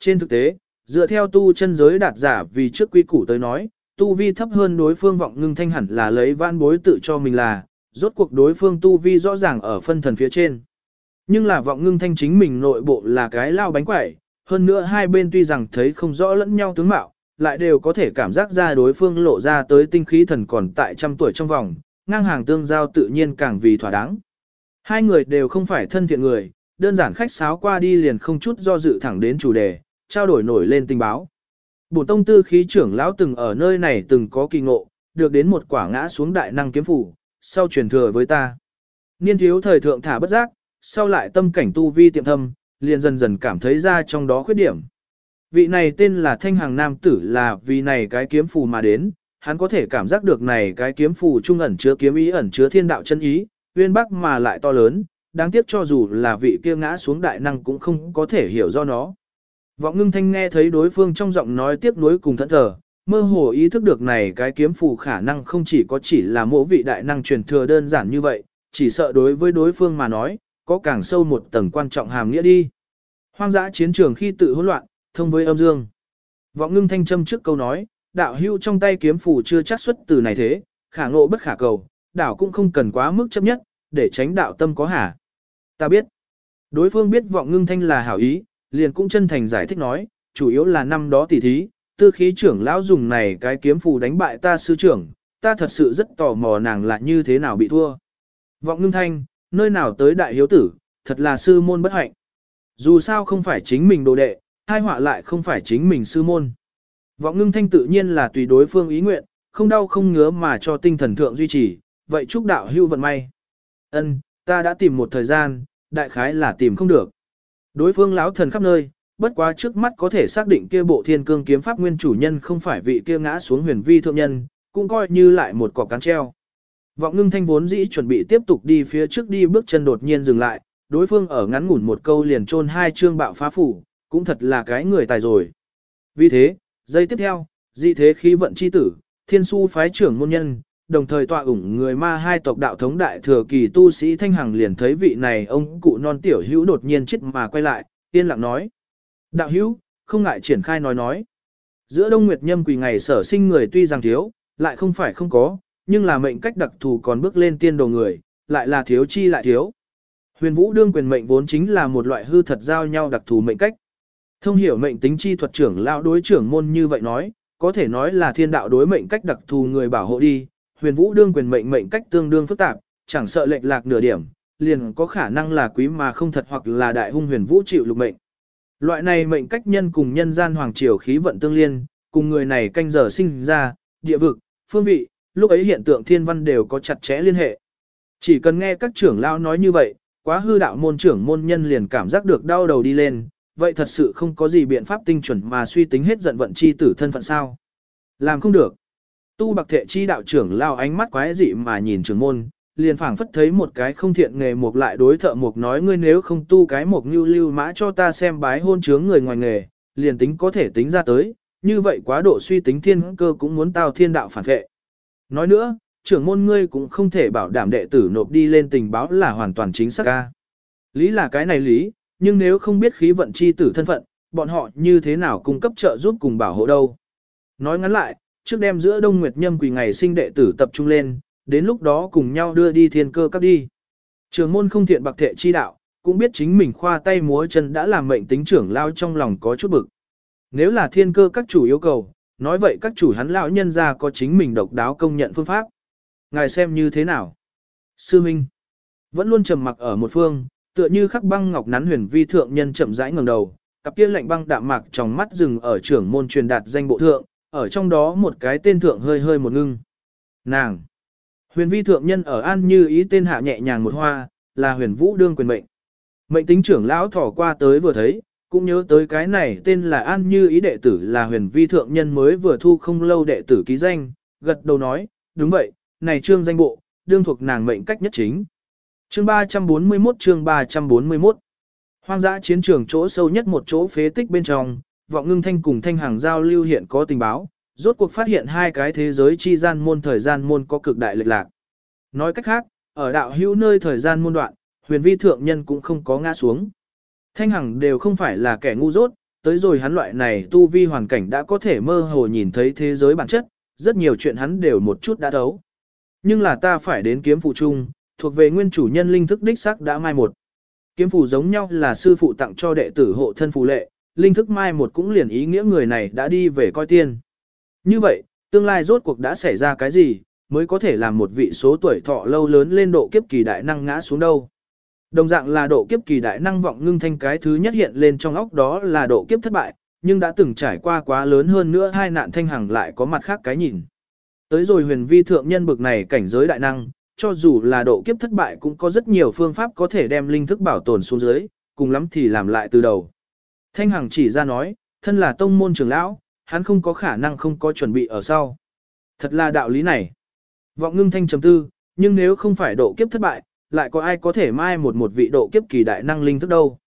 Trên thực tế, dựa theo tu chân giới đạt giả vì trước quy củ tới nói, tu vi thấp hơn đối phương vọng ngưng thanh hẳn là lấy vãn bối tự cho mình là, rốt cuộc đối phương tu vi rõ ràng ở phân thần phía trên. Nhưng là vọng ngưng thanh chính mình nội bộ là cái lao bánh quẩy, hơn nữa hai bên tuy rằng thấy không rõ lẫn nhau tướng mạo, lại đều có thể cảm giác ra đối phương lộ ra tới tinh khí thần còn tại trăm tuổi trong vòng, ngang hàng tương giao tự nhiên càng vì thỏa đáng. Hai người đều không phải thân thiện người, đơn giản khách sáo qua đi liền không chút do dự thẳng đến chủ đề, trao đổi nổi lên tình báo. Bổn tông tư khí trưởng lão từng ở nơi này từng có kỳ ngộ, được đến một quả ngã xuống đại năng kiếm phủ, sau truyền thừa với ta. Niên thiếu thời thượng thả bất giác, sau lại tâm cảnh tu vi tiệm thâm, liền dần dần cảm thấy ra trong đó khuyết điểm. Vị này tên là Thanh Hàng Nam Tử là vì này cái kiếm phù mà đến, hắn có thể cảm giác được này cái kiếm phù trung ẩn chứa kiếm ý ẩn chứa thiên đạo chân ý, uyên bác mà lại to lớn, đáng tiếc cho dù là vị kia ngã xuống đại năng cũng không có thể hiểu do nó. Vọng ngưng thanh nghe thấy đối phương trong giọng nói tiếp nuối cùng thẫn thờ, mơ hồ ý thức được này cái kiếm phù khả năng không chỉ có chỉ là mỗi vị đại năng truyền thừa đơn giản như vậy, chỉ sợ đối với đối phương mà nói, có càng sâu một tầng quan trọng hàm nghĩa đi. Hoang dã chiến trường khi tự hỗn loạn, thông với âm dương. Vọng ngưng thanh châm trước câu nói, đạo hưu trong tay kiếm phù chưa chắc xuất từ này thế, khả ngộ bất khả cầu, đạo cũng không cần quá mức chấp nhất, để tránh đạo tâm có hả. Ta biết. Đối phương biết vọng ngưng thanh là hảo ý, liền cũng chân thành giải thích nói, chủ yếu là năm đó tỉ thí, tư khí trưởng lão dùng này cái kiếm phù đánh bại ta sư trưởng, ta thật sự rất tò mò nàng là như thế nào bị thua. Vọng ngưng thanh, nơi nào tới đại hiếu tử, thật là sư môn bất hạnh. Dù sao không phải chính mình đồ đệ, hai họa lại không phải chính mình sư môn. Vọng ngưng thanh tự nhiên là tùy đối phương ý nguyện, không đau không ngứa mà cho tinh thần thượng duy trì, vậy chúc đạo hưu vận may. Ân, ta đã tìm một thời gian, đại khái là tìm không được. Đối phương lão thần khắp nơi, bất quá trước mắt có thể xác định kia bộ thiên cương kiếm pháp nguyên chủ nhân không phải vị kia ngã xuống huyền vi thượng nhân, cũng coi như lại một cọc cán treo. Vọng ngưng thanh vốn dĩ chuẩn bị tiếp tục đi phía trước đi bước chân đột nhiên dừng lại, đối phương ở ngắn ngủn một câu liền trôn hai chương bạo phá phủ, cũng thật là cái người tài rồi. Vì thế, giây tiếp theo, dị thế khí vận chi tử, thiên su phái trưởng môn nhân, đồng thời tọa ủng người ma hai tộc đạo thống đại thừa kỳ tu sĩ thanh hằng liền thấy vị này ông cụ non tiểu hữu đột nhiên chết mà quay lại, yên lặng nói. Đạo hữu, không ngại triển khai nói nói. Giữa Đông Nguyệt Nhâm quỳ ngày sở sinh người tuy rằng thiếu, lại không phải không có, nhưng là mệnh cách đặc thù còn bước lên tiên đồ người, lại là thiếu chi lại thiếu. Huyền Vũ đương quyền mệnh vốn chính là một loại hư thật giao nhau đặc thù mệnh cách. Thông hiểu mệnh tính chi thuật trưởng lão đối trưởng môn như vậy nói, có thể nói là thiên đạo đối mệnh cách đặc thù người bảo hộ đi, huyền vũ đương quyền mệnh mệnh cách tương đương phức tạp, chẳng sợ lệch lạc nửa điểm, liền có khả năng là quý mà không thật hoặc là đại hung huyền vũ chịu lục mệnh. Loại này mệnh cách nhân cùng nhân gian hoàng triều khí vận tương liên, cùng người này canh giờ sinh ra, địa vực, phương vị, lúc ấy hiện tượng thiên văn đều có chặt chẽ liên hệ. Chỉ cần nghe các trưởng lao nói như vậy, quá hư đạo môn trưởng môn nhân liền cảm giác được đau đầu đi lên, vậy thật sự không có gì biện pháp tinh chuẩn mà suy tính hết giận vận chi tử thân phận sao. Làm không được. Tu bạc thệ chi đạo trưởng lao ánh mắt quái dị mà nhìn trưởng môn, liền phảng phất thấy một cái không thiện nghề mục lại đối thợ mục nói ngươi nếu không tu cái mục như lưu mã cho ta xem bái hôn chướng người ngoài nghề, liền tính có thể tính ra tới, như vậy quá độ suy tính thiên cơ cũng muốn tao thiên đạo phản vệ. Nói nữa, trưởng môn ngươi cũng không thể bảo đảm đệ tử nộp đi lên tình báo là hoàn toàn chính xác ca. Lý là cái này lý, nhưng nếu không biết khí vận chi tử thân phận, bọn họ như thế nào cung cấp trợ giúp cùng bảo hộ đâu. Nói ngắn lại, trước đem giữa Đông Nguyệt Nhâm quỳ ngày sinh đệ tử tập trung lên, đến lúc đó cùng nhau đưa đi thiên cơ cấp đi. Trường môn không thiện bạc thệ chi đạo, cũng biết chính mình khoa tay múa chân đã làm mệnh tính trưởng lao trong lòng có chút bực. Nếu là thiên cơ các chủ yêu cầu, nói vậy các chủ hắn lão nhân ra có chính mình độc đáo công nhận phương pháp. Ngài xem như thế nào? Sư Minh vẫn luôn trầm mặc ở một phương, tựa như khắc băng ngọc nắn huyền vi thượng nhân chậm rãi ngẩng đầu, cặp kia lạnh băng đạm mạc trong mắt dừng ở trưởng môn truyền đạt danh bộ thượng, ở trong đó một cái tên thượng hơi hơi một ngưng. Nàng. Huyền vi thượng nhân ở an như ý tên hạ nhẹ nhàng một hoa, là huyền vũ đương quyền mệnh. Mệnh tính trưởng lão thỏ qua tới vừa thấy, cũng nhớ tới cái này tên là an như ý đệ tử là huyền vi thượng nhân mới vừa thu không lâu đệ tử ký danh, gật đầu nói, đúng vậy, này trương danh bộ, đương thuộc nàng mệnh cách nhất chính. Chương 341 chương 341 Hoang dã chiến trường chỗ sâu nhất một chỗ phế tích bên trong, vọng ngưng thanh cùng thanh hàng giao lưu hiện có tình báo, rốt cuộc phát hiện hai cái thế giới chi gian môn thời gian môn có cực đại lệch lạc. Nói cách khác, ở đạo hữu nơi thời gian môn đoạn, huyền vi thượng nhân cũng không có ngã xuống. Thanh hằng đều không phải là kẻ ngu dốt, tới rồi hắn loại này tu vi hoàn cảnh đã có thể mơ hồ nhìn thấy thế giới bản chất, rất nhiều chuyện hắn đều một chút đã thấu. Nhưng là ta phải đến kiếm phụ chung, thuộc về nguyên chủ nhân linh thức đích sắc đã mai một. Kiếm phù giống nhau là sư phụ tặng cho đệ tử hộ thân phù lệ, linh thức mai một cũng liền ý nghĩa người này đã đi về coi tiên. Như vậy, tương lai rốt cuộc đã xảy ra cái gì, mới có thể làm một vị số tuổi thọ lâu lớn lên độ kiếp kỳ đại năng ngã xuống đâu. Đồng dạng là độ kiếp kỳ đại năng vọng ngưng thanh cái thứ nhất hiện lên trong óc đó là độ kiếp thất bại, nhưng đã từng trải qua quá lớn hơn nữa hai nạn thanh hằng lại có mặt khác cái nhìn. Tới rồi huyền vi thượng nhân bực này cảnh giới đại năng, cho dù là độ kiếp thất bại cũng có rất nhiều phương pháp có thể đem linh thức bảo tồn xuống dưới, cùng lắm thì làm lại từ đầu. Thanh hằng chỉ ra nói, thân là tông môn trưởng lão, hắn không có khả năng không có chuẩn bị ở sau. Thật là đạo lý này. Vọng ngưng thanh chấm tư, nhưng nếu không phải độ kiếp thất bại, lại có ai có thể mai một một vị độ kiếp kỳ đại năng linh thức đâu.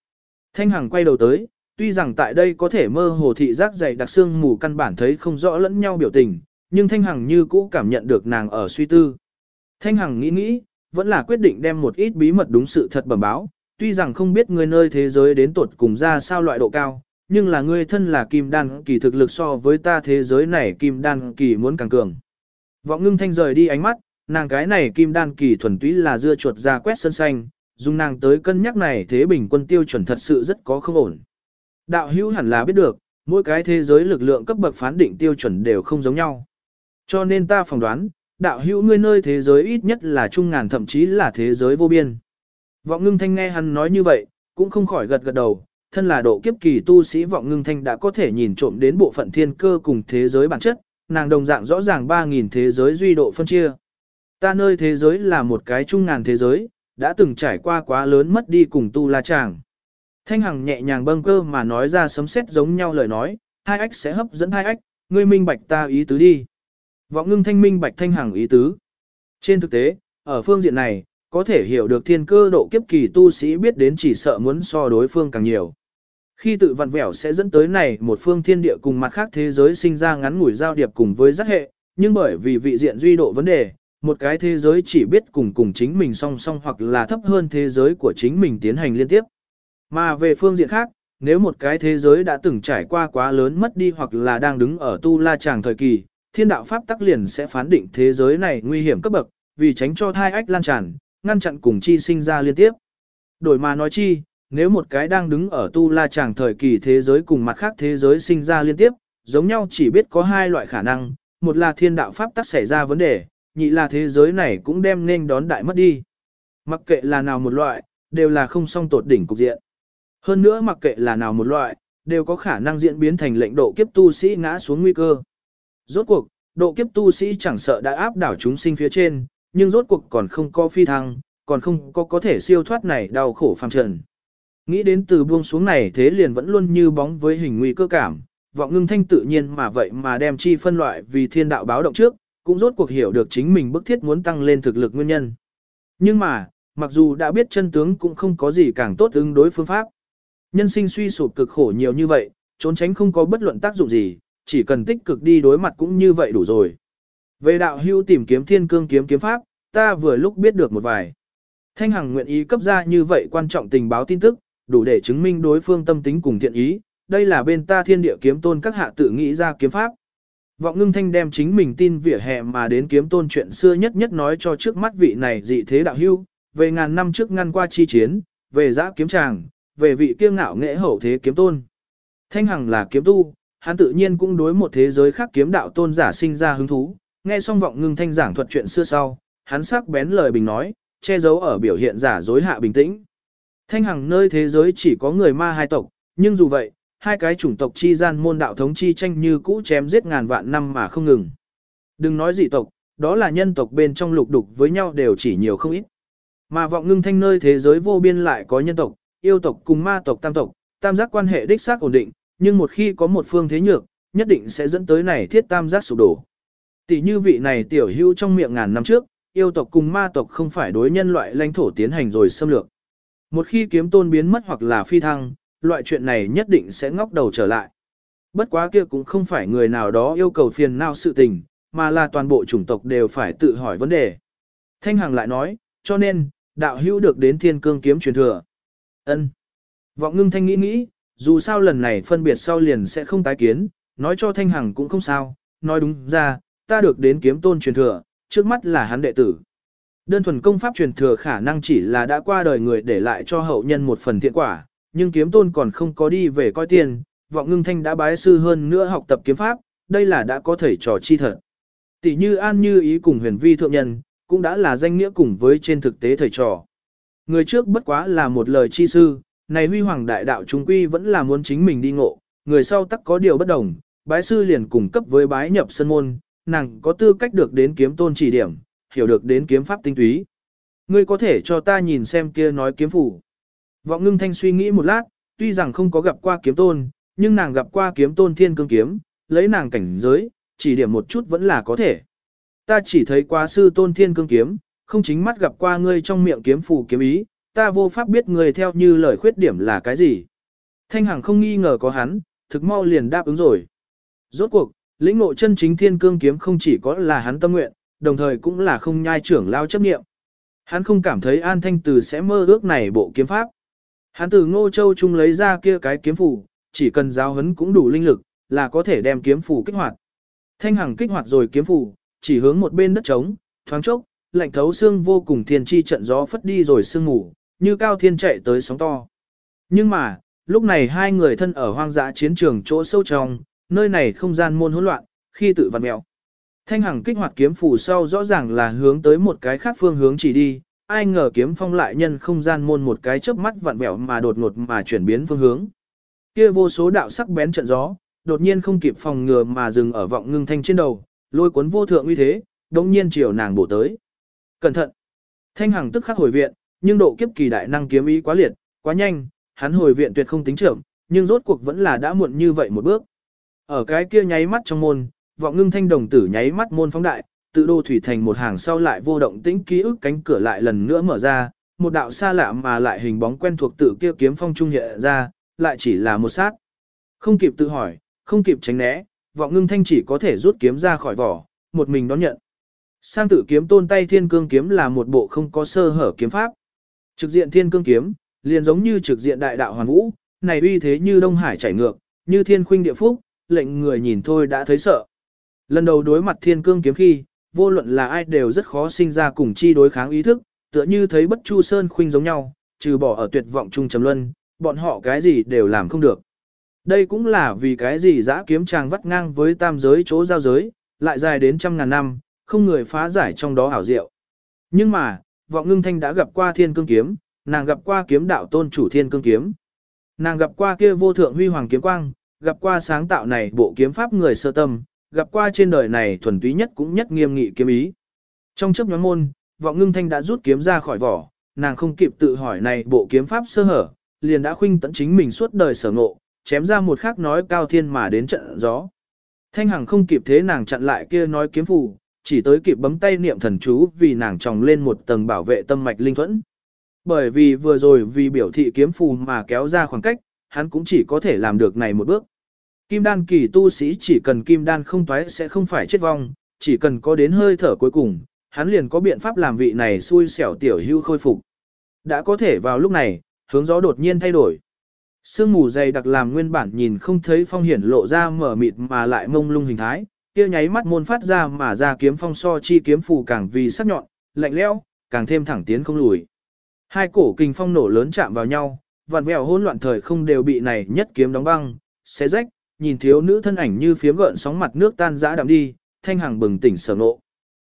Thanh Hằng quay đầu tới, tuy rằng tại đây có thể mơ hồ thị giác dày đặc xương mù căn bản thấy không rõ lẫn nhau biểu tình, nhưng Thanh Hằng như cũ cảm nhận được nàng ở suy tư. Thanh Hằng nghĩ nghĩ, vẫn là quyết định đem một ít bí mật đúng sự thật bẩm báo, tuy rằng không biết người nơi thế giới đến tuột cùng ra sao loại độ cao, nhưng là ngươi thân là kim đan kỳ thực lực so với ta thế giới này kim đan kỳ muốn càng cường. Vọng ngưng thanh rời đi ánh mắt, nàng cái này kim đan kỳ thuần túy là dưa chuột ra quét sân xanh, dùng nàng tới cân nhắc này thế bình quân tiêu chuẩn thật sự rất có không ổn. Đạo hữu hẳn là biết được, mỗi cái thế giới lực lượng cấp bậc phán định tiêu chuẩn đều không giống nhau. Cho nên ta phỏng đoán, đạo hữu ngươi nơi thế giới ít nhất là trung ngàn thậm chí là thế giới vô biên. Vọng ngưng thanh nghe hắn nói như vậy, cũng không khỏi gật gật đầu, thân là độ kiếp kỳ tu sĩ vọng ngưng thanh đã có thể nhìn trộm đến bộ phận thiên cơ cùng thế giới bản chất, nàng đồng dạng rõ ràng 3.000 thế giới duy độ phân chia. Ta nơi thế giới là một cái trung ngàn thế giới, đã từng trải qua quá lớn mất đi cùng tu la chàng. Thanh Hằng nhẹ nhàng bâng cơ mà nói ra sấm sét giống nhau lời nói, hai ách sẽ hấp dẫn hai ách, ngươi minh bạch ta ý tứ đi. Vọng ngưng thanh minh bạch thanh hằng ý tứ. Trên thực tế, ở phương diện này, có thể hiểu được thiên cơ độ kiếp kỳ tu sĩ biết đến chỉ sợ muốn so đối phương càng nhiều. Khi tự vặn vẹo sẽ dẫn tới này một phương thiên địa cùng mặt khác thế giới sinh ra ngắn ngủi giao điệp cùng với rất hệ, nhưng bởi vì vị diện duy độ vấn đề, một cái thế giới chỉ biết cùng cùng chính mình song song hoặc là thấp hơn thế giới của chính mình tiến hành liên tiếp. Mà về phương diện khác, nếu một cái thế giới đã từng trải qua quá lớn mất đi hoặc là đang đứng ở tu la tràng thời kỳ, thiên đạo pháp tắc liền sẽ phán định thế giới này nguy hiểm cấp bậc, vì tránh cho thai ách lan tràn, ngăn chặn cùng chi sinh ra liên tiếp. Đổi mà nói chi, nếu một cái đang đứng ở tu la tràng thời kỳ thế giới cùng mặt khác thế giới sinh ra liên tiếp, giống nhau chỉ biết có hai loại khả năng, một là thiên đạo pháp tắc xảy ra vấn đề, nhị là thế giới này cũng đem nên đón đại mất đi. Mặc kệ là nào một loại, đều là không song tột đỉnh cục diện. Hơn nữa mặc kệ là nào một loại, đều có khả năng diễn biến thành lệnh độ kiếp tu sĩ ngã xuống nguy cơ. Rốt cuộc, độ kiếp tu sĩ chẳng sợ đã áp đảo chúng sinh phía trên, nhưng rốt cuộc còn không có phi thăng, còn không có có thể siêu thoát này đau khổ phàm trần. Nghĩ đến từ buông xuống này thế liền vẫn luôn như bóng với hình nguy cơ cảm, vọng ngưng thanh tự nhiên mà vậy mà đem chi phân loại vì thiên đạo báo động trước, cũng rốt cuộc hiểu được chính mình bức thiết muốn tăng lên thực lực nguyên nhân. Nhưng mà, mặc dù đã biết chân tướng cũng không có gì càng tốt ứng đối phương pháp. Nhân sinh suy sụp cực khổ nhiều như vậy, trốn tránh không có bất luận tác dụng gì, chỉ cần tích cực đi đối mặt cũng như vậy đủ rồi. Về đạo hưu tìm kiếm thiên cương kiếm kiếm pháp, ta vừa lúc biết được một vài. Thanh Hằng nguyện ý cấp ra như vậy quan trọng tình báo tin tức, đủ để chứng minh đối phương tâm tính cùng thiện ý, đây là bên ta thiên địa kiếm tôn các hạ tự nghĩ ra kiếm pháp. Vọng ngưng thanh đem chính mình tin vỉa hè mà đến kiếm tôn chuyện xưa nhất nhất nói cho trước mắt vị này dị thế đạo hưu, về ngàn năm trước ngăn qua chi chiến, về giã kiếm tràng, về vị kiêu ngạo nghệ hậu thế kiếm tôn. Thanh Hằng là kiếm tu, hắn tự nhiên cũng đối một thế giới khác kiếm đạo tôn giả sinh ra hứng thú, nghe xong vọng ngưng thanh giảng thuật chuyện xưa sau, hắn sắc bén lời bình nói, che giấu ở biểu hiện giả dối hạ bình tĩnh. Thanh hằng nơi thế giới chỉ có người ma hai tộc, nhưng dù vậy, hai cái chủng tộc chi gian môn đạo thống chi tranh như cũ chém giết ngàn vạn năm mà không ngừng. Đừng nói dị tộc, đó là nhân tộc bên trong lục đục với nhau đều chỉ nhiều không ít. Mà vọng ngưng thanh nơi thế giới vô biên lại có nhân tộc, yêu tộc cùng ma tộc tam tộc, tam giác quan hệ đích xác ổn định, nhưng một khi có một phương thế nhược, nhất định sẽ dẫn tới này thiết tam giác sụp đổ. Tỷ như vị này tiểu hưu trong miệng ngàn năm trước, yêu tộc cùng ma tộc không phải đối nhân loại lãnh thổ tiến hành rồi xâm lược. Một khi kiếm tôn biến mất hoặc là phi thăng, loại chuyện này nhất định sẽ ngóc đầu trở lại. Bất quá kia cũng không phải người nào đó yêu cầu phiền nào sự tình, mà là toàn bộ chủng tộc đều phải tự hỏi vấn đề. Thanh Hằng lại nói, cho nên, đạo hữu được đến thiên cương kiếm truyền thừa. ân Vọng ngưng thanh nghĩ nghĩ, dù sao lần này phân biệt sau liền sẽ không tái kiến, nói cho Thanh Hằng cũng không sao, nói đúng ra, ta được đến kiếm tôn truyền thừa, trước mắt là hắn đệ tử. Đơn thuần công pháp truyền thừa khả năng chỉ là đã qua đời người để lại cho hậu nhân một phần thiện quả, nhưng kiếm tôn còn không có đi về coi tiền, vọng ngưng thanh đã bái sư hơn nữa học tập kiếm pháp, đây là đã có thể trò chi thật. Tỷ như an như ý cùng huyền vi thượng nhân, cũng đã là danh nghĩa cùng với trên thực tế thầy trò. Người trước bất quá là một lời chi sư, này huy hoàng đại đạo chúng quy vẫn là muốn chính mình đi ngộ, người sau tắc có điều bất đồng, bái sư liền cùng cấp với bái nhập sân môn, nàng có tư cách được đến kiếm tôn chỉ điểm, hiểu được đến kiếm pháp tinh túy. Ngươi có thể cho ta nhìn xem kia nói kiếm phủ. Vọng ngưng thanh suy nghĩ một lát, tuy rằng không có gặp qua kiếm tôn, nhưng nàng gặp qua kiếm tôn thiên cương kiếm, lấy nàng cảnh giới, chỉ điểm một chút vẫn là có thể. Ta chỉ thấy quá sư tôn thiên cương kiếm, không chính mắt gặp qua ngươi trong miệng kiếm phủ kiếm ý, ta vô pháp biết ngươi theo như lời khuyết điểm là cái gì. Thanh Hằng không nghi ngờ có hắn, thực mau liền đáp ứng rồi. Rốt cuộc, lĩnh ngộ chân chính thiên cương kiếm không chỉ có là hắn tâm nguyện, đồng thời cũng là không nhai trưởng lao chấp nghiệm. Hắn không cảm thấy An Thanh Từ sẽ mơ ước này bộ kiếm pháp. Hắn từ Ngô Châu Trung lấy ra kia cái kiếm phủ, chỉ cần giáo hấn cũng đủ linh lực, là có thể đem kiếm phủ kích hoạt. Thanh Hằng kích hoạt rồi kiếm phủ, chỉ hướng một bên đất trống, thoáng chốc, lạnh thấu xương vô cùng thiên chi trận gió phất đi rồi sương ngủ, như cao thiên chạy tới sóng to. Nhưng mà, lúc này hai người thân ở hoang dã chiến trường chỗ sâu trong, nơi này không gian môn hỗn loạn, khi tự vặn mèo. Thanh Hằng kích hoạt kiếm phù sau rõ ràng là hướng tới một cái khác phương hướng chỉ đi, ai ngờ kiếm phong lại nhân không gian môn một cái chớp mắt vặn vẹo mà đột ngột mà chuyển biến phương hướng. Kia vô số đạo sắc bén trận gió, đột nhiên không kịp phòng ngừa mà dừng ở vọng ngưng thanh trên đầu, lôi cuốn vô thượng uy thế, đống nhiên chiều nàng bổ tới. Cẩn thận! Thanh Hằng tức khắc hồi viện, nhưng độ kiếp kỳ đại năng kiếm ý quá liệt, quá nhanh, hắn hồi viện tuyệt không tính trưởng, nhưng rốt cuộc vẫn là đã muộn như vậy một bước. Ở cái kia nháy mắt trong môn, vọng ngưng thanh đồng tử nháy mắt môn phóng đại, tự đô thủy thành một hàng sau lại vô động tĩnh ký ức cánh cửa lại lần nữa mở ra, một đạo xa lạ mà lại hình bóng quen thuộc tự kia kiếm phong trung hiện ra, lại chỉ là một sát. Không kịp tự hỏi, không kịp tránh né, vọng ngưng thanh chỉ có thể rút kiếm ra khỏi vỏ, một mình đón nhận. Sang tự kiếm tôn tay thiên cương kiếm là một bộ không có sơ hở kiếm pháp. Trực diện thiên cương kiếm, liền giống như trực diện đại đạo hoàn vũ, này uy thế như đông hải chảy ngược, như thiên khuynh địa phúc, lệnh người nhìn thôi đã thấy sợ. Lần đầu đối mặt thiên cương kiếm khi, vô luận là ai đều rất khó sinh ra cùng chi đối kháng ý thức, tựa như thấy bất chu sơn khuynh giống nhau, trừ bỏ ở tuyệt vọng chung trầm luân, bọn họ cái gì đều làm không được. Đây cũng là vì cái gì giã kiếm chàng vắt ngang với tam giới chỗ giao giới, lại dài đến trăm ngàn năm, không người phá giải trong đó hảo diệu. Nhưng mà, vọng ngưng thanh đã gặp qua thiên cương kiếm, nàng gặp qua kiếm đạo tôn chủ thiên cương kiếm. Nàng gặp qua kia vô thượng huy hoàng kiếm quang, gặp qua sáng tạo này bộ kiếm pháp người sơ tâm, gặp qua trên đời này thuần túy nhất cũng nhất nghiêm nghị kiếm ý. Trong chấp nhóm môn, vọng ngưng thanh đã rút kiếm ra khỏi vỏ, nàng không kịp tự hỏi này bộ kiếm pháp sơ hở, liền đã khuynh tận chính mình suốt đời sở ngộ, chém ra một khắc nói cao thiên mà đến trận gió. Thanh Hằng không kịp thế nàng chặn lại kia nói kiếm phù, chỉ tới kịp bấm tay niệm thần chú vì nàng tròng lên một tầng bảo vệ tâm mạch linh thuẫn. Bởi vì vừa rồi vì biểu thị kiếm phù mà kéo ra khoảng cách, hắn cũng chỉ có thể làm được này một bước. Kim đan kỳ tu sĩ chỉ cần kim đan không toái sẽ không phải chết vong, chỉ cần có đến hơi thở cuối cùng, hắn liền có biện pháp làm vị này xui xẻo tiểu hưu khôi phục. Đã có thể vào lúc này, hướng gió đột nhiên thay đổi. Sương mù dày đặc làm nguyên bản nhìn không thấy phong hiển lộ ra mở mịt mà lại mông lung hình thái, kia nháy mắt môn phát ra mà ra kiếm phong so chi kiếm phù càng vì sắc nhọn, lạnh lẽo, càng thêm thẳng tiến không lùi. Hai cổ kình phong nổ lớn chạm vào nhau, vạn vẹo hỗn loạn thời không đều bị này nhất kiếm đóng băng, xé rách, nhìn thiếu nữ thân ảnh như phiếm gợn sóng mặt nước tan rã đậm đi, thanh hàng bừng tỉnh sở nộ.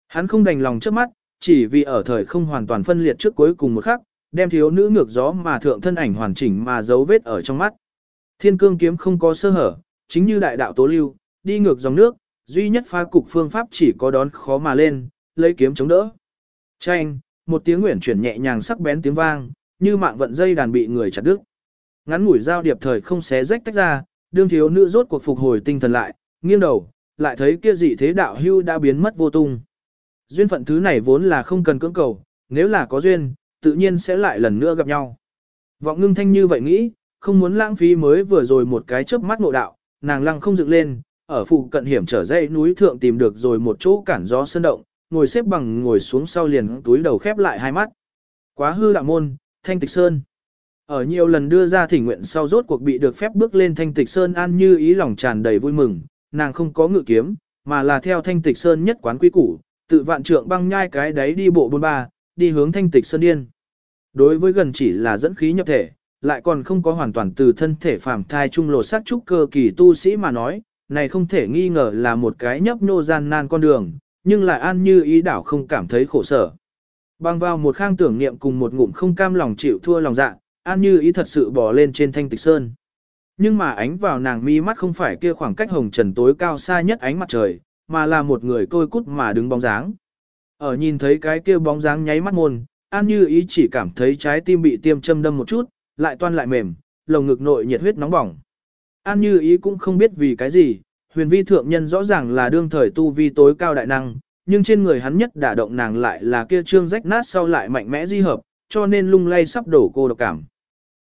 Hắn không đành lòng trước mắt, chỉ vì ở thời không hoàn toàn phân liệt trước cuối cùng một khắc, đem thiếu nữ ngược gió mà thượng thân ảnh hoàn chỉnh mà dấu vết ở trong mắt. Thiên cương kiếm không có sơ hở, chính như đại đạo tố lưu, đi ngược dòng nước, duy nhất pha cục phương pháp chỉ có đón khó mà lên, lấy kiếm chống đỡ. Chanh, một tiếng nguyện chuyển nhẹ nhàng sắc bén tiếng vang, như mạng vận dây đàn bị người chặt đứt. Ngắn ngủi giao điệp thời không xé rách tách ra, đương thiếu nữ rốt cuộc phục hồi tinh thần lại, nghiêng đầu, lại thấy kia dị thế đạo hưu đã biến mất vô tung. Duyên phận thứ này vốn là không cần cưỡng cầu, nếu là có duyên, tự nhiên sẽ lại lần nữa gặp nhau. Vọng ngưng thanh như vậy nghĩ, không muốn lãng phí mới vừa rồi một cái chớp mắt ngộ đạo, nàng lăng không dựng lên, ở phụ cận hiểm trở dãy núi thượng tìm được rồi một chỗ cản gió sơn động, ngồi xếp bằng ngồi xuống sau liền túi đầu khép lại hai mắt. Quá hư đạo môn, thanh tịch sơn. Ở nhiều lần đưa ra thỉnh nguyện sau rốt cuộc bị được phép bước lên thanh tịch sơn an như ý lòng tràn đầy vui mừng, nàng không có ngự kiếm, mà là theo thanh tịch sơn nhất quán quy củ, tự vạn trượng băng nhai cái đáy đi bộ bôn ba, đi hướng thanh tịch sơn điên. Đối với gần chỉ là dẫn khí nhập thể, lại còn không có hoàn toàn từ thân thể phàm thai trung lột sắc trúc cơ kỳ tu sĩ mà nói, này không thể nghi ngờ là một cái nhấp nhô gian nan con đường, nhưng lại an như ý đảo không cảm thấy khổ sở. Bằng vào một khang tưởng niệm cùng một ngụm không cam lòng chịu thua lòng dạ, an như ý thật sự bò lên trên thanh tịch sơn. Nhưng mà ánh vào nàng mi mắt không phải kia khoảng cách hồng trần tối cao xa nhất ánh mặt trời, mà là một người côi cút mà đứng bóng dáng. Ở nhìn thấy cái kia bóng dáng nháy mắt môn, An Như ý chỉ cảm thấy trái tim bị tiêm châm đâm một chút, lại toan lại mềm, lồng ngực nội nhiệt huyết nóng bỏng. An Như ý cũng không biết vì cái gì, huyền vi thượng nhân rõ ràng là đương thời tu vi tối cao đại năng, nhưng trên người hắn nhất đả động nàng lại là kia trương rách nát sau lại mạnh mẽ di hợp, cho nên lung lay sắp đổ cô độc cảm.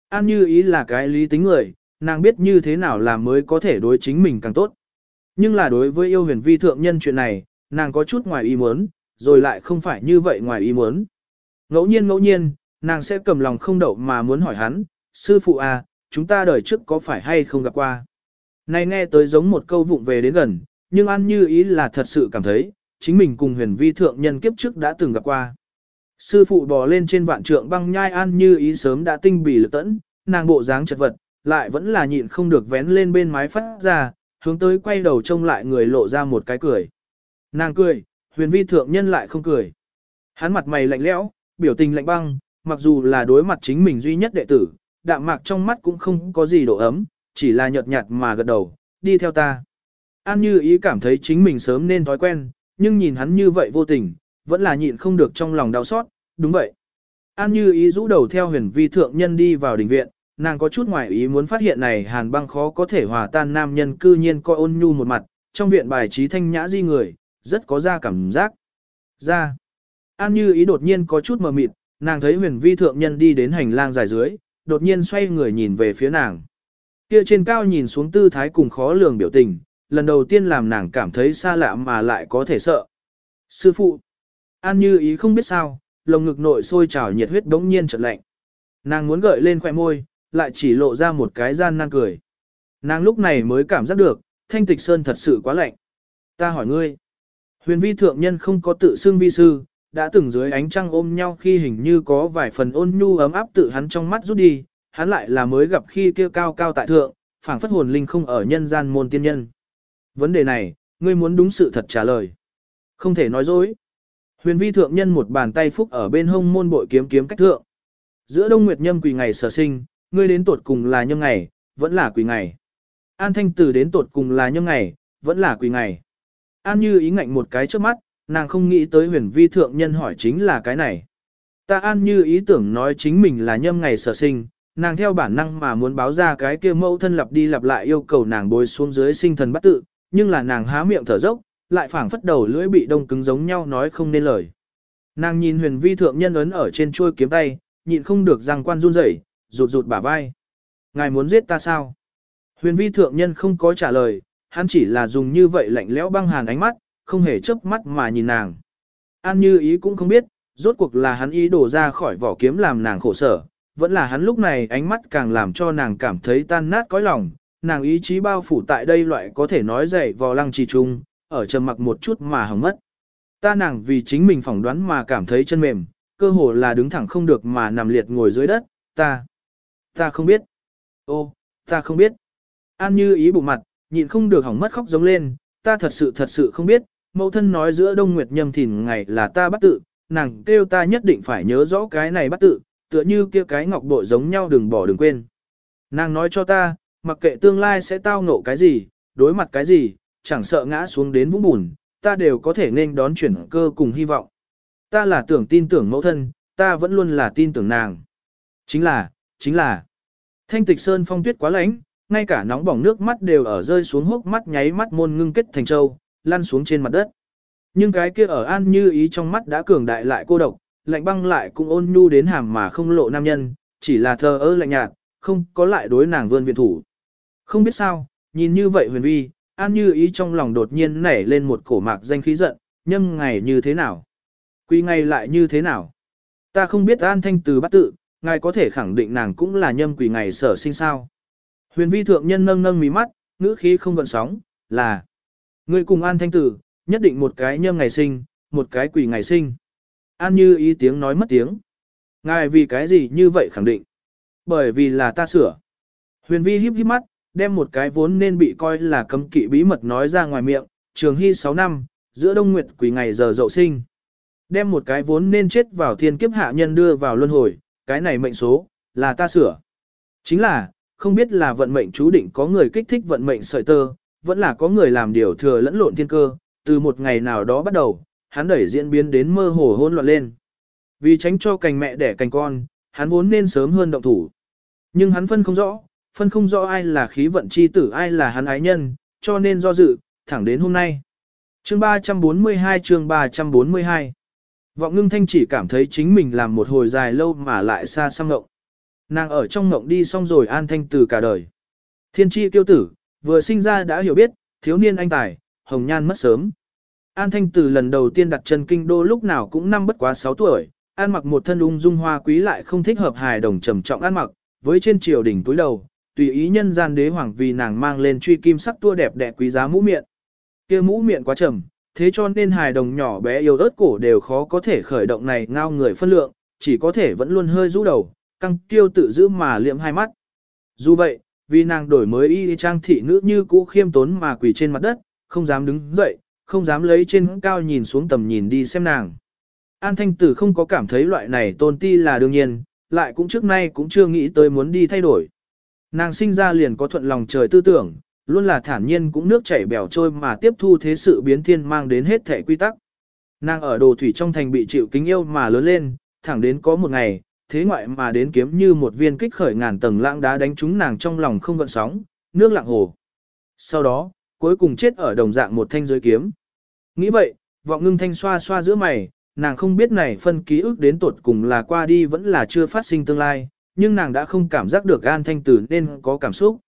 An Như ý là cái lý tính người, nàng biết như thế nào làm mới có thể đối chính mình càng tốt. Nhưng là đối với yêu huyền vi thượng nhân chuyện này, nàng có chút ngoài ý muốn, rồi lại không phải như vậy ngoài ý muốn. Ngẫu nhiên ngẫu nhiên, nàng sẽ cầm lòng không đậu mà muốn hỏi hắn, sư phụ à, chúng ta đời trước có phải hay không gặp qua. Này nghe tới giống một câu vụng về đến gần, nhưng An như ý là thật sự cảm thấy, chính mình cùng huyền vi thượng nhân kiếp trước đã từng gặp qua. Sư phụ bò lên trên vạn trượng băng nhai an như ý sớm đã tinh bỉ lực tẫn, nàng bộ dáng chật vật, lại vẫn là nhịn không được vén lên bên mái phát ra, hướng tới quay đầu trông lại người lộ ra một cái cười. Nàng cười, huyền vi thượng nhân lại không cười. Hắn mặt mày lạnh lẽo, biểu tình lạnh băng, mặc dù là đối mặt chính mình duy nhất đệ tử, đạm mạc trong mắt cũng không có gì độ ấm, chỉ là nhợt nhạt mà gật đầu, đi theo ta. An như ý cảm thấy chính mình sớm nên thói quen, nhưng nhìn hắn như vậy vô tình, vẫn là nhịn không được trong lòng đau xót, đúng vậy. An như ý rũ đầu theo huyền vi thượng nhân đi vào đình viện, nàng có chút ngoài ý muốn phát hiện này hàn băng khó có thể hòa tan nam nhân cư nhiên coi ôn nhu một mặt, trong viện bài trí thanh nhã di người, rất có ra cảm giác. Ra. An như ý đột nhiên có chút mờ mịt, nàng thấy huyền vi thượng nhân đi đến hành lang dài dưới, đột nhiên xoay người nhìn về phía nàng. Kia trên cao nhìn xuống tư thái cùng khó lường biểu tình, lần đầu tiên làm nàng cảm thấy xa lạ mà lại có thể sợ. Sư phụ. An như ý không biết sao, lồng ngực nội sôi trào nhiệt huyết đống nhiên chợt lạnh. Nàng muốn gợi lên khỏe môi, lại chỉ lộ ra một cái gian nan cười. Nàng lúc này mới cảm giác được, thanh tịch sơn thật sự quá lạnh. Ta hỏi ngươi. Huyền vi thượng nhân không có tự xưng vi sư, đã từng dưới ánh trăng ôm nhau khi hình như có vài phần ôn nhu ấm áp tự hắn trong mắt rút đi, hắn lại là mới gặp khi kia cao cao tại thượng, phảng phất hồn linh không ở nhân gian môn tiên nhân. Vấn đề này, ngươi muốn đúng sự thật trả lời. Không thể nói dối. Huyền vi thượng nhân một bàn tay phúc ở bên hông môn bội kiếm kiếm cách thượng. Giữa đông nguyệt nhâm quỳ ngày sở sinh, ngươi đến tột cùng là nhâm ngày, vẫn là quỳ ngày. An thanh tử đến tột cùng là nhâm ngày, vẫn là quỳ ngày. An như ý ngạnh một cái trước mắt, nàng không nghĩ tới huyền vi thượng nhân hỏi chính là cái này. Ta an như ý tưởng nói chính mình là nhâm ngày sở sinh, nàng theo bản năng mà muốn báo ra cái kia mẫu thân lặp đi lặp lại yêu cầu nàng bồi xuống dưới sinh thần bắt tự, nhưng là nàng há miệng thở dốc, lại phảng phất đầu lưỡi bị đông cứng giống nhau nói không nên lời. Nàng nhìn huyền vi thượng nhân ấn ở trên chuôi kiếm tay, nhịn không được răng quan run rẩy, rụt rụt bả vai. Ngài muốn giết ta sao? Huyền vi thượng nhân không có trả lời, hắn chỉ là dùng như vậy lạnh lẽo băng hàn ánh mắt, không hề chớp mắt mà nhìn nàng. An như ý cũng không biết, rốt cuộc là hắn ý đổ ra khỏi vỏ kiếm làm nàng khổ sở, vẫn là hắn lúc này ánh mắt càng làm cho nàng cảm thấy tan nát cõi lòng, nàng ý chí bao phủ tại đây loại có thể nói dậy vò lăng trì trung, ở trầm mặc một chút mà hỏng mất. Ta nàng vì chính mình phỏng đoán mà cảm thấy chân mềm, cơ hồ là đứng thẳng không được mà nằm liệt ngồi dưới đất, ta, ta không biết. Ô, ta không biết. An như ý bụng mặt, nhịn không được hỏng mất khóc giống lên, ta thật sự thật sự không biết, mẫu thân nói giữa đông nguyệt nhâm thìn ngày là ta bắt tự, nàng kêu ta nhất định phải nhớ rõ cái này bắt tự, tựa như kia cái ngọc bội giống nhau đừng bỏ đừng quên. Nàng nói cho ta, mặc kệ tương lai sẽ tao ngộ cái gì, đối mặt cái gì, chẳng sợ ngã xuống đến vũng bùn, ta đều có thể nên đón chuyển cơ cùng hy vọng. Ta là tưởng tin tưởng mẫu thân, ta vẫn luôn là tin tưởng nàng. Chính là, chính là, thanh tịch sơn phong tuyết quá lạnh, ngay cả nóng bỏng nước mắt đều ở rơi xuống hốc mắt nháy mắt môn ngưng kết thành châu, lăn xuống trên mặt đất. Nhưng cái kia ở an như ý trong mắt đã cường đại lại cô độc, lạnh băng lại cũng ôn nhu đến hàm mà không lộ nam nhân, chỉ là thờ ơ lạnh nhạt, không có lại đối nàng vươn viện thủ. Không biết sao, nhìn như vậy huyền vi, an như ý trong lòng đột nhiên nảy lên một cổ mạc danh khí giận, nhâm ngày như thế nào? Quy ngày lại như thế nào? Ta không biết an thanh từ bắt tự, ngài có thể khẳng định nàng cũng là nhâm quỷ ngày sở sinh sao. Huyền vi thượng nhân nâng nâng mí mắt, ngữ khí không gợn sóng, là Người cùng An Thanh Tử, nhất định một cái nhâm ngày sinh, một cái quỷ ngày sinh. An như ý tiếng nói mất tiếng. Ngài vì cái gì như vậy khẳng định? Bởi vì là ta sửa. Huyền vi híp híp mắt, đem một cái vốn nên bị coi là cấm kỵ bí mật nói ra ngoài miệng, trường hy 6 năm, giữa đông nguyệt quỷ ngày giờ dậu sinh. Đem một cái vốn nên chết vào thiên kiếp hạ nhân đưa vào luân hồi, cái này mệnh số, là ta sửa. Chính là, không biết là vận mệnh chú định có người kích thích vận mệnh sợi tơ, vẫn là có người làm điều thừa lẫn lộn thiên cơ, từ một ngày nào đó bắt đầu, hắn đẩy diễn biến đến mơ hồ hôn loạn lên. Vì tránh cho cành mẹ đẻ cành con, hắn vốn nên sớm hơn động thủ. Nhưng hắn phân không rõ, phân không rõ ai là khí vận chi tử ai là hắn ái nhân, cho nên do dự, thẳng đến hôm nay. Chương 342 chương 342 Vọng ngưng thanh chỉ cảm thấy chính mình làm một hồi dài lâu mà lại xa xăm ngộng. Nàng ở trong ngộng đi xong rồi an thanh từ cả đời. Thiên tri kiêu tử, vừa sinh ra đã hiểu biết, thiếu niên anh tài, hồng nhan mất sớm. An thanh từ lần đầu tiên đặt chân kinh đô lúc nào cũng năm bất quá 6 tuổi, an mặc một thân ung dung hoa quý lại không thích hợp hài đồng trầm trọng ăn mặc, với trên triều đỉnh túi đầu, tùy ý nhân gian đế hoàng vì nàng mang lên truy kim sắc tua đẹp đẽ quý giá mũ miệng. Kia mũ miệng quá trầm, thế cho nên hài đồng nhỏ bé yêu ớt cổ đều khó có thể khởi động này ngao người phân lượng, chỉ có thể vẫn luôn hơi rũ đầu, căng tiêu tự giữ mà liệm hai mắt. Dù vậy, vì nàng đổi mới y trang thị nữ như cũ khiêm tốn mà quỳ trên mặt đất, không dám đứng dậy, không dám lấy trên cao nhìn xuống tầm nhìn đi xem nàng. An Thanh Tử không có cảm thấy loại này tôn ti là đương nhiên, lại cũng trước nay cũng chưa nghĩ tới muốn đi thay đổi. Nàng sinh ra liền có thuận lòng trời tư tưởng, luôn là thản nhiên cũng nước chảy bèo trôi mà tiếp thu thế sự biến thiên mang đến hết thể quy tắc. Nàng ở đồ thủy trong thành bị chịu kính yêu mà lớn lên, thẳng đến có một ngày, thế ngoại mà đến kiếm như một viên kích khởi ngàn tầng lãng đá đánh trúng nàng trong lòng không gợn sóng, nước lặng hồ. Sau đó, cuối cùng chết ở đồng dạng một thanh giới kiếm. Nghĩ vậy, vọng ngưng thanh xoa xoa giữa mày, nàng không biết này phân ký ức đến tột cùng là qua đi vẫn là chưa phát sinh tương lai, nhưng nàng đã không cảm giác được an thanh tử nên có cảm xúc.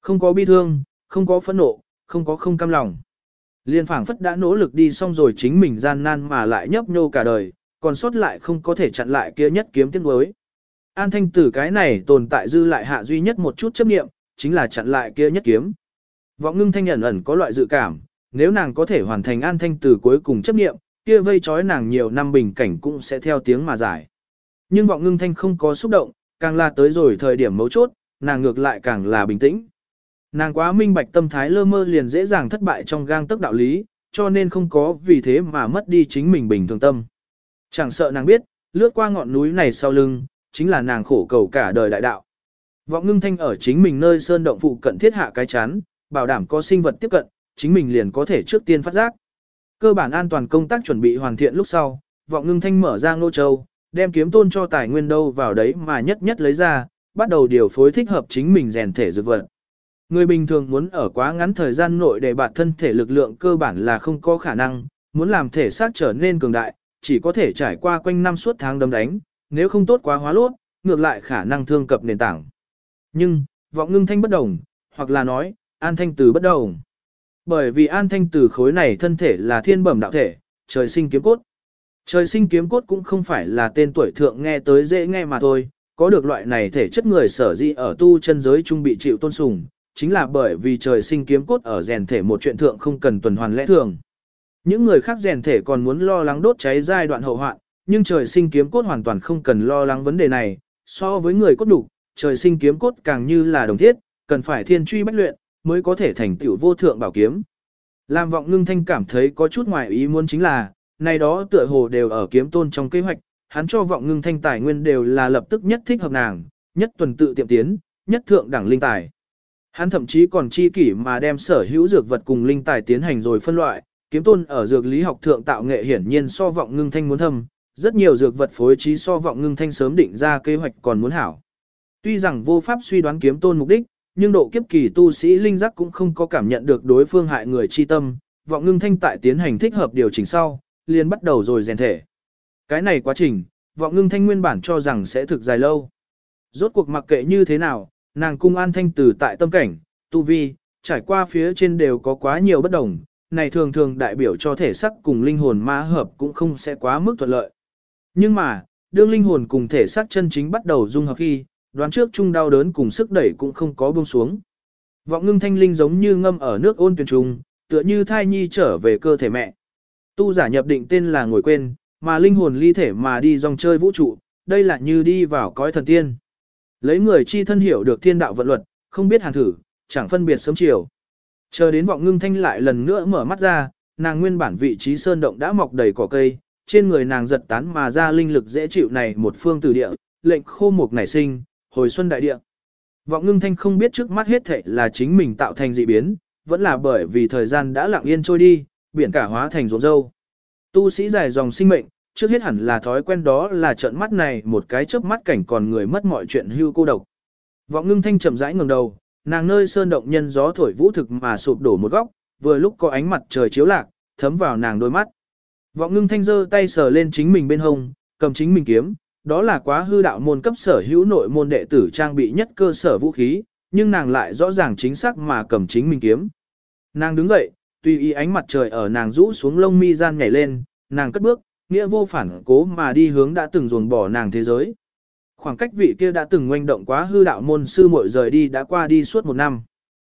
Không có bi thương, không có phẫn nộ, không có không cam lòng. Liên phảng phất đã nỗ lực đi xong rồi chính mình gian nan mà lại nhấp nhô cả đời, còn sót lại không có thể chặn lại kia nhất kiếm tiếng đối. An thanh tử cái này tồn tại dư lại hạ duy nhất một chút chấp niệm, chính là chặn lại kia nhất kiếm. Vọng ngưng thanh ẩn ẩn có loại dự cảm, nếu nàng có thể hoàn thành an thanh tử cuối cùng chấp niệm, kia vây trói nàng nhiều năm bình cảnh cũng sẽ theo tiếng mà giải. Nhưng vọng ngưng thanh không có xúc động, càng là tới rồi thời điểm mấu chốt, nàng ngược lại càng là bình tĩnh. Nàng quá minh bạch tâm thái lơ mơ liền dễ dàng thất bại trong gang tấc đạo lý, cho nên không có vì thế mà mất đi chính mình bình thường tâm. Chẳng sợ nàng biết, lướt qua ngọn núi này sau lưng, chính là nàng khổ cầu cả đời đại đạo. Vọng ngưng thanh ở chính mình nơi sơn động phụ cận thiết hạ cái chán, bảo đảm có sinh vật tiếp cận, chính mình liền có thể trước tiên phát giác. Cơ bản an toàn công tác chuẩn bị hoàn thiện lúc sau, vọng ngưng thanh mở ra ngô châu, đem kiếm tôn cho tài nguyên đâu vào đấy mà nhất nhất lấy ra, bắt đầu điều phối thích hợp chính mình rèn thể dược vật. Người bình thường muốn ở quá ngắn thời gian nội để bản thân thể lực lượng cơ bản là không có khả năng, muốn làm thể xác trở nên cường đại, chỉ có thể trải qua quanh năm suốt tháng đấm đánh, nếu không tốt quá hóa lốt, ngược lại khả năng thương cập nền tảng. Nhưng, vọng ngưng thanh bất đồng, hoặc là nói, an thanh từ bất đồng. Bởi vì an thanh từ khối này thân thể là thiên bẩm đạo thể, trời sinh kiếm cốt. Trời sinh kiếm cốt cũng không phải là tên tuổi thượng nghe tới dễ nghe mà thôi, có được loại này thể chất người sở di ở tu chân giới trung bị chịu tôn sùng, chính là bởi vì trời sinh kiếm cốt ở rèn thể một chuyện thượng không cần tuần hoàn lẽ thường. Những người khác rèn thể còn muốn lo lắng đốt cháy giai đoạn hậu hoạn, nhưng trời sinh kiếm cốt hoàn toàn không cần lo lắng vấn đề này, so với người cốt đủ, trời sinh kiếm cốt càng như là đồng thiết, cần phải thiên truy bách luyện, mới có thể thành tựu vô thượng bảo kiếm. Lam vọng ngưng thanh cảm thấy có chút ngoài ý muốn chính là, này đó tựa hồ đều ở kiếm tôn trong kế hoạch, hắn cho vọng ngưng thanh tài nguyên đều là lập tức nhất thích hợp nàng, nhất tuần tự tiệm tiến, nhất thượng đẳng linh tài. Hắn thậm chí còn chi kỷ mà đem sở hữu dược vật cùng linh tài tiến hành rồi phân loại, kiếm tôn ở dược lý học thượng tạo nghệ hiển nhiên so vọng ngưng thanh muốn thâm, rất nhiều dược vật phối trí so vọng ngưng thanh sớm định ra kế hoạch còn muốn hảo. Tuy rằng vô pháp suy đoán kiếm tôn mục đích, nhưng độ kiếp kỳ tu sĩ linh giác cũng không có cảm nhận được đối phương hại người chi tâm, vọng ngưng thanh tại tiến hành thích hợp điều chỉnh sau, liền bắt đầu rồi rèn thể. Cái này quá trình, vọng ngưng thanh nguyên bản cho rằng sẽ thực dài lâu. Rốt cuộc mặc kệ như thế nào, nàng cung an thanh từ tại tâm cảnh, tu vi, trải qua phía trên đều có quá nhiều bất đồng, này thường thường đại biểu cho thể sắc cùng linh hồn ma hợp cũng không sẽ quá mức thuận lợi. Nhưng mà, đương linh hồn cùng thể xác chân chính bắt đầu dung hợp khi, đoán trước chung đau đớn cùng sức đẩy cũng không có buông xuống. Vọng ngưng thanh linh giống như ngâm ở nước ôn tuyển trùng, tựa như thai nhi trở về cơ thể mẹ. Tu giả nhập định tên là ngồi quên, mà linh hồn ly thể mà đi dòng chơi vũ trụ, đây là như đi vào cõi thần tiên. Lấy người chi thân hiểu được thiên đạo vận luật, không biết hàn thử, chẳng phân biệt sớm chiều. Chờ đến vọng ngưng thanh lại lần nữa mở mắt ra, nàng nguyên bản vị trí sơn động đã mọc đầy cỏ cây, trên người nàng giật tán mà ra linh lực dễ chịu này một phương từ địa, lệnh khô mục nảy sinh, hồi xuân đại địa. Vọng ngưng thanh không biết trước mắt hết thảy là chính mình tạo thành dị biến, vẫn là bởi vì thời gian đã lặng yên trôi đi, biển cả hóa thành ruộng dâu. Tu sĩ dài dòng sinh mệnh, trước hết hẳn là thói quen đó là trợn mắt này một cái chớp mắt cảnh còn người mất mọi chuyện hưu cô độc. Vọng ngưng thanh chậm rãi ngẩng đầu, nàng nơi sơn động nhân gió thổi vũ thực mà sụp đổ một góc, vừa lúc có ánh mặt trời chiếu lạc, thấm vào nàng đôi mắt. Vọng ngưng thanh giơ tay sờ lên chính mình bên hông, cầm chính mình kiếm, đó là quá hư đạo môn cấp sở hữu nội môn đệ tử trang bị nhất cơ sở vũ khí, nhưng nàng lại rõ ràng chính xác mà cầm chính mình kiếm. Nàng đứng dậy, tùy ý ánh mặt trời ở nàng rũ xuống lông mi gian nhảy lên, nàng cất bước, nghĩa vô phản cố mà đi hướng đã từng ruồn bỏ nàng thế giới. Khoảng cách vị kia đã từng ngoanh động quá hư đạo môn sư muội rời đi đã qua đi suốt một năm.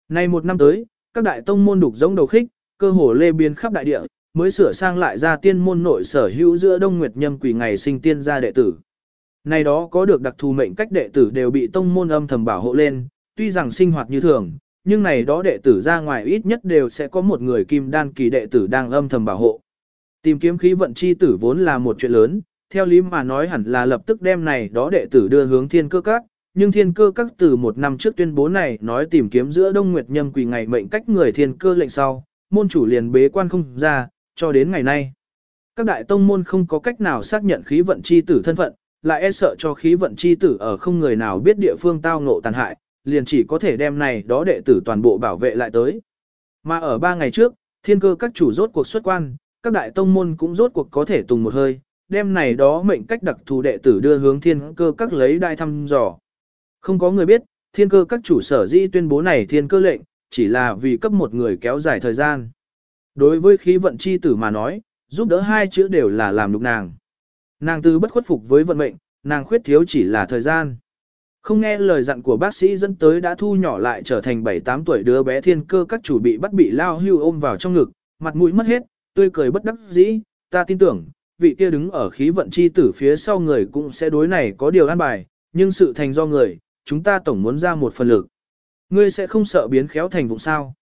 Nay một năm tới, các đại tông môn đục giống đầu khích, cơ hồ lê biến khắp đại địa, mới sửa sang lại ra tiên môn nội sở hữu giữa Đông Nguyệt Nhâm quỷ ngày sinh tiên gia đệ tử. Này đó có được đặc thù mệnh cách đệ tử đều bị tông môn âm thầm bảo hộ lên, tuy rằng sinh hoạt như thường, nhưng này đó đệ tử ra ngoài ít nhất đều sẽ có một người kim đan kỳ đệ tử đang âm thầm bảo hộ. Tìm kiếm khí vận chi tử vốn là một chuyện lớn, theo lý mà nói hẳn là lập tức đem này đó đệ tử đưa hướng thiên cơ các, nhưng thiên cơ các từ một năm trước tuyên bố này nói tìm kiếm giữa Đông Nguyệt Nhâm quỳ ngày mệnh cách người thiên cơ lệnh sau, môn chủ liền bế quan không ra, cho đến ngày nay. Các đại tông môn không có cách nào xác nhận khí vận chi tử thân phận, lại e sợ cho khí vận chi tử ở không người nào biết địa phương tao ngộ tàn hại, liền chỉ có thể đem này đó đệ tử toàn bộ bảo vệ lại tới. Mà ở ba ngày trước, thiên cơ các chủ rốt cuộc xuất quan, các đại tông môn cũng rốt cuộc có thể tùng một hơi, đem này đó mệnh cách đặc thù đệ tử đưa hướng thiên cơ các lấy đai thăm dò. Không có người biết, thiên cơ các chủ sở di tuyên bố này thiên cơ lệnh, chỉ là vì cấp một người kéo dài thời gian. Đối với khí vận chi tử mà nói, giúp đỡ hai chữ đều là làm lục nàng. Nàng tư bất khuất phục với vận mệnh, nàng khuyết thiếu chỉ là thời gian. Không nghe lời dặn của bác sĩ dẫn tới đã thu nhỏ lại trở thành 7-8 tuổi đứa bé thiên cơ các chủ bị bắt bị lao hưu ôm vào trong ngực, mặt mũi mất hết, tươi cười bất đắc dĩ, ta tin tưởng, vị kia đứng ở khí vận chi tử phía sau người cũng sẽ đối này có điều an bài, nhưng sự thành do người, chúng ta tổng muốn ra một phần lực. Ngươi sẽ không sợ biến khéo thành vụ sao.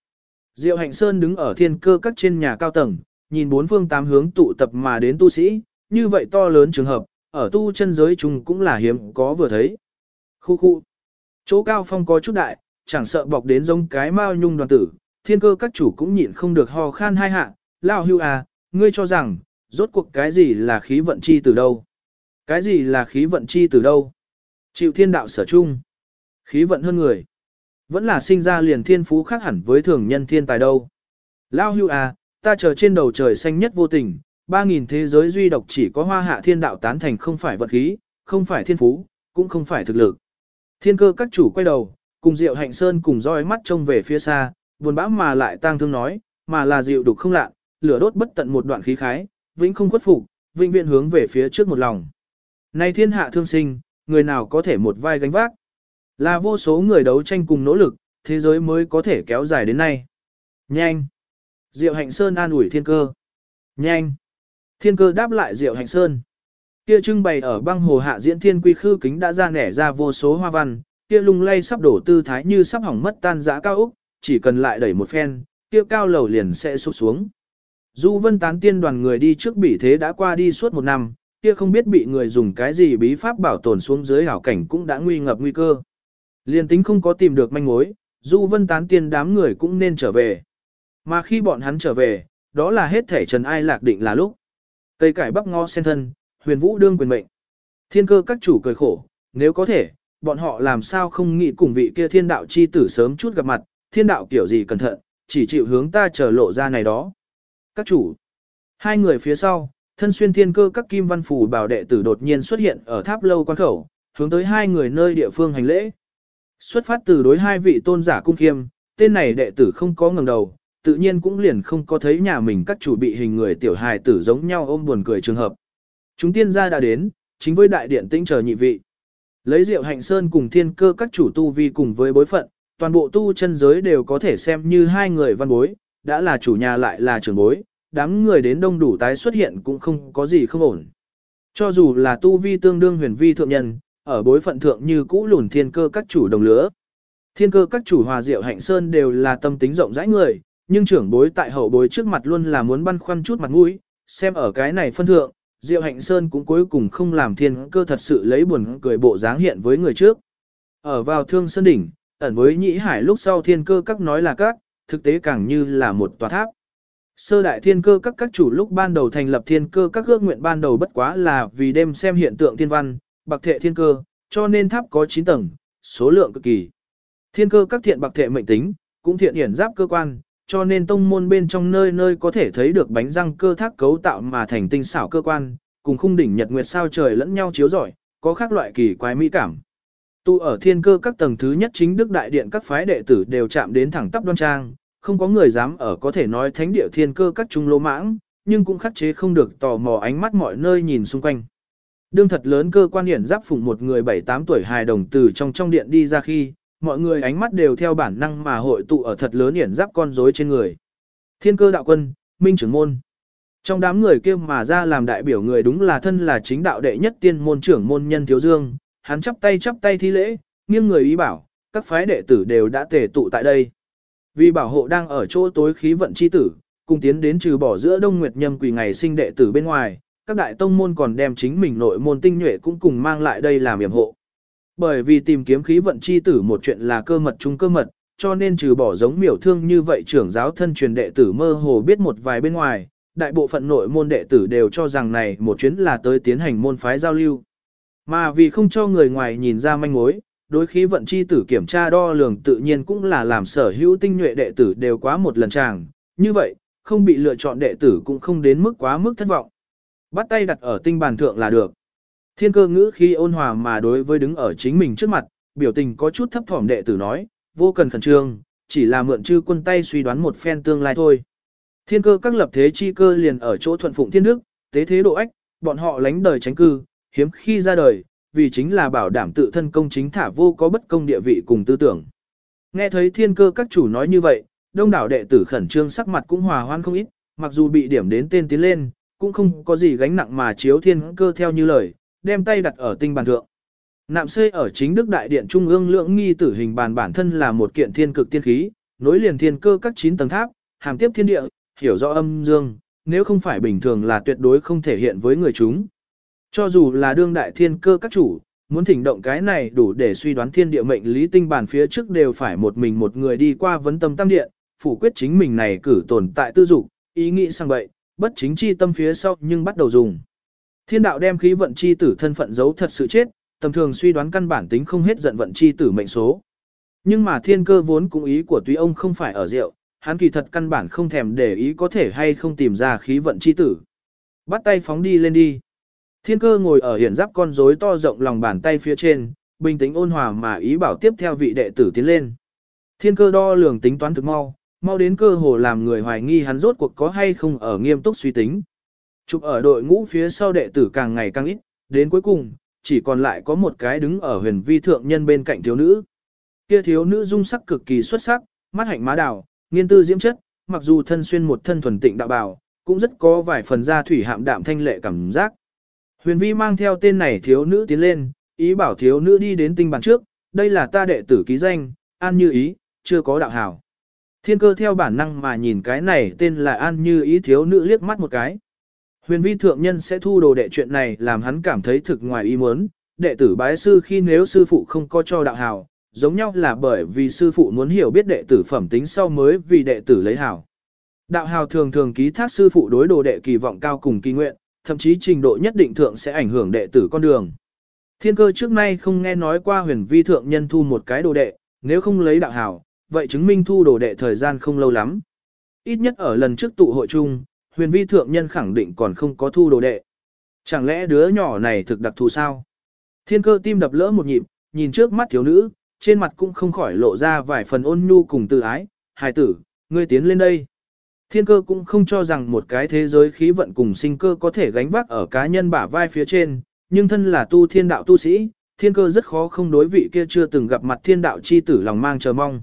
Diệu Hạnh Sơn đứng ở thiên cơ các trên nhà cao tầng, nhìn bốn phương tám hướng tụ tập mà đến tu sĩ, như vậy to lớn trường hợp, ở tu chân giới chung cũng là hiếm có vừa thấy. Khu khu. Chỗ cao phong có chút đại, chẳng sợ bọc đến giống cái mao nhung đoàn tử, thiên cơ các chủ cũng nhịn không được ho khan hai hạ, lao hưu à, ngươi cho rằng, rốt cuộc cái gì là khí vận chi từ đâu? Cái gì là khí vận chi từ đâu? Chịu thiên đạo sở chung. Khí vận hơn người. Vẫn là sinh ra liền thiên phú khác hẳn với thường nhân thiên tài đâu. Lao hưu à, ta chờ trên đầu trời xanh nhất vô tình, ba nghìn thế giới duy độc chỉ có hoa hạ thiên đạo tán thành không phải vận khí, không phải thiên phú, cũng không phải thực lực. Thiên cơ các chủ quay đầu, cùng Diệu Hạnh Sơn cùng roi mắt trông về phía xa, buồn bã mà lại tang thương nói, mà là Diệu đục không lạ, lửa đốt bất tận một đoạn khí khái, vĩnh không khuất phục, vĩnh viễn hướng về phía trước một lòng. Này thiên hạ thương sinh, người nào có thể một vai gánh vác? Là vô số người đấu tranh cùng nỗ lực, thế giới mới có thể kéo dài đến nay. Nhanh! Diệu Hạnh Sơn an ủi thiên cơ. Nhanh! Thiên cơ đáp lại Diệu Hạnh Sơn. Kia trưng bày ở băng hồ hạ diễn thiên quy khư kính đã ra nẻ ra vô số hoa văn, kia lung lay sắp đổ tư thái như sắp hỏng mất tan dã cao úc, chỉ cần lại đẩy một phen, kia cao lầu liền sẽ sụp xuống. Du vân tán tiên đoàn người đi trước bỉ thế đã qua đi suốt một năm, kia không biết bị người dùng cái gì bí pháp bảo tồn xuống dưới hảo cảnh cũng đã nguy ngập nguy cơ. Liên tính không có tìm được manh mối, du vân tán tiên đám người cũng nên trở về. Mà khi bọn hắn trở về, đó là hết thể trần ai lạc định là lúc. Cây cải bắp ngó sen thân, huyền vũ đương quyền mệnh. Thiên cơ các chủ cười khổ, nếu có thể, bọn họ làm sao không nghĩ cùng vị kia thiên đạo chi tử sớm chút gặp mặt, thiên đạo kiểu gì cẩn thận, chỉ chịu hướng ta trở lộ ra này đó. Các chủ, hai người phía sau, thân xuyên thiên cơ các kim văn phủ bảo đệ tử đột nhiên xuất hiện ở tháp lâu quan khẩu, hướng tới hai người nơi địa phương hành lễ. Xuất phát từ đối hai vị tôn giả cung kiêm, tên này đệ tử không có ngẩng đầu, tự nhiên cũng liền không có thấy nhà mình các chủ bị hình người tiểu hài tử giống nhau ôm buồn cười trường hợp. Chúng tiên gia đã đến, chính với đại điện tĩnh chờ nhị vị. Lấy Diệu Hạnh Sơn cùng thiên cơ các chủ tu vi cùng với bối phận, toàn bộ tu chân giới đều có thể xem như hai người văn bối, đã là chủ nhà lại là trưởng bối, đám người đến đông đủ tái xuất hiện cũng không có gì không ổn. Cho dù là tu vi tương đương huyền vi thượng nhân, ở bối phận thượng như cũ lùn thiên cơ các chủ đồng lứa. Thiên cơ các chủ hòa diệu hạnh sơn đều là tâm tính rộng rãi người, nhưng trưởng bối tại hậu bối trước mặt luôn là muốn băn khoăn chút mặt mũi, xem ở cái này phân thượng, diệu hạnh sơn cũng cuối cùng không làm thiên cơ thật sự lấy buồn cười bộ dáng hiện với người trước. Ở vào thương sơn đỉnh, ẩn với nhĩ hải lúc sau thiên cơ các nói là các, thực tế càng như là một tòa tháp. Sơ đại thiên cơ các các chủ lúc ban đầu thành lập thiên cơ các ước nguyện ban đầu bất quá là vì đêm xem hiện tượng thiên văn, bạc thệ thiên cơ, cho nên tháp có 9 tầng, số lượng cực kỳ. Thiên cơ các thiện bạc thệ mệnh tính, cũng thiện hiển giáp cơ quan, cho nên tông môn bên trong nơi nơi có thể thấy được bánh răng cơ thác cấu tạo mà thành tinh xảo cơ quan, cùng khung đỉnh nhật nguyệt sao trời lẫn nhau chiếu rọi, có khác loại kỳ quái mỹ cảm. Tu ở thiên cơ các tầng thứ nhất chính đức đại điện các phái đệ tử đều chạm đến thẳng tắp đoan trang, không có người dám ở có thể nói thánh địa thiên cơ các trung lô mãng, nhưng cũng khắc chế không được tò mò ánh mắt mọi nơi nhìn xung quanh. Đương thật lớn cơ quan hiển giáp phụng một người 7-8 tuổi hài đồng từ trong trong điện đi ra khi, mọi người ánh mắt đều theo bản năng mà hội tụ ở thật lớn hiển giáp con rối trên người. Thiên cơ đạo quân, minh trưởng môn. Trong đám người kia mà ra làm đại biểu người đúng là thân là chính đạo đệ nhất tiên môn trưởng môn nhân thiếu dương, hắn chắp tay chắp tay thi lễ, nghiêng người ý bảo, các phái đệ tử đều đã tề tụ tại đây. Vì bảo hộ đang ở chỗ tối khí vận chi tử, cùng tiến đến trừ bỏ giữa Đông Nguyệt Nhâm quỷ ngày sinh đệ tử bên ngoài, các đại tông môn còn đem chính mình nội môn tinh nhuệ cũng cùng mang lại đây làm yểm hộ. Bởi vì tìm kiếm khí vận chi tử một chuyện là cơ mật chung cơ mật, cho nên trừ bỏ giống miểu thương như vậy trưởng giáo thân truyền đệ tử mơ hồ biết một vài bên ngoài, đại bộ phận nội môn đệ tử đều cho rằng này một chuyến là tới tiến hành môn phái giao lưu. Mà vì không cho người ngoài nhìn ra manh mối, đối khí vận chi tử kiểm tra đo lường tự nhiên cũng là làm sở hữu tinh nhuệ đệ tử đều quá một lần chàng, như vậy, không bị lựa chọn đệ tử cũng không đến mức quá mức thất vọng. Bắt tay đặt ở tinh bàn thượng là được. Thiên cơ ngữ khi ôn hòa mà đối với đứng ở chính mình trước mặt, biểu tình có chút thấp thỏm đệ tử nói, vô cần khẩn trương, chỉ là mượn chư quân tay suy đoán một phen tương lai thôi. Thiên cơ các lập thế chi cơ liền ở chỗ thuận phụng thiên đức, tế thế độ ách, bọn họ lánh đời tránh cư, hiếm khi ra đời, vì chính là bảo đảm tự thân công chính thả vô có bất công địa vị cùng tư tưởng. Nghe thấy thiên cơ các chủ nói như vậy, đông đảo đệ tử khẩn trương sắc mặt cũng hòa hoan không ít, mặc dù bị điểm đến tên tiến lên, cũng không có gì gánh nặng mà chiếu thiên cơ theo như lời, đem tay đặt ở tinh bàn thượng. Nạm xây ở chính đức đại điện trung ương lượng nghi tử hình bàn bản thân là một kiện thiên cực tiên khí, nối liền thiên cơ các 9 tầng tháp, hàm tiếp thiên địa, hiểu rõ âm dương, nếu không phải bình thường là tuyệt đối không thể hiện với người chúng. Cho dù là đương đại thiên cơ các chủ, muốn thỉnh động cái này đủ để suy đoán thiên địa mệnh lý tinh bản phía trước đều phải một mình một người đi qua vấn tâm tam điện, phủ quyết chính mình này cử tồn tại tư dục, ý nghĩ sang bậy, bất chính chi tâm phía sau nhưng bắt đầu dùng. Thiên đạo đem khí vận chi tử thân phận giấu thật sự chết, tầm thường suy đoán căn bản tính không hết giận vận chi tử mệnh số. Nhưng mà thiên cơ vốn cũng ý của túy ông không phải ở rượu, hắn kỳ thật căn bản không thèm để ý có thể hay không tìm ra khí vận chi tử. Bắt tay phóng đi lên đi. Thiên cơ ngồi ở hiển giáp con rối to rộng lòng bàn tay phía trên, bình tĩnh ôn hòa mà ý bảo tiếp theo vị đệ tử tiến lên. Thiên cơ đo lường tính toán thực mau, mau đến cơ hồ làm người hoài nghi hắn rốt cuộc có hay không ở nghiêm túc suy tính. Chụp ở đội ngũ phía sau đệ tử càng ngày càng ít, đến cuối cùng, chỉ còn lại có một cái đứng ở huyền vi thượng nhân bên cạnh thiếu nữ. Kia thiếu nữ dung sắc cực kỳ xuất sắc, mắt hạnh má đào, nghiên tư diễm chất, mặc dù thân xuyên một thân thuần tịnh đạo bào, cũng rất có vài phần da thủy hạm đạm thanh lệ cảm giác. Huyền vi mang theo tên này thiếu nữ tiến lên, ý bảo thiếu nữ đi đến tinh bàn trước, đây là ta đệ tử ký danh, an như ý, chưa có đạo hảo. Thiên cơ theo bản năng mà nhìn cái này tên là an như ý thiếu nữ liếc mắt một cái. Huyền vi thượng nhân sẽ thu đồ đệ chuyện này làm hắn cảm thấy thực ngoài ý muốn, đệ tử bái sư khi nếu sư phụ không có cho đạo hào, giống nhau là bởi vì sư phụ muốn hiểu biết đệ tử phẩm tính sau mới vì đệ tử lấy hào. Đạo hào thường thường ký thác sư phụ đối đồ đệ kỳ vọng cao cùng kỳ nguyện, thậm chí trình độ nhất định thượng sẽ ảnh hưởng đệ tử con đường. Thiên cơ trước nay không nghe nói qua huyền vi thượng nhân thu một cái đồ đệ, nếu không lấy đạo hào, vậy chứng minh thu đồ đệ thời gian không lâu lắm. Ít nhất ở lần trước tụ hội chung, huyền vi thượng nhân khẳng định còn không có thu đồ đệ. Chẳng lẽ đứa nhỏ này thực đặc thù sao? Thiên cơ tim đập lỡ một nhịp, nhìn trước mắt thiếu nữ, trên mặt cũng không khỏi lộ ra vài phần ôn nhu cùng tự ái. Hài tử, ngươi tiến lên đây. Thiên cơ cũng không cho rằng một cái thế giới khí vận cùng sinh cơ có thể gánh vác ở cá nhân bả vai phía trên, nhưng thân là tu thiên đạo tu sĩ, thiên cơ rất khó không đối vị kia chưa từng gặp mặt thiên đạo chi tử lòng mang chờ mong.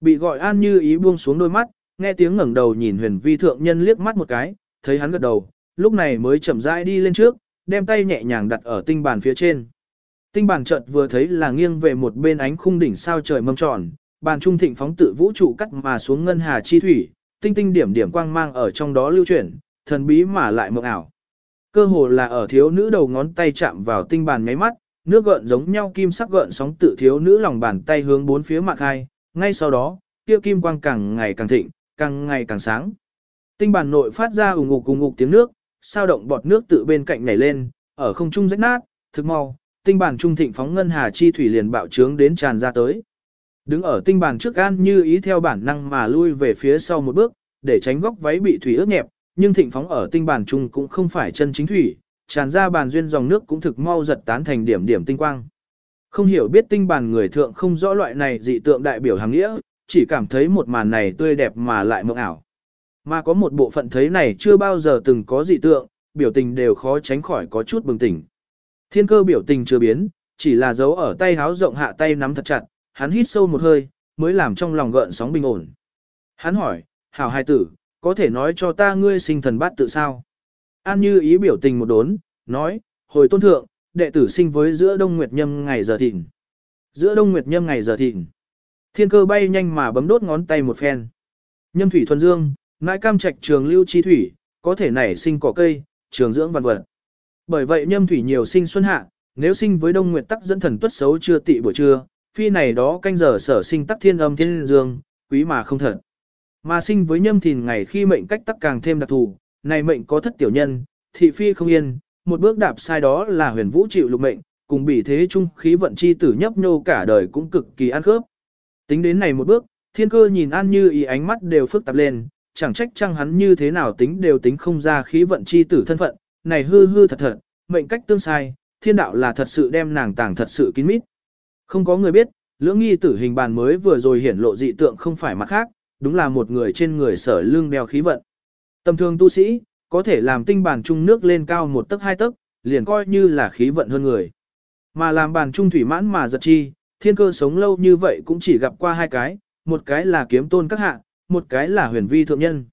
Bị gọi an như ý buông xuống đôi mắt, nghe tiếng ngẩng đầu nhìn huyền vi thượng nhân liếc mắt một cái, thấy hắn gật đầu, lúc này mới chậm rãi đi lên trước, đem tay nhẹ nhàng đặt ở tinh bàn phía trên. Tinh bàn chợt vừa thấy là nghiêng về một bên ánh khung đỉnh sao trời mâm tròn, bàn trung thịnh phóng tự vũ trụ cắt mà xuống ngân hà chi thủy, tinh tinh điểm điểm quang mang ở trong đó lưu chuyển, thần bí mà lại mộng ảo. Cơ hồ là ở thiếu nữ đầu ngón tay chạm vào tinh bàn ngáy mắt, nước gợn giống nhau kim sắc gợn sóng tự thiếu nữ lòng bàn tay hướng bốn phía mạc hai, ngay sau đó, kia kim quang càng ngày càng thịnh, càng ngày càng sáng. Tinh bàn nội phát ra ủng ngục ủng ngục tiếng nước, sao động bọt nước tự bên cạnh nhảy lên, ở không trung rách nát, thực mau, tinh bàn trung thịnh phóng ngân hà chi thủy liền bạo trướng đến tràn ra tới. Đứng ở tinh bàn trước gan như ý theo bản năng mà lui về phía sau một bước, để tránh góc váy bị thủy ướt nhẹp, nhưng thịnh phóng ở tinh bàn trung cũng không phải chân chính thủy, tràn ra bàn duyên dòng nước cũng thực mau giật tán thành điểm điểm tinh quang. Không hiểu biết tinh bàn người thượng không rõ loại này dị tượng đại biểu hàng nghĩa, chỉ cảm thấy một màn này tươi đẹp mà lại mộng ảo. Mà có một bộ phận thấy này chưa bao giờ từng có dị tượng, biểu tình đều khó tránh khỏi có chút bừng tỉnh. Thiên cơ biểu tình chưa biến, chỉ là dấu ở tay háo rộng hạ tay nắm thật chặt, hắn hít sâu một hơi, mới làm trong lòng gợn sóng bình ổn. Hắn hỏi, hảo hai tử, có thể nói cho ta ngươi sinh thần bát tự sao? An như ý biểu tình một đốn, nói, hồi tôn thượng, đệ tử sinh với giữa đông nguyệt nhâm ngày giờ thịnh. Giữa đông nguyệt nhâm ngày giờ thịnh. Thiên cơ bay nhanh mà bấm đốt ngón tay một phen. Nhâm thủy thuần dương, nãi cam trạch trường lưu chi thủy, có thể nảy sinh cỏ cây, trường dưỡng vạn vật. Bởi vậy nhâm thủy nhiều sinh xuân hạ, nếu sinh với đông nguyệt tắc dẫn thần tuất xấu chưa tị buổi trưa, phi này đó canh giờ sở sinh tắc thiên âm thiên dương, quý mà không thật. Mà sinh với nhâm thìn ngày khi mệnh cách tắc càng thêm đặc thù, này mệnh có thất tiểu nhân, thị phi không yên, một bước đạp sai đó là huyền vũ chịu lục mệnh, cùng bị thế trung khí vận chi tử nhấp nhô cả đời cũng cực kỳ ăn khớp. Tính đến này một bước, thiên cơ nhìn an như ý ánh mắt đều phức tạp lên, chẳng trách chăng hắn như thế nào tính đều tính không ra khí vận chi tử thân phận, này hư hư thật thật, mệnh cách tương sai, thiên đạo là thật sự đem nàng tàng thật sự kín mít. Không có người biết, lưỡng nghi tử hình bàn mới vừa rồi hiển lộ dị tượng không phải mặt khác, đúng là một người trên người sở lưng đeo khí vận. Tầm thường tu sĩ, có thể làm tinh bàn trung nước lên cao một tấc hai tấc, liền coi như là khí vận hơn người. Mà làm bàn trung thủy mãn mà giật chi, thiên cơ sống lâu như vậy cũng chỉ gặp qua hai cái, một cái là kiếm tôn các hạ, một cái là huyền vi thượng nhân.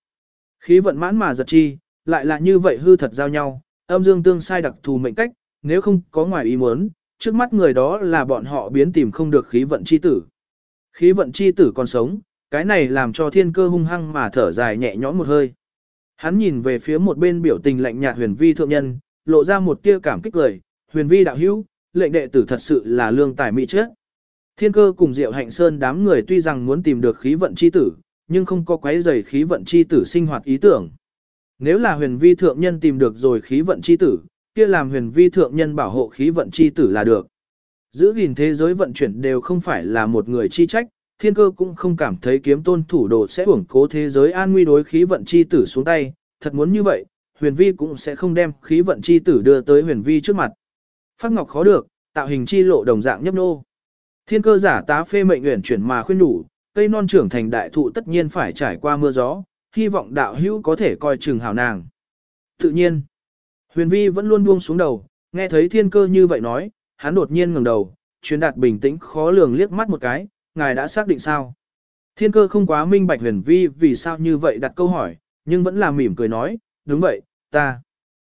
Khí vận mãn mà giật chi, lại là như vậy hư thật giao nhau, âm dương tương sai đặc thù mệnh cách, nếu không có ngoài ý muốn, trước mắt người đó là bọn họ biến tìm không được khí vận chi tử. Khí vận chi tử còn sống, cái này làm cho thiên cơ hung hăng mà thở dài nhẹ nhõm một hơi. Hắn nhìn về phía một bên biểu tình lạnh nhạt huyền vi thượng nhân, lộ ra một tia cảm kích cười, huyền vi đạo hữu, lệnh đệ tử thật sự là lương tài mỹ chết. Thiên cơ cùng Diệu Hạnh Sơn đám người tuy rằng muốn tìm được khí vận chi tử, nhưng không có quấy rầy khí vận chi tử sinh hoạt ý tưởng. Nếu là huyền vi thượng nhân tìm được rồi khí vận chi tử, kia làm huyền vi thượng nhân bảo hộ khí vận chi tử là được. Giữ gìn thế giới vận chuyển đều không phải là một người chi trách, thiên cơ cũng không cảm thấy kiếm tôn thủ đồ sẽ ủng cố thế giới an nguy đối khí vận chi tử xuống tay, thật muốn như vậy, huyền vi cũng sẽ không đem khí vận chi tử đưa tới huyền vi trước mặt. Phát ngọc khó được, tạo hình chi lộ đồng dạng nhấp nô. Thiên cơ giả tá phê mệnh nguyện chuyển mà khuyên đủ, cây non trưởng thành đại thụ tất nhiên phải trải qua mưa gió, hy vọng đạo hữu có thể coi chừng hảo nàng. Tự nhiên, huyền vi vẫn luôn buông xuống đầu, nghe thấy thiên cơ như vậy nói, hắn đột nhiên ngẩng đầu, chuyến đạt bình tĩnh khó lường liếc mắt một cái, ngài đã xác định sao? Thiên cơ không quá minh bạch huyền vi vì sao như vậy đặt câu hỏi, nhưng vẫn là mỉm cười nói, đúng vậy, ta.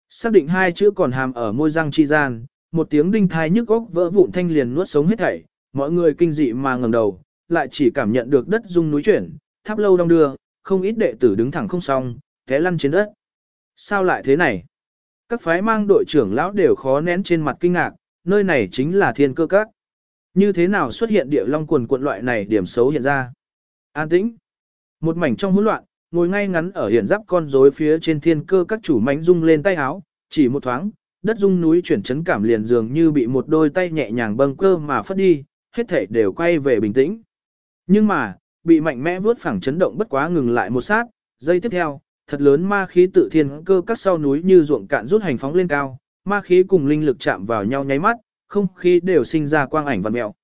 Xác định hai chữ còn hàm ở môi răng chi gian, một tiếng đinh thai nhức óc vỡ vụn thanh liền nuốt sống hết thảy, mọi người kinh dị mà ngẩng đầu, lại chỉ cảm nhận được đất rung núi chuyển, tháp lâu đông đưa, không ít đệ tử đứng thẳng không xong, té lăn trên đất. Sao lại thế này? Các phái mang đội trưởng lão đều khó nén trên mặt kinh ngạc, nơi này chính là thiên cơ các. Như thế nào xuất hiện địa long quần quận loại này điểm xấu hiện ra? An tĩnh. Một mảnh trong hỗn loạn, ngồi ngay ngắn ở hiện giáp con rối phía trên thiên cơ các chủ mánh rung lên tay áo, chỉ một thoáng, đất rung núi chuyển chấn cảm liền dường như bị một đôi tay nhẹ nhàng bâng cơ mà phất đi, hết thể đều quay về bình tĩnh. Nhưng mà, bị mạnh mẽ vướt phẳng chấn động bất quá ngừng lại một sát, giây tiếp theo, thật lớn ma khí tự thiên cơ các sau núi như ruộng cạn rút hành phóng lên cao, ma khí cùng linh lực chạm vào nhau nháy mắt, không khí đều sinh ra quang ảnh văn mẹo.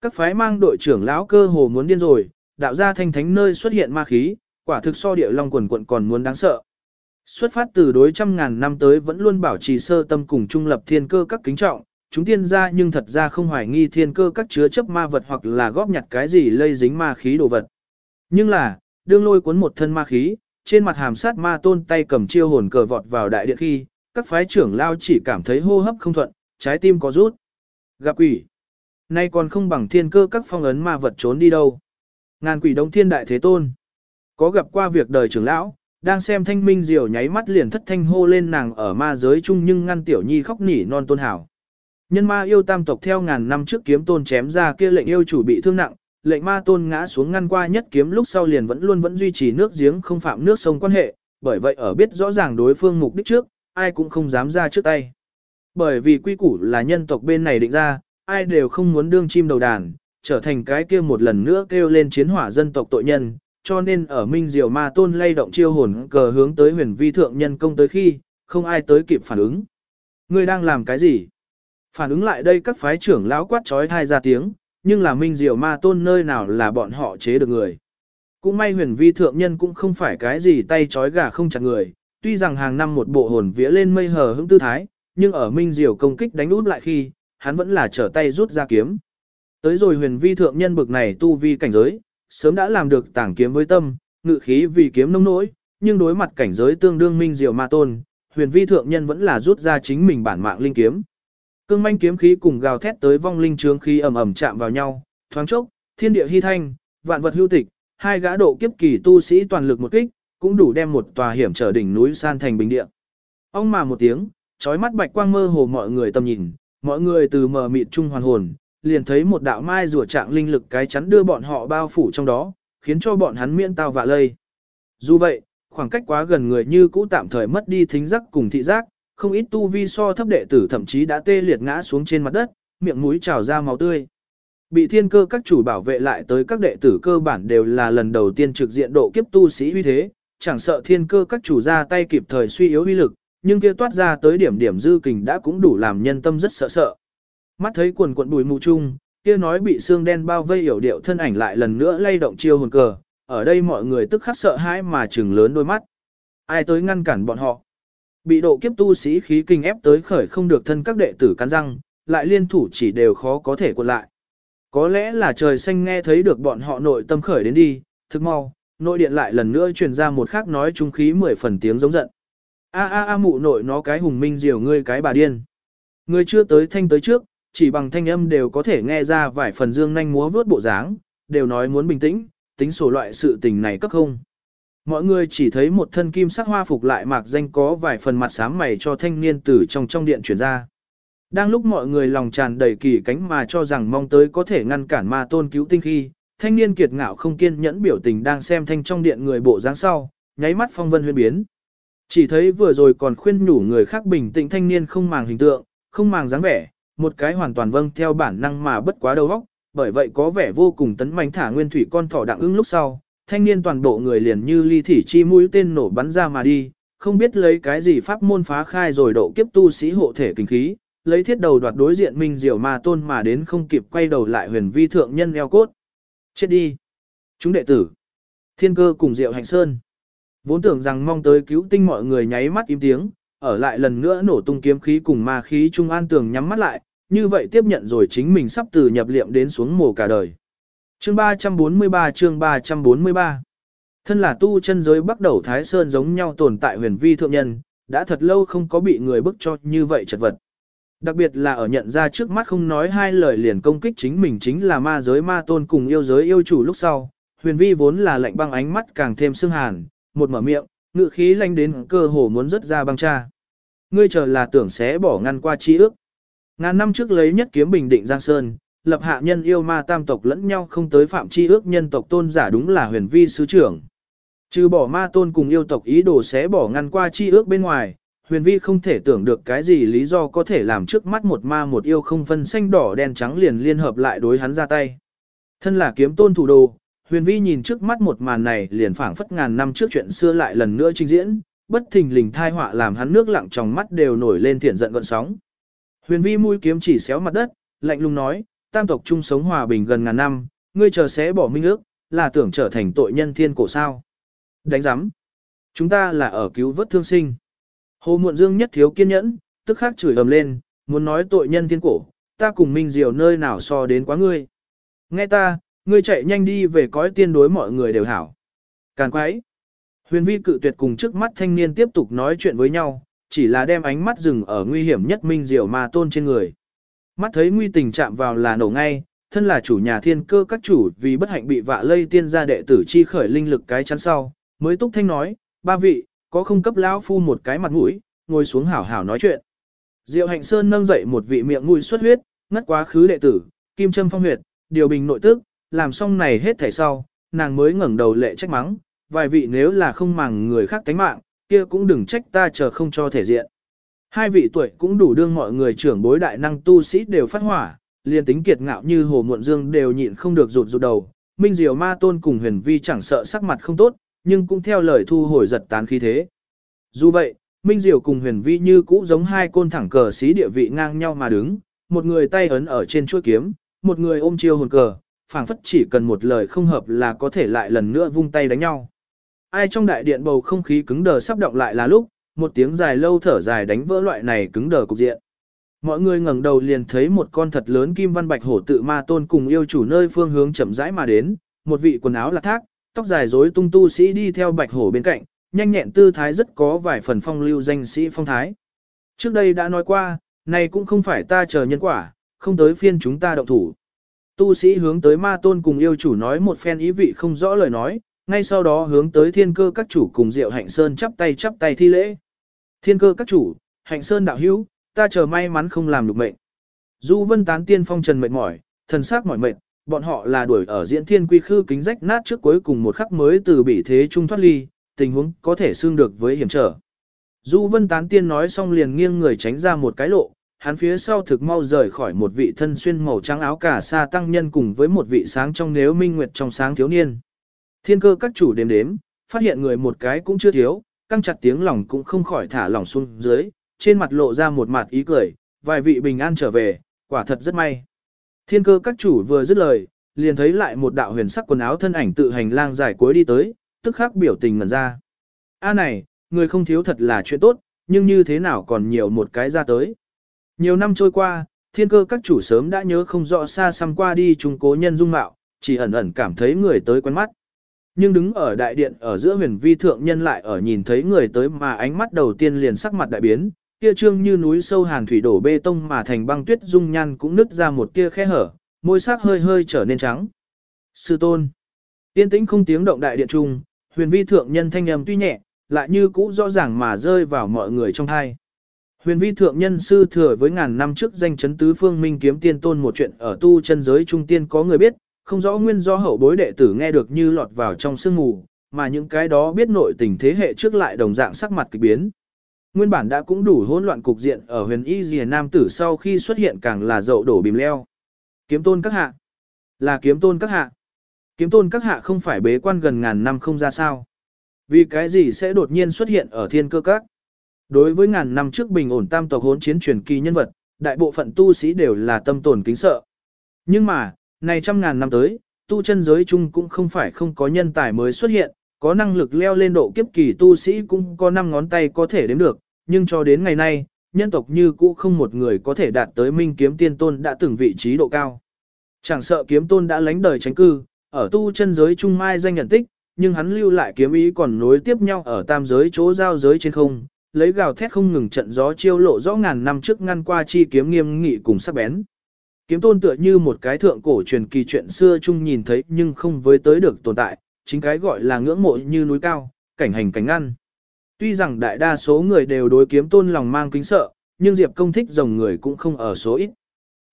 Các phái mang đội trưởng lão cơ hồ muốn điên rồi, đạo ra thanh thánh nơi xuất hiện ma khí, quả thực so địa long quần quận còn muốn đáng sợ. Xuất phát từ đối trăm ngàn năm tới vẫn luôn bảo trì sơ tâm cùng trung lập thiên cơ các kính trọng, chúng tiên ra nhưng thật ra không hoài nghi thiên cơ các chứa chấp ma vật hoặc là góp nhặt cái gì lây dính ma khí đồ vật. Nhưng là, đương lôi cuốn một thân ma khí, trên mặt hàm sát ma tôn tay cầm chiêu hồn cờ vọt vào đại điện khi, các phái trưởng lao chỉ cảm thấy hô hấp không thuận, trái tim có rút. Gặp quỷ. Nay còn không bằng thiên cơ các phong ấn ma vật trốn đi đâu. Ngàn quỷ đông thiên đại thế tôn. Có gặp qua việc đời trưởng lão, đang xem thanh minh diều nháy mắt liền thất thanh hô lên nàng ở ma giới chung nhưng ngăn tiểu nhi khóc nỉ non tôn hảo. Nhân ma yêu tam tộc theo ngàn năm trước kiếm tôn chém ra kia lệnh yêu chủ bị thương nặng, lệnh ma tôn ngã xuống ngăn qua nhất kiếm lúc sau liền vẫn luôn vẫn duy trì nước giếng không phạm nước sông quan hệ, bởi vậy ở biết rõ ràng đối phương mục đích trước, ai cũng không dám ra trước tay. Bởi vì quy củ là nhân tộc bên này định ra, ai đều không muốn đương chim đầu đàn, trở thành cái kia một lần nữa kêu lên chiến hỏa dân tộc tội nhân, cho nên ở Minh Diệu Ma Tôn lay động chiêu hồn cờ hướng tới huyền vi thượng nhân công tới khi, không ai tới kịp phản ứng. Ngươi đang làm cái gì? Phản ứng lại đây các phái trưởng lão quát trói thai ra tiếng, nhưng là Minh Diệu Ma Tôn nơi nào là bọn họ chế được người. Cũng may huyền vi thượng nhân cũng không phải cái gì tay trói gà không chặt người, tuy rằng hàng năm một bộ hồn vía lên mây hờ hững tư thái, nhưng ở Minh Diệu công kích đánh út lại khi, hắn vẫn là trở tay rút ra kiếm. Tới rồi huyền vi thượng nhân bực này tu vi cảnh giới, sớm đã làm được tảng kiếm với tâm, ngự khí vì kiếm nông nỗi, nhưng đối mặt cảnh giới tương đương minh diệu ma tôn, huyền vi thượng nhân vẫn là rút ra chính mình bản mạng linh kiếm. Cương manh kiếm khí cùng gào thét tới vong linh trướng khí ầm ầm chạm vào nhau, thoáng chốc, thiên địa hy thanh, vạn vật hưu tịch, hai gã độ kiếp kỳ tu sĩ toàn lực một kích, cũng đủ đem một tòa hiểm trở đỉnh núi san thành bình địa. Ông mà một tiếng, chói mắt bạch quang mơ hồ mọi người tầm nhìn, mọi người từ mờ mịt trung hoàn hồn, liền thấy một đạo mai rùa trạng linh lực cái chắn đưa bọn họ bao phủ trong đó, khiến cho bọn hắn miễn tao vạ lây. Dù vậy, khoảng cách quá gần người như cũ tạm thời mất đi thính giác cùng thị giác, không ít tu vi so thấp đệ tử thậm chí đã tê liệt ngã xuống trên mặt đất, miệng mũi trào ra máu tươi. Bị thiên cơ các chủ bảo vệ lại tới các đệ tử cơ bản đều là lần đầu tiên trực diện độ kiếp tu sĩ uy thế, chẳng sợ thiên cơ các chủ ra tay kịp thời suy yếu uy lực, nhưng kia toát ra tới điểm điểm dư kình đã cũng đủ làm nhân tâm rất sợ sợ. Mắt thấy quần quận bùi mù chung, kia nói bị xương đen bao vây hiểu điệu thân ảnh lại lần nữa lay động chiêu hồn cờ, ở đây mọi người tức khắc sợ hãi mà trừng lớn đôi mắt. Ai tới ngăn cản bọn họ? Bị độ kiếp tu sĩ khí kinh ép tới khởi không được thân các đệ tử cắn răng, lại liên thủ chỉ đều khó có thể cuộn lại. Có lẽ là trời xanh nghe thấy được bọn họ nội tâm khởi đến đi, thức mau, nội điện lại lần nữa truyền ra một khắc nói trung khí mười phần tiếng giống giận. A a a mụ nội nó cái hùng minh diều ngươi cái bà điên. Ngươi chưa tới thanh tới trước, chỉ bằng thanh âm đều có thể nghe ra vài phần dương nhanh múa vướt bộ dáng, đều nói muốn bình tĩnh, tính sổ loại sự tình này cấp không. Mọi người chỉ thấy một thân kim sắc hoa phục lại mạc danh có vài phần mặt sáng mày cho thanh niên tử trong trong điện chuyển ra. Đang lúc mọi người lòng tràn đầy kỳ cánh mà cho rằng mong tới có thể ngăn cản ma tôn cứu tinh khi, thanh niên kiệt ngạo không kiên nhẫn biểu tình đang xem thanh trong điện người bộ dáng sau, nháy mắt phong vân huyên biến. Chỉ thấy vừa rồi còn khuyên nhủ người khác bình tĩnh thanh niên không màng hình tượng, không màng dáng vẻ, một cái hoàn toàn vâng theo bản năng mà bất quá đầu óc, bởi vậy có vẻ vô cùng tấn mãnh thả nguyên thủy con thỏ đặng ứng lúc sau, thanh niên toàn bộ người liền như ly thỉ chi mũi tên nổ bắn ra mà đi, không biết lấy cái gì pháp môn phá khai rồi độ kiếp tu sĩ hộ thể kinh khí, lấy thiết đầu đoạt đối diện minh diệu ma tôn mà đến không kịp quay đầu lại huyền vi thượng nhân eo cốt. Chết đi! Chúng đệ tử! Thiên cơ cùng diệu hành sơn. Vốn tưởng rằng mong tới cứu tinh mọi người nháy mắt im tiếng, ở lại lần nữa nổ tung kiếm khí cùng ma khí trung an tường nhắm mắt lại, như vậy tiếp nhận rồi chính mình sắp từ nhập liệm đến xuống mồ cả đời. Chương 343 chương 343 Thân là tu chân giới bắt đầu Thái Sơn giống nhau tồn tại huyền vi thượng nhân, đã thật lâu không có bị người bức cho như vậy chật vật. Đặc biệt là ở nhận ra trước mắt không nói hai lời liền công kích chính mình chính là ma giới ma tôn cùng yêu giới yêu chủ lúc sau, huyền vi vốn là lạnh băng ánh mắt càng thêm sương hàn, một mở miệng, ngự khí lanh đến cơ hồ muốn rớt ra băng cha. Ngươi chờ là tưởng sẽ bỏ ngăn qua chi ước. Ngàn năm trước lấy nhất kiếm bình định Giang Sơn, lập hạ nhân yêu ma tam tộc lẫn nhau không tới phạm chi ước nhân tộc tôn giả đúng là huyền vi sứ trưởng. Trừ bỏ ma tôn cùng yêu tộc ý đồ sẽ bỏ ngăn qua chi ước bên ngoài, huyền vi không thể tưởng được cái gì lý do có thể làm trước mắt một ma một yêu không phân xanh đỏ đen trắng liền liên hợp lại đối hắn ra tay. Thân là kiếm tôn thủ đồ, huyền vi nhìn trước mắt một màn này liền phảng phất ngàn năm trước chuyện xưa lại lần nữa trình diễn, bất thình lình thai họa làm hắn nước lặng trong mắt đều nổi lên thiện giận gợn sóng. Huyền vi mũi kiếm chỉ xéo mặt đất, lạnh lùng nói, tam tộc chung sống hòa bình gần ngàn năm, ngươi chờ sẽ bỏ minh ước, là tưởng trở thành tội nhân thiên cổ sao. Đánh giám. Chúng ta là ở cứu vớt thương sinh. Hồ Muộn Dương nhất thiếu kiên nhẫn, tức khắc chửi ầm lên, muốn nói tội nhân thiên cổ, ta cùng Minh Diệu nơi nào so đến quá ngươi. Nghe ta, ngươi chạy nhanh đi về cõi tiên đối mọi người đều hảo. Càn quái. Huyền vi cự tuyệt cùng trước mắt thanh niên tiếp tục nói chuyện với nhau, chỉ là đem ánh mắt dừng ở nguy hiểm nhất Minh Diệu mà tôn trên người. Mắt thấy nguy tình chạm vào là nổ ngay, thân là chủ nhà thiên cơ các chủ vì bất hạnh bị vạ lây tiên gia đệ tử chi khởi linh lực cái chắn sau, mới túc thanh nói, ba vị, có không cấp lão phu một cái mặt mũi, ngồi xuống hảo hảo nói chuyện. Diệu hạnh sơn nâng dậy một vị miệng mũi xuất huyết, ngất quá khứ đệ tử, kim châm phong huyệt, điều bình nội tức, làm xong này hết thảy sau, nàng mới ngẩng đầu lệ trách mắng, vài vị nếu là không màng người khác tánh mạng, kia cũng đừng trách ta chờ không cho thể diện. Hai vị tuổi cũng đủ đương mọi người trưởng bối đại năng tu sĩ đều phát hỏa, liền tính kiệt ngạo như hồ muộn dương đều nhịn không được rụt rụt đầu. Minh Diệu Ma Tôn cùng Huyền Vi chẳng sợ sắc mặt không tốt, nhưng cũng theo lời thu hồi giật tán khí thế. Dù vậy, Minh Diệu cùng Huyền Vi như cũ giống hai côn thẳng cờ xí địa vị ngang nhau mà đứng, một người tay ấn ở trên chuôi kiếm, một người ôm chiêu hồn cờ, phảng phất chỉ cần một lời không hợp là có thể lại lần nữa vung tay đánh nhau. Ai trong đại điện bầu không khí cứng đờ sắp động lại là lúc, một tiếng dài lâu thở dài đánh vỡ loại này cứng đờ cục diện. Mọi người ngẩng đầu liền thấy một con thật lớn kim văn bạch hổ tự ma tôn cùng yêu chủ nơi phương hướng chậm rãi mà đến, một vị quần áo là thác, tóc dài rối tung tu sĩ đi theo bạch hổ bên cạnh, nhanh nhẹn tư thái rất có vài phần phong lưu danh sĩ phong thái. Trước đây đã nói qua, này cũng không phải ta chờ nhân quả, không tới phiên chúng ta động thủ. Tu sĩ hướng tới ma tôn cùng yêu chủ nói một phen ý vị không rõ lời nói, ngay sau đó hướng tới thiên cơ các chủ cùng diệu hạnh sơn chắp tay chắp tay thi lễ. Thiên cơ các chủ, hạnh sơn đạo hữu, ta chờ may mắn không làm được mệnh. Du vân tán tiên phong trần mệt mỏi, thần sắc mỏi mệt, bọn họ là đuổi ở diễn thiên quy khư kính rách nát trước cuối cùng một khắc mới từ bị thế trung thoát ly, tình huống có thể xương được với hiểm trở. Du vân tán tiên nói xong liền nghiêng người tránh ra một cái lộ, hắn phía sau thực mau rời khỏi một vị thân xuyên màu trắng áo cả sa tăng nhân cùng với một vị sáng trong nếu minh nguyệt trong sáng thiếu niên. Thiên cơ các chủ đếm đếm, phát hiện người một cái cũng chưa thiếu, căng chặt tiếng lòng cũng không khỏi thả lỏng xuống dưới, trên mặt lộ ra một mặt ý cười, vài vị bình an trở về, quả thật rất may. Thiên cơ các chủ vừa dứt lời, liền thấy lại một đạo huyền sắc quần áo thân ảnh tự hành lang dài cuối đi tới, tức khắc biểu tình ngẩn ra. A này, người không thiếu thật là chuyện tốt, nhưng như thế nào còn nhiều một cái ra tới. Nhiều năm trôi qua, thiên cơ các chủ sớm đã nhớ không rõ xa xăm qua đi trung cố nhân dung mạo, chỉ ẩn ẩn cảm thấy người tới quen mắt. Nhưng đứng ở đại điện ở giữa huyền vi thượng nhân lại ở nhìn thấy người tới mà ánh mắt đầu tiên liền sắc mặt đại biến, kia trương như núi sâu hàn thủy đổ bê tông mà thành băng tuyết dung nhan cũng nứt ra một tia khe hở, môi sắc hơi hơi trở nên trắng. Sư tôn. Tiên tĩnh không tiếng động đại điện trung, huyền vi thượng nhân thanh âm tuy nhẹ, lại như cũ rõ ràng mà rơi vào mọi người trong thai. Huyền vi thượng nhân sư thừa với ngàn năm trước danh chấn tứ phương minh kiếm tiên tôn một chuyện ở tu chân giới trung tiên có người biết, không rõ nguyên do hậu bối đệ tử nghe được như lọt vào trong sương mù, mà những cái đó biết nội tình thế hệ trước lại đồng dạng sắc mặt kỳ biến. Nguyên bản đã cũng đủ hỗn loạn cục diện ở huyền y dìa nam tử sau khi xuất hiện càng là dậu đổ bìm leo. Kiếm tôn các hạ. Là kiếm tôn các hạ. Kiếm tôn các hạ không phải bế quan gần ngàn năm không ra sao. Vì cái gì sẽ đột nhiên xuất hiện ở thiên cơ các? Đối với ngàn năm trước bình ổn tam tộc hỗn chiến truyền kỳ nhân vật, đại bộ phận tu sĩ đều là tâm tồn kính sợ. Nhưng mà, này trăm ngàn năm tới, tu chân giới chung cũng không phải không có nhân tài mới xuất hiện, có năng lực leo lên độ kiếp kỳ tu sĩ cũng có năm ngón tay có thể đếm được, nhưng cho đến ngày nay, nhân tộc như cũ không một người có thể đạt tới minh kiếm tiên tôn đã từng vị trí độ cao. Chẳng sợ kiếm tôn đã lánh đời tránh cư, ở tu chân giới trung mai danh nhận tích, nhưng hắn lưu lại kiếm ý còn nối tiếp nhau ở tam giới chỗ giao giới trên không, lấy gào thét không ngừng trận gió chiêu lộ rõ ngàn năm trước ngăn qua chi kiếm nghiêm nghị cùng sắc bén. Kiếm tôn tựa như một cái thượng cổ truyền kỳ chuyện xưa chung nhìn thấy nhưng không với tới được tồn tại, chính cái gọi là ngưỡng mộ như núi cao, cảnh hành cảnh ngăn. Tuy rằng đại đa số người đều đối kiếm tôn lòng mang kính sợ, nhưng Diệp công thích dòng người cũng không ở số ít.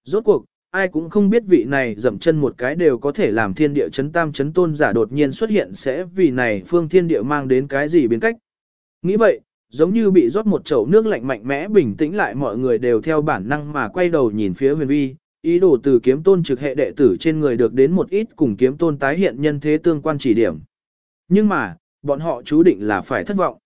Rốt cuộc, ai cũng không biết vị này dậm chân một cái đều có thể làm thiên địa chấn tam chấn tôn giả đột nhiên xuất hiện sẽ vì này phương thiên địa mang đến cái gì biến cách. Nghĩ vậy, giống như bị rót một chậu nước lạnh mạnh mẽ bình tĩnh lại mọi người đều theo bản năng mà quay đầu nhìn phía huyền vi, ý đồ từ kiếm tôn trực hệ đệ tử trên người được đến một ít cùng kiếm tôn tái hiện nhân thế tương quan chỉ điểm. Nhưng mà, bọn họ chú định là phải thất vọng.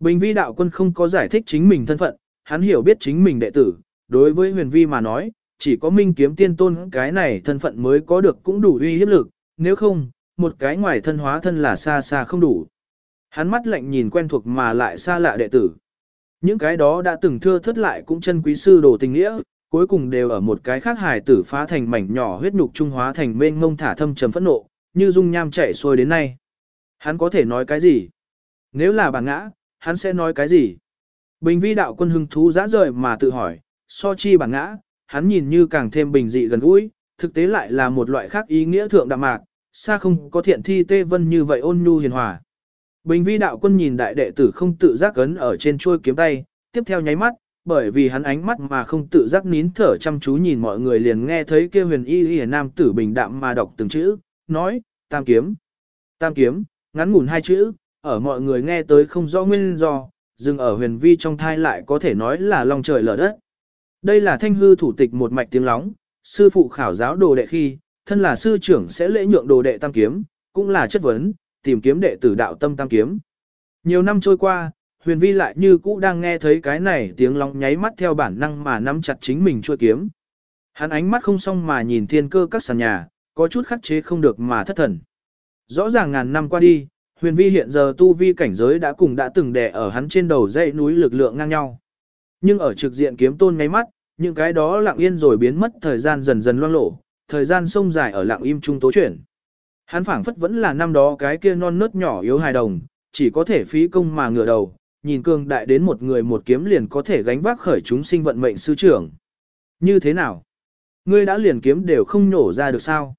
Bình vi đạo quân không có giải thích chính mình thân phận, hắn hiểu biết chính mình đệ tử, đối với huyền vi mà nói, chỉ có minh kiếm tiên tôn cái này thân phận mới có được cũng đủ uy hiếp lực, nếu không, một cái ngoài thân hóa thân là xa xa không đủ. Hắn mắt lạnh nhìn quen thuộc mà lại xa lạ đệ tử. Những cái đó đã từng thưa thất lại cũng chân quý sư đồ tình nghĩa, cuối cùng đều ở một cái khác hài tử phá thành mảnh nhỏ huyết nhục trung hóa thành mênh mông thả thâm trầm phẫn nộ, như dung nham chảy xuôi đến nay. Hắn có thể nói cái gì? Nếu là bản ngã, hắn sẽ nói cái gì? Bình vi đạo quân hưng thú dã rời mà tự hỏi, so chi bản ngã, hắn nhìn như càng thêm bình dị gần gũi, thực tế lại là một loại khác ý nghĩa thượng đạm mạc, xa không có thiện thi tê vân như vậy ôn nhu hiền hòa. Bình vi đạo quân nhìn đại đệ tử không tự giác ấn ở trên chuôi kiếm tay, tiếp theo nháy mắt, bởi vì hắn ánh mắt mà không tự giác nín thở chăm chú nhìn mọi người liền nghe thấy kia huyền y y nam tử bình đạm mà đọc từng chữ, nói, tam kiếm, tam kiếm, ngắn ngủn hai chữ, ở mọi người nghe tới không rõ nguyên do, dừng ở huyền vi trong thai lại có thể nói là lòng trời lở đất. Đây là thanh hư thủ tịch một mạch tiếng lóng, sư phụ khảo giáo đồ đệ khi, thân là sư trưởng sẽ lễ nhượng đồ đệ tam kiếm, cũng là chất vấn, tìm kiếm đệ tử đạo tâm tam kiếm. Nhiều năm trôi qua, huyền vi lại như cũ đang nghe thấy cái này tiếng lóng nháy mắt theo bản năng mà nắm chặt chính mình chua kiếm. Hắn ánh mắt không xong mà nhìn thiên cơ các sàn nhà, có chút khắc chế không được mà thất thần. Rõ ràng ngàn năm qua đi, huyền vi hiện giờ tu vi cảnh giới đã cùng đã từng đè ở hắn trên đầu dãy núi lực lượng ngang nhau. Nhưng ở trực diện kiếm tôn ngáy mắt, những cái đó lặng yên rồi biến mất thời gian dần dần loang lộ, thời gian sông dài ở lặng im trung tố chuyển. Hắn phảng phất vẫn là năm đó cái kia non nớt nhỏ yếu hài đồng, chỉ có thể phí công mà ngửa đầu, nhìn cường đại đến một người một kiếm liền có thể gánh vác khởi chúng sinh vận mệnh sư trưởng. Như thế nào? Ngươi đã liền kiếm đều không nổ ra được sao?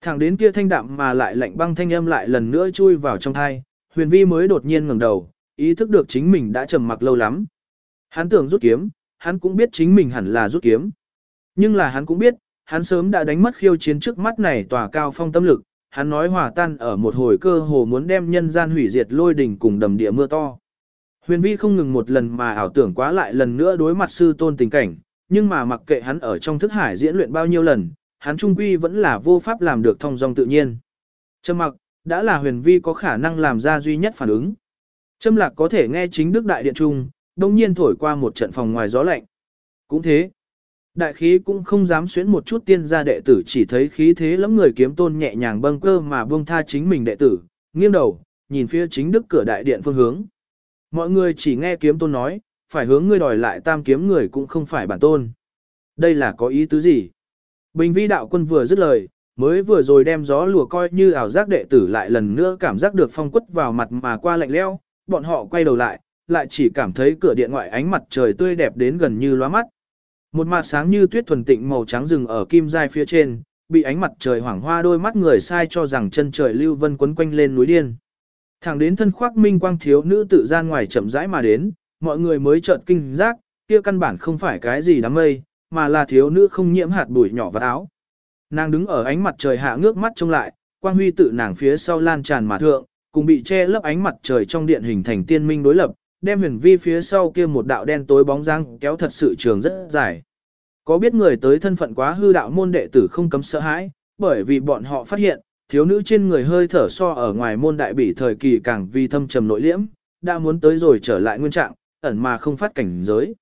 Thẳng đến kia thanh đạm mà lại lạnh băng thanh âm lại lần nữa chui vào trong thai, huyền vi mới đột nhiên ngẩng đầu, ý thức được chính mình đã trầm mặc lâu lắm. Hắn tưởng rút kiếm, hắn cũng biết chính mình hẳn là rút kiếm. Nhưng là hắn cũng biết, hắn sớm đã đánh mất khiêu chiến trước mắt này tòa cao phong tâm lực, hắn nói hòa tan ở một hồi cơ hồ muốn đem nhân gian hủy diệt lôi đỉnh cùng đầm địa mưa to. Huyền vi không ngừng một lần mà ảo tưởng quá lại lần nữa đối mặt sư tôn tình cảnh, nhưng mà mặc kệ hắn ở trong thức hải diễn luyện bao nhiêu lần, hắn trung quy vẫn là vô pháp làm được thông dong tự nhiên. Trâm mặc, đã là huyền vi có khả năng làm ra duy nhất phản ứng. Trâm lạc có thể nghe chính đức đại điện trung, đông nhiên thổi qua một trận phòng ngoài gió lạnh. Cũng thế, đại khí cũng không dám xuyến một chút tiên gia đệ tử chỉ thấy khí thế lắm người kiếm tôn nhẹ nhàng bâng cơ mà buông tha chính mình đệ tử, nghiêng đầu, nhìn phía chính đức cửa đại điện phương hướng. Mọi người chỉ nghe kiếm tôn nói, phải hướng ngươi đòi lại tam kiếm người cũng không phải bản tôn. Đây là có ý tứ gì? Bình vi đạo quân vừa dứt lời, mới vừa rồi đem gió lùa coi như ảo giác đệ tử lại lần nữa cảm giác được phong quất vào mặt mà qua lạnh leo, bọn họ quay đầu lại, lại chỉ cảm thấy cửa điện ngoại ánh mặt trời tươi đẹp đến gần như lóa mắt. Một mặt sáng như tuyết thuần tịnh màu trắng rừng ở kim giai phía trên, bị ánh mặt trời hoảng hoa đôi mắt người sai cho rằng chân trời lưu vân quấn quanh lên núi điên. Thẳng đến thân khoác minh quang thiếu nữ tự gian ngoài chậm rãi mà đến, mọi người mới chợt kinh giác, kia căn bản không phải cái gì đám mây, mà là thiếu nữ không nhiễm hạt bụi nhỏ vào áo. Nàng đứng ở ánh mặt trời hạ ngước mắt trông lại, quang huy tự nàng phía sau lan tràn mà thượng, cùng bị che lấp ánh mặt trời trong điện hình thành tiên minh đối lập, đem huyền vi phía sau kia một đạo đen tối bóng dáng kéo thật sự trường rất dài. Có biết người tới thân phận quá hư đạo môn đệ tử không cấm sợ hãi, bởi vì bọn họ phát hiện, thiếu nữ trên người hơi thở so ở ngoài môn đại bỉ thời kỳ càng vì thâm trầm nội liễm, đã muốn tới rồi trở lại nguyên trạng, ẩn mà không phát cảnh giới.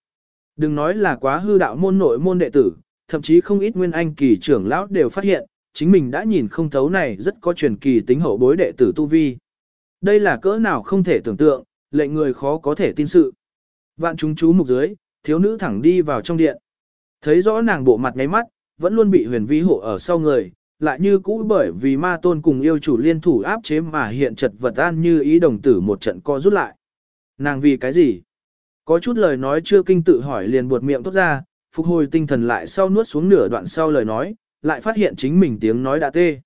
Đừng nói là quá hư đạo môn nội môn đệ tử, thậm chí không ít nguyên anh kỳ trưởng lão đều phát hiện, chính mình đã nhìn không thấu này rất có truyền kỳ tính hậu bối đệ tử tu vi. Đây là cỡ nào không thể tưởng tượng, lệnh người khó có thể tin sự. Vạn chúng chú mục dưới, thiếu nữ thẳng đi vào trong điện. Thấy rõ nàng bộ mặt ngáy mắt, vẫn luôn bị huyền vi hộ ở sau người, lại như cũ bởi vì ma tôn cùng yêu chủ liên thủ áp chế mà hiện chật vật an như ý đồng tử một trận co rút lại. Nàng vì cái gì? Có chút lời nói chưa kinh tự hỏi liền buột miệng tốt ra, phục hồi tinh thần lại sau nuốt xuống nửa đoạn sau lời nói, lại phát hiện chính mình tiếng nói đã tê.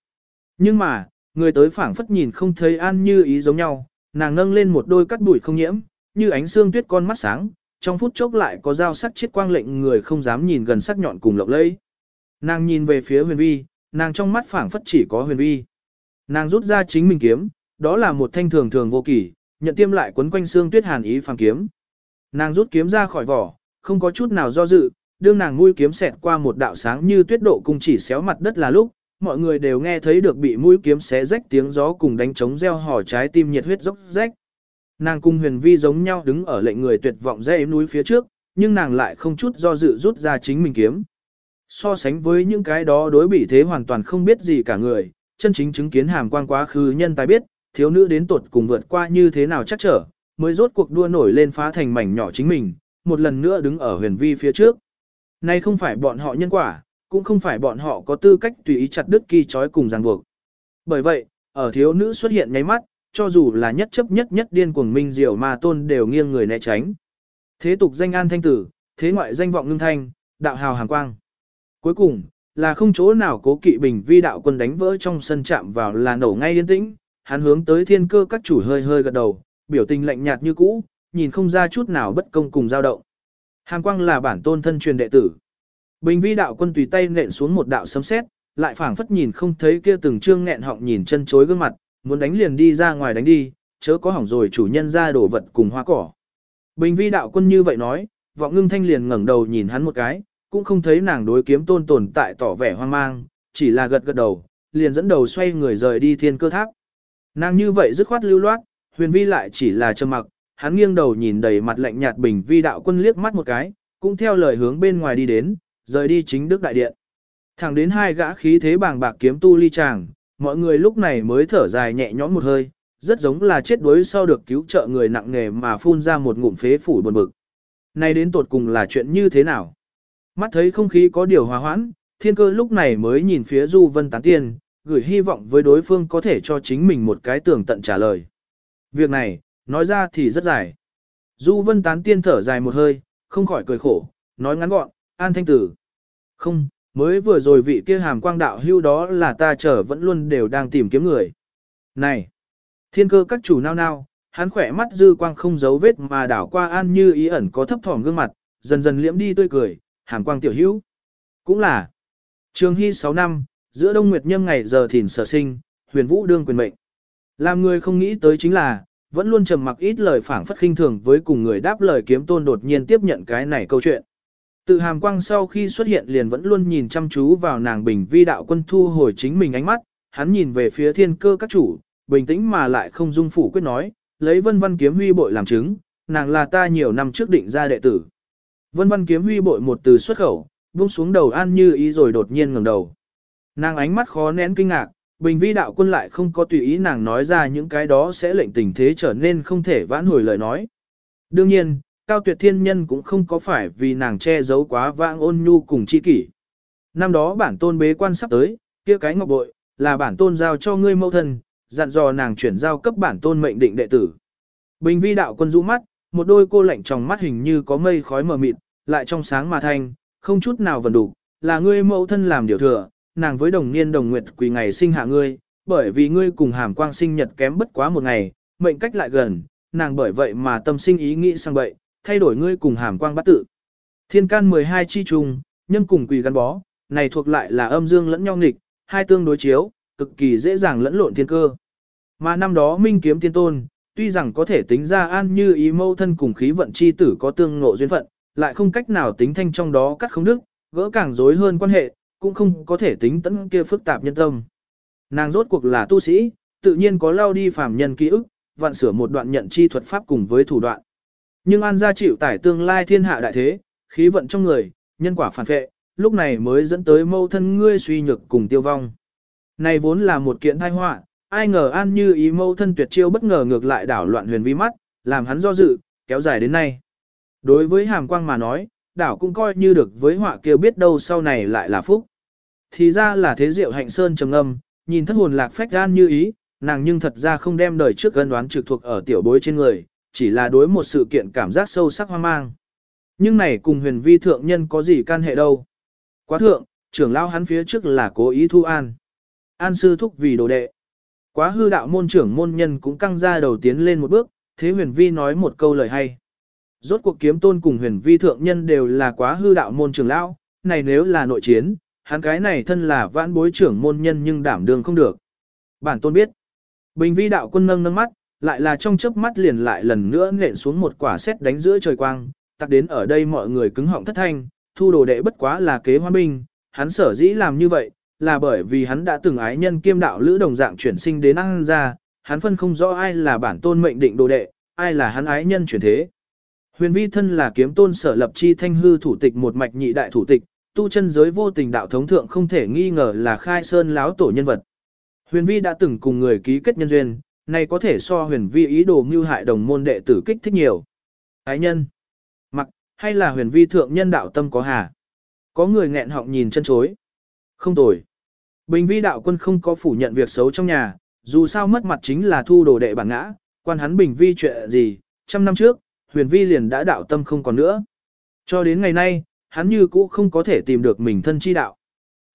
Nhưng mà, người tới phảng phất nhìn không thấy an như ý giống nhau, nàng nâng lên một đôi cắt bụi không nhiễm, như ánh xương tuyết con mắt sáng, trong phút chốc lại có dao sắc chết quang lệnh người không dám nhìn gần sắc nhọn cùng lộng lẫy. Nàng nhìn về phía huyền vi, nàng trong mắt phảng phất chỉ có huyền vi. Nàng rút ra chính mình kiếm, đó là một thanh thường thường vô kỷ, nhận tiêm lại quấn quanh xương tuyết hàn ý phàm kiếm. Nàng rút kiếm ra khỏi vỏ, không có chút nào do dự, đương nàng mũi kiếm xẹt qua một đạo sáng như tuyết độ cung chỉ xéo mặt đất là lúc, mọi người đều nghe thấy được bị mũi kiếm xé rách tiếng gió cùng đánh trống reo hò trái tim nhiệt huyết dốc rách. Nàng cung huyền vi giống nhau đứng ở lệnh người tuyệt vọng dãy núi phía trước, nhưng nàng lại không chút do dự rút ra chính mình kiếm. So sánh với những cái đó đối bị thế hoàn toàn không biết gì cả người, chân chính chứng kiến hàm quan quá khứ nhân tài biết, thiếu nữ đến tuột cùng vượt qua như thế nào chắc trở, mới rốt cuộc đua nổi lên phá thành mảnh nhỏ chính mình, một lần nữa đứng ở huyền vi phía trước. Nay không phải bọn họ nhân quả, cũng không phải bọn họ có tư cách tùy ý chặt đứt kỳ trói cùng ràng buộc. Bởi vậy, ở thiếu nữ xuất hiện nháy mắt, cho dù là nhất chấp nhất nhất điên cuồng minh diệu mà tôn đều nghiêng người né tránh. Thế tục danh an thanh tử, thế ngoại danh vọng ngưng thanh, đạo hào hàng quang. Cuối cùng, là không chỗ nào cố kỵ bình vi đạo quân đánh vỡ trong sân chạm vào là nổ ngay yên tĩnh, hắn hướng tới thiên cơ các chủ hơi hơi gật đầu, biểu tình lạnh nhạt như cũ, nhìn không ra chút nào bất công cùng dao động. Hàm quang là bản tôn thân truyền đệ tử. Bình vi đạo quân tùy tay nện xuống một đạo sấm sét, lại phảng phất nhìn không thấy kia từng trương nghẹn họng nhìn chân chối gương mặt, muốn đánh liền đi ra ngoài đánh đi, chớ có hỏng rồi chủ nhân ra đổ vật cùng hoa cỏ. Bình vi đạo quân như vậy nói, vọng ngưng thanh liền ngẩng đầu nhìn hắn một cái, cũng không thấy nàng đối kiếm tôn tồn tại tỏ vẻ hoang mang, chỉ là gật gật đầu, liền dẫn đầu xoay người rời đi thiên cơ tháp. Nàng như vậy dứt khoát lưu loát, huyền vi lại chỉ là trầm mặc, hắn nghiêng đầu nhìn đầy mặt lạnh nhạt bình vi đạo quân liếc mắt một cái, cũng theo lời hướng bên ngoài đi đến, rời đi chính đức đại điện. Thẳng đến hai gã khí thế bàng bạc kiếm tu ly chàng, mọi người lúc này mới thở dài nhẹ nhõm một hơi, rất giống là chết đuối sau được cứu trợ người nặng nghề mà phun ra một ngụm phế phủ buồn bực. nay đến tột cùng là chuyện như thế nào? Mắt thấy không khí có điều hòa hoãn, thiên cơ lúc này mới nhìn phía Du Vân Tán Tiên, gửi hy vọng với đối phương có thể cho chính mình một cái tưởng tận trả lời. Việc này, nói ra thì rất dài. Du Vân Tán Tiên thở dài một hơi, không khỏi cười khổ, nói ngắn gọn, an thanh tử. Không, mới vừa rồi vị kia hàm quang đạo hưu đó là ta chờ vẫn luôn đều đang tìm kiếm người. Này, thiên cơ các chủ nao nao, hắn khỏe mắt dư quang không giấu vết mà đảo qua an như ý ẩn có thấp thỏm gương mặt, dần dần liễm đi tươi cười, hàm quang tiểu hữu. Cũng là, trường hy 6 năm, giữa đông nguyệt nhâm ngày giờ thìn sở sinh, huyền vũ đương quyền mệnh. Làm người không nghĩ tới chính là, vẫn luôn trầm mặc ít lời phảng phất khinh thường với cùng người đáp lời kiếm tôn đột nhiên tiếp nhận cái này câu chuyện. Tự hàm quang sau khi xuất hiện liền vẫn luôn nhìn chăm chú vào nàng bình vi đạo quân thu hồi chính mình ánh mắt, hắn nhìn về phía thiên cơ các chủ, bình tĩnh mà lại không dung phủ quyết nói, lấy vân văn kiếm huy bội làm chứng, nàng là ta nhiều năm trước định ra đệ tử. Vân văn kiếm huy bội một từ xuất khẩu, buông xuống đầu an như ý rồi đột nhiên ngẩng đầu. Nàng ánh mắt khó nén kinh ngạc, bình vi đạo quân lại không có tùy ý nàng nói ra những cái đó sẽ lệnh tình thế trở nên không thể vãn hồi lời nói. Đương nhiên, cao tuyệt thiên nhân cũng không có phải vì nàng che giấu quá vãng ôn nhu cùng chi kỷ. Năm đó bản tôn bế quan sắp tới, kia cái ngọc bội, là bản tôn giao cho ngươi mẫu thân, dặn dò nàng chuyển giao cấp bản tôn mệnh định đệ tử. Bình vi đạo quân rũ mắt, một đôi cô lạnh trong mắt hình như có mây khói mờ mịt, lại trong sáng mà thanh, không chút nào vần đủ, là ngươi mẫu thân làm điều thừa, nàng với đồng niên đồng nguyệt quỳ ngày sinh hạ ngươi, bởi vì ngươi cùng hàm quang sinh nhật kém bất quá một ngày, mệnh cách lại gần, nàng bởi vậy mà tâm sinh ý nghĩ sang bậy, thay đổi ngươi cùng hàm quang bắt tự. Thiên can 12 chi trùng, nhân cùng quỳ gắn bó, này thuộc lại là âm dương lẫn nhau nghịch, hai tương đối chiếu, cực kỳ dễ dàng lẫn lộn thiên cơ. Mà năm đó minh kiếm tiên tôn, tuy rằng có thể tính ra an như ý mâu thân cùng khí vận chi tử có tương ngộ duyên phận, lại không cách nào tính thanh trong đó cắt không đức, gỡ càng rối hơn quan hệ, cũng không có thể tính tấn kia phức tạp nhân tâm. Nàng rốt cuộc là tu sĩ, tự nhiên có lao đi phàm nhân ký ức, vạn sửa một đoạn nhận chi thuật pháp cùng với thủ đoạn. Nhưng An gia chịu tải tương lai thiên hạ đại thế, khí vận trong người, nhân quả phản phệ, lúc này mới dẫn tới mâu thân ngươi suy nhược cùng tiêu vong. Này vốn là một kiện tai họa, ai ngờ An như ý mâu thân tuyệt chiêu bất ngờ ngược lại đảo loạn huyền vi mắt, làm hắn do dự, kéo dài đến nay. Đối với hàm quang mà nói, đảo cũng coi như được với họa kia biết đâu sau này lại là phúc. Thì ra là thế diệu hạnh sơn trầm âm, nhìn thất hồn lạc phách gan như ý, nàng nhưng thật ra không đem đời trước gân đoán trực thuộc ở tiểu bối trên người, chỉ là đối một sự kiện cảm giác sâu sắc hoang mang. Nhưng này cùng huyền vi thượng nhân có gì can hệ đâu. Quá thượng, trưởng lao hắn phía trước là cố ý thu an. An sư thúc vì đồ đệ. Quá hư đạo môn trưởng môn nhân cũng căng ra đầu tiến lên một bước, thế huyền vi nói một câu lời hay. Rốt cuộc kiếm tôn cùng huyền vi thượng nhân đều là quá hư đạo môn trưởng lão, này nếu là nội chiến, hắn cái này thân là vãn bối trưởng môn nhân nhưng đảm đường không được. Bản tôn biết. Bình vi đạo quân nâng nâng mắt, lại là trong chớp mắt liền lại lần nữa nện xuống một quả sét đánh giữa trời quang, tặc đến ở đây mọi người cứng họng thất thanh, thu đồ đệ bất quá là kế hoa binh, hắn sở dĩ làm như vậy, là bởi vì hắn đã từng ái nhân kiêm đạo lữ đồng dạng chuyển sinh đến ăn ra, hắn phân không rõ ai là bản tôn mệnh định đồ đệ, ai là hắn ái nhân chuyển thế. Huyền vi thân là kiếm tôn sở lập chi thanh hư thủ tịch một mạch nhị đại thủ tịch, tu chân giới vô tình đạo thống thượng không thể nghi ngờ là khai sơn láo tổ nhân vật. Huyền vi đã từng cùng người ký kết nhân duyên, này có thể so huyền vi ý đồ mưu hại đồng môn đệ tử kích thích nhiều. Ái nhân, mặc, hay là huyền vi thượng nhân đạo tâm có hà? Có người nghẹn họng nhìn chân chối. Không tồi. Bình vi đạo quân không có phủ nhận việc xấu trong nhà, dù sao mất mặt chính là thu đồ đệ bản ngã, quan hắn bình vi chuyện gì, trăm năm trước, huyền vi liền đã đạo tâm không còn nữa. Cho đến ngày nay, hắn như cũ không có thể tìm được mình thân chi đạo.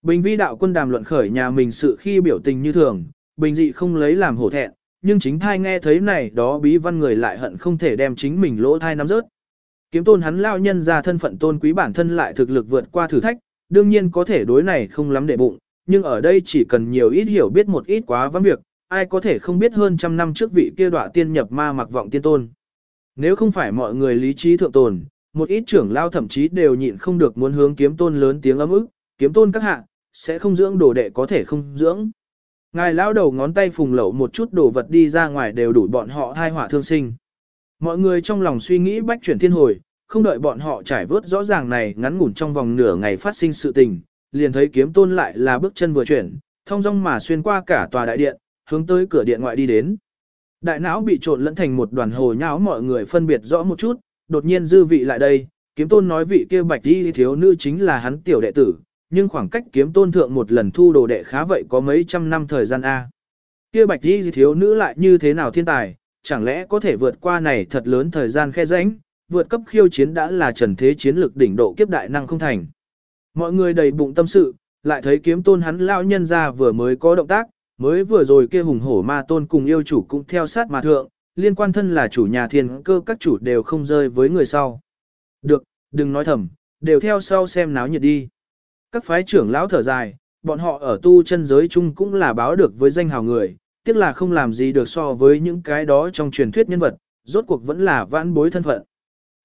Bình vi đạo quân đàm luận khởi nhà mình sự khi biểu tình như thường, bình dị không lấy làm hổ thẹn, nhưng chính thai nghe thấy này đó bí văn người lại hận không thể đem chính mình lỗ thai nắm rớt. Kiếm tôn hắn lao nhân ra thân phận tôn quý bản thân lại thực lực vượt qua thử thách, đương nhiên có thể đối này không lắm để bụng, nhưng ở đây chỉ cần nhiều ít hiểu biết một ít quá vắng việc, ai có thể không biết hơn trăm năm trước vị kia đọa tiên nhập ma mặc vọng tiên tôn. Nếu không phải mọi người lý trí thượng tồn, một ít trưởng lao thậm chí đều nhịn không được muốn hướng kiếm tôn lớn tiếng ấm ức, kiếm tôn các hạ, sẽ không dưỡng đồ đệ có thể không dưỡng. Ngài lao đầu ngón tay phùng lậu một chút đồ vật đi ra ngoài đều đủ bọn họ thai hỏa thương sinh. Mọi người trong lòng suy nghĩ bách chuyển thiên hồi, không đợi bọn họ trải vớt rõ ràng này ngắn ngủn trong vòng nửa ngày phát sinh sự tình, liền thấy kiếm tôn lại là bước chân vừa chuyển, thông dong mà xuyên qua cả tòa đại điện, hướng tới cửa điện ngoại đi đến. Đại não bị trộn lẫn thành một đoàn hồ nháo mọi người phân biệt rõ một chút, đột nhiên dư vị lại đây, kiếm tôn nói vị kia bạch đi thiếu nữ chính là hắn tiểu đệ tử, nhưng khoảng cách kiếm tôn thượng một lần thu đồ đệ khá vậy có mấy trăm năm thời gian A. Kia bạch đi thiếu nữ lại như thế nào thiên tài, chẳng lẽ có thể vượt qua này thật lớn thời gian khe rãnh, vượt cấp khiêu chiến đã là trần thế chiến lực đỉnh độ kiếp đại năng không thành. Mọi người đầy bụng tâm sự, lại thấy kiếm tôn hắn lão nhân ra vừa mới có động tác, mới vừa rồi kia hùng hổ ma tôn cùng yêu chủ cũng theo sát mà thượng, liên quan thân là chủ nhà thiên cơ các chủ đều không rơi với người sau. Được, đừng nói thầm, đều theo sau xem náo nhiệt đi. Các phái trưởng lão thở dài, bọn họ ở tu chân giới chung cũng là báo được với danh hào người, tiếc là không làm gì được so với những cái đó trong truyền thuyết nhân vật, rốt cuộc vẫn là vãn bối thân phận.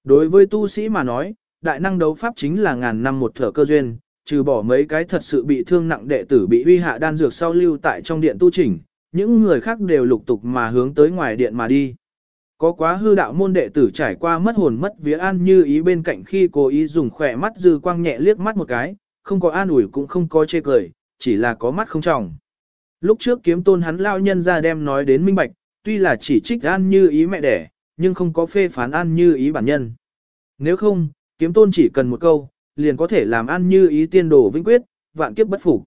Đối với tu sĩ mà nói, đại năng đấu pháp chính là ngàn năm một thở cơ duyên, trừ bỏ mấy cái thật sự bị thương nặng đệ tử bị uy hạ đan dược sau lưu tại trong điện tu chỉnh, những người khác đều lục tục mà hướng tới ngoài điện mà đi. Có quá hư đạo môn đệ tử trải qua mất hồn mất vía an như ý bên cạnh khi cố ý dùng khỏe mắt dư quang nhẹ liếc mắt một cái, không có an ủi cũng không có chê cười, chỉ là có mắt không trọng. Lúc trước kiếm tôn hắn lao nhân ra đem nói đến minh bạch, tuy là chỉ trích an như ý mẹ đẻ, nhưng không có phê phán an như ý bản nhân. Nếu không, kiếm tôn chỉ cần một câu, liền có thể làm an như ý tiên đồ vĩnh quyết, vạn kiếp bất phục.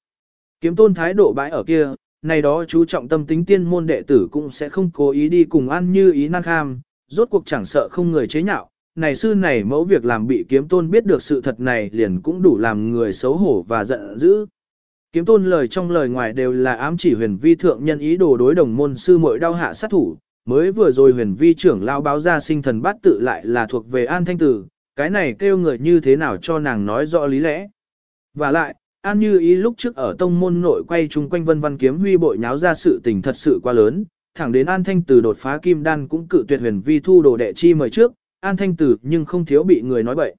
Kiếm tôn thái độ bãi ở kia, này đó chú trọng tâm tính tiên môn đệ tử cũng sẽ không cố ý đi cùng an như ý năng kham, rốt cuộc chẳng sợ không người chế nhạo. Này sư này mẫu việc làm bị kiếm tôn biết được sự thật này liền cũng đủ làm người xấu hổ và giận dữ. Kiếm tôn lời trong lời ngoài đều là ám chỉ huyền vi thượng nhân ý đồ đối đồng môn sư muội đau hạ sát thủ, mới vừa rồi huyền vi trưởng lao báo ra sinh thần bát tự lại là thuộc về an thanh tử, cái này kêu người như thế nào cho nàng nói rõ lý lẽ. Và lại, an như ý lúc trước ở tông môn nội quay chung quanh vân văn kiếm huy bội nháo ra sự tình thật sự quá lớn, thẳng đến an thanh tử đột phá kim đan cũng cự tuyệt huyền vi thu đồ đệ chi mời trước, an thanh tử nhưng không thiếu bị người nói bậy.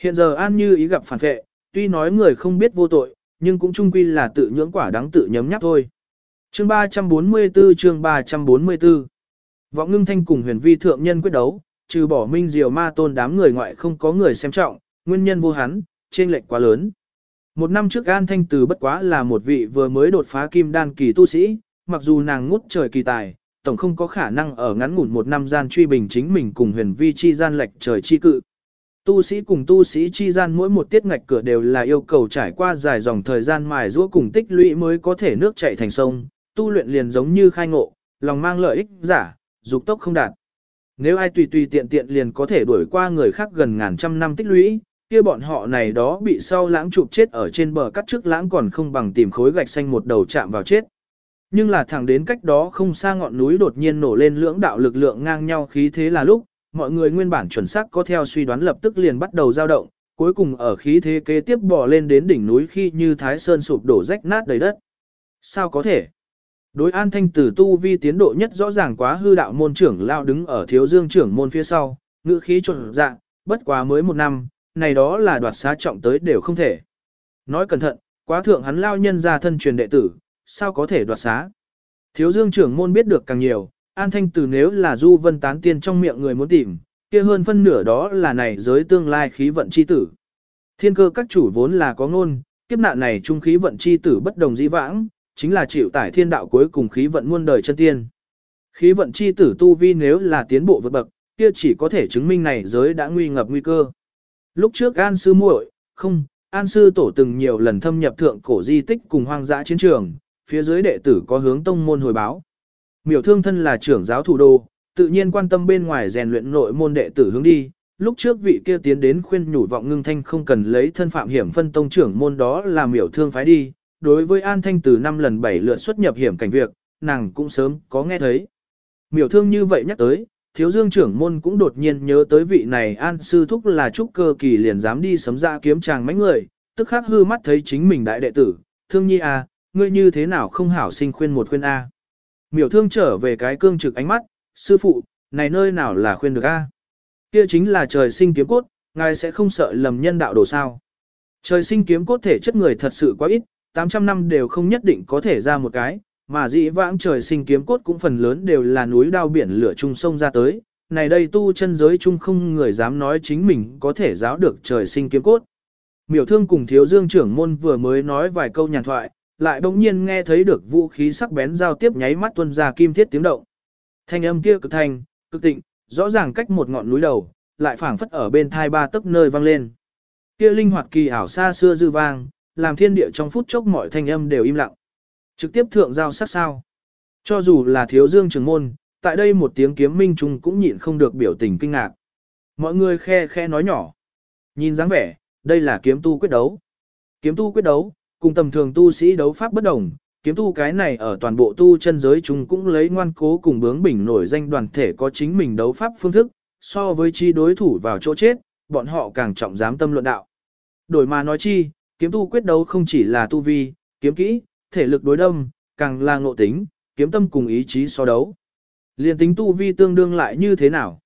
Hiện giờ an như ý gặp phản vệ, tuy nói người không biết vô tội, nhưng cũng chung quy là tự nhưỡng quả đáng tự nhấm nháp thôi. Chương 344 chương 344 Vọng ngưng thanh cùng huyền vi thượng nhân quyết đấu, trừ bỏ minh diều ma tôn đám người ngoại không có người xem trọng, nguyên nhân vô hắn, trên lệnh quá lớn. Một năm trước An Thanh Từ bất quá là một vị vừa mới đột phá kim đan kỳ tu sĩ, mặc dù nàng ngút trời kỳ tài, tổng không có khả năng ở ngắn ngủn một năm gian truy bình chính mình cùng huyền vi chi gian lệch trời chi cự. Tu sĩ cùng tu sĩ chi gian mỗi một tiết ngạch cửa đều là yêu cầu trải qua dài dòng thời gian mài giũa cùng tích lũy mới có thể nước chảy thành sông, tu luyện liền giống như khai ngộ, lòng mang lợi ích giả, dục tốc không đạt. Nếu ai tùy tùy tiện tiện liền có thể đuổi qua người khác gần ngàn trăm năm tích lũy, kia bọn họ này đó bị sau lãng chụp chết ở trên bờ cắt trước lãng còn không bằng tìm khối gạch xanh một đầu chạm vào chết. Nhưng là thẳng đến cách đó không xa ngọn núi đột nhiên nổ lên lưỡng đạo lực lượng ngang nhau khí thế là lúc, mọi người nguyên bản chuẩn xác có theo suy đoán lập tức liền bắt đầu dao động, cuối cùng ở khí thế kế tiếp bò lên đến đỉnh núi khi như thái sơn sụp đổ rách nát đầy đất. Sao có thể? Đối an thanh tử tu vi tiến độ nhất rõ ràng quá hư đạo môn trưởng lao đứng ở thiếu dương trưởng môn phía sau, ngữ khí trộn dạng, bất quá mới một năm, này đó là đoạt xá trọng tới đều không thể. Nói cẩn thận, quá thượng hắn lao nhân ra thân truyền đệ tử, sao có thể đoạt xá. Thiếu dương trưởng môn biết được càng nhiều, an thanh tử nếu là du vân tán tiên trong miệng người muốn tìm, kia hơn phân nửa đó là này giới tương lai khí vận chi tử. Thiên cơ các chủ vốn là có ngôn, kiếp nạn này trung khí vận chi tử bất đồng dĩ vãng, chính là chịu tải thiên đạo cuối cùng khí vận muôn đời chân tiên. Khí vận chi tử tu vi nếu là tiến bộ vượt bậc, kia chỉ có thể chứng minh này giới đã nguy ngập nguy cơ. Lúc trước An sư muội, không, An sư tổ từng nhiều lần thâm nhập thượng cổ di tích cùng hoang dã chiến trường, phía dưới đệ tử có hướng tông môn hồi báo. Miểu thương thân là trưởng giáo thủ đô, tự nhiên quan tâm bên ngoài rèn luyện nội môn đệ tử hướng đi. Lúc trước vị kia tiến đến khuyên nhủ vọng ngưng thanh không cần lấy thân phạm hiểm phân tông trưởng môn đó là miểu thương phái đi. Đối với An Thanh từ năm lần bảy lượt xuất nhập hiểm cảnh việc, nàng cũng sớm có nghe thấy. Miểu thương như vậy nhắc tới, thiếu dương trưởng môn cũng đột nhiên nhớ tới vị này An sư thúc là trúc cơ kỳ liền dám đi sấm ra kiếm chàng mấy người, tức khắc hư mắt thấy chính mình đại đệ tử, thương nhi à, ngươi như thế nào không hảo sinh khuyên một khuyên a. Miểu thương trở về cái cương trực ánh mắt, sư phụ, này nơi nào là khuyên được a? Kia chính là trời sinh kiếm cốt, ngài sẽ không sợ lầm nhân đạo đồ sao. Trời sinh kiếm cốt thể chất người thật sự quá ít, 800 năm đều không nhất định có thể ra một cái, mà dĩ vãng trời sinh kiếm cốt cũng phần lớn đều là núi đao biển lửa trung sông ra tới. Này đây tu chân giới chung không người dám nói chính mình có thể giáo được trời sinh kiếm cốt. Miểu thương cùng thiếu dương trưởng môn vừa mới nói vài câu nhàn thoại, lại bỗng nhiên nghe thấy được vũ khí sắc bén giao tiếp nháy mắt tuôn ra kim thiết tiếng động. Thanh âm kia cực thanh, cực tịnh, rõ ràng cách một ngọn núi đầu, lại phảng phất ở bên thai ba tấc nơi vang lên. Kia linh hoạt kỳ ảo xa xưa dư vang, làm thiên địa trong phút chốc mọi thanh âm đều im lặng. Trực tiếp thượng giao sát sao. Cho dù là thiếu dương trường môn, tại đây một tiếng kiếm minh trùng cũng nhịn không được biểu tình kinh ngạc. Mọi người khe khe nói nhỏ. Nhìn dáng vẻ, đây là kiếm tu quyết đấu. Kiếm tu quyết đấu, cùng tầm thường tu sĩ đấu pháp bất đồng, kiếm tu cái này ở toàn bộ tu chân giới chúng cũng lấy ngoan cố cùng bướng bỉnh nổi danh đoàn thể có chính mình đấu pháp phương thức, so với chi đối thủ vào chỗ chết, bọn họ càng trọng dám tâm luận đạo. Đổi mà nói chi, kiếm tu quyết đấu không chỉ là tu vi, kiếm kỹ, thể lực đối đâm, càng là ngộ tính, kiếm tâm cùng ý chí so đấu. Liên tính tu vi tương đương lại như thế nào?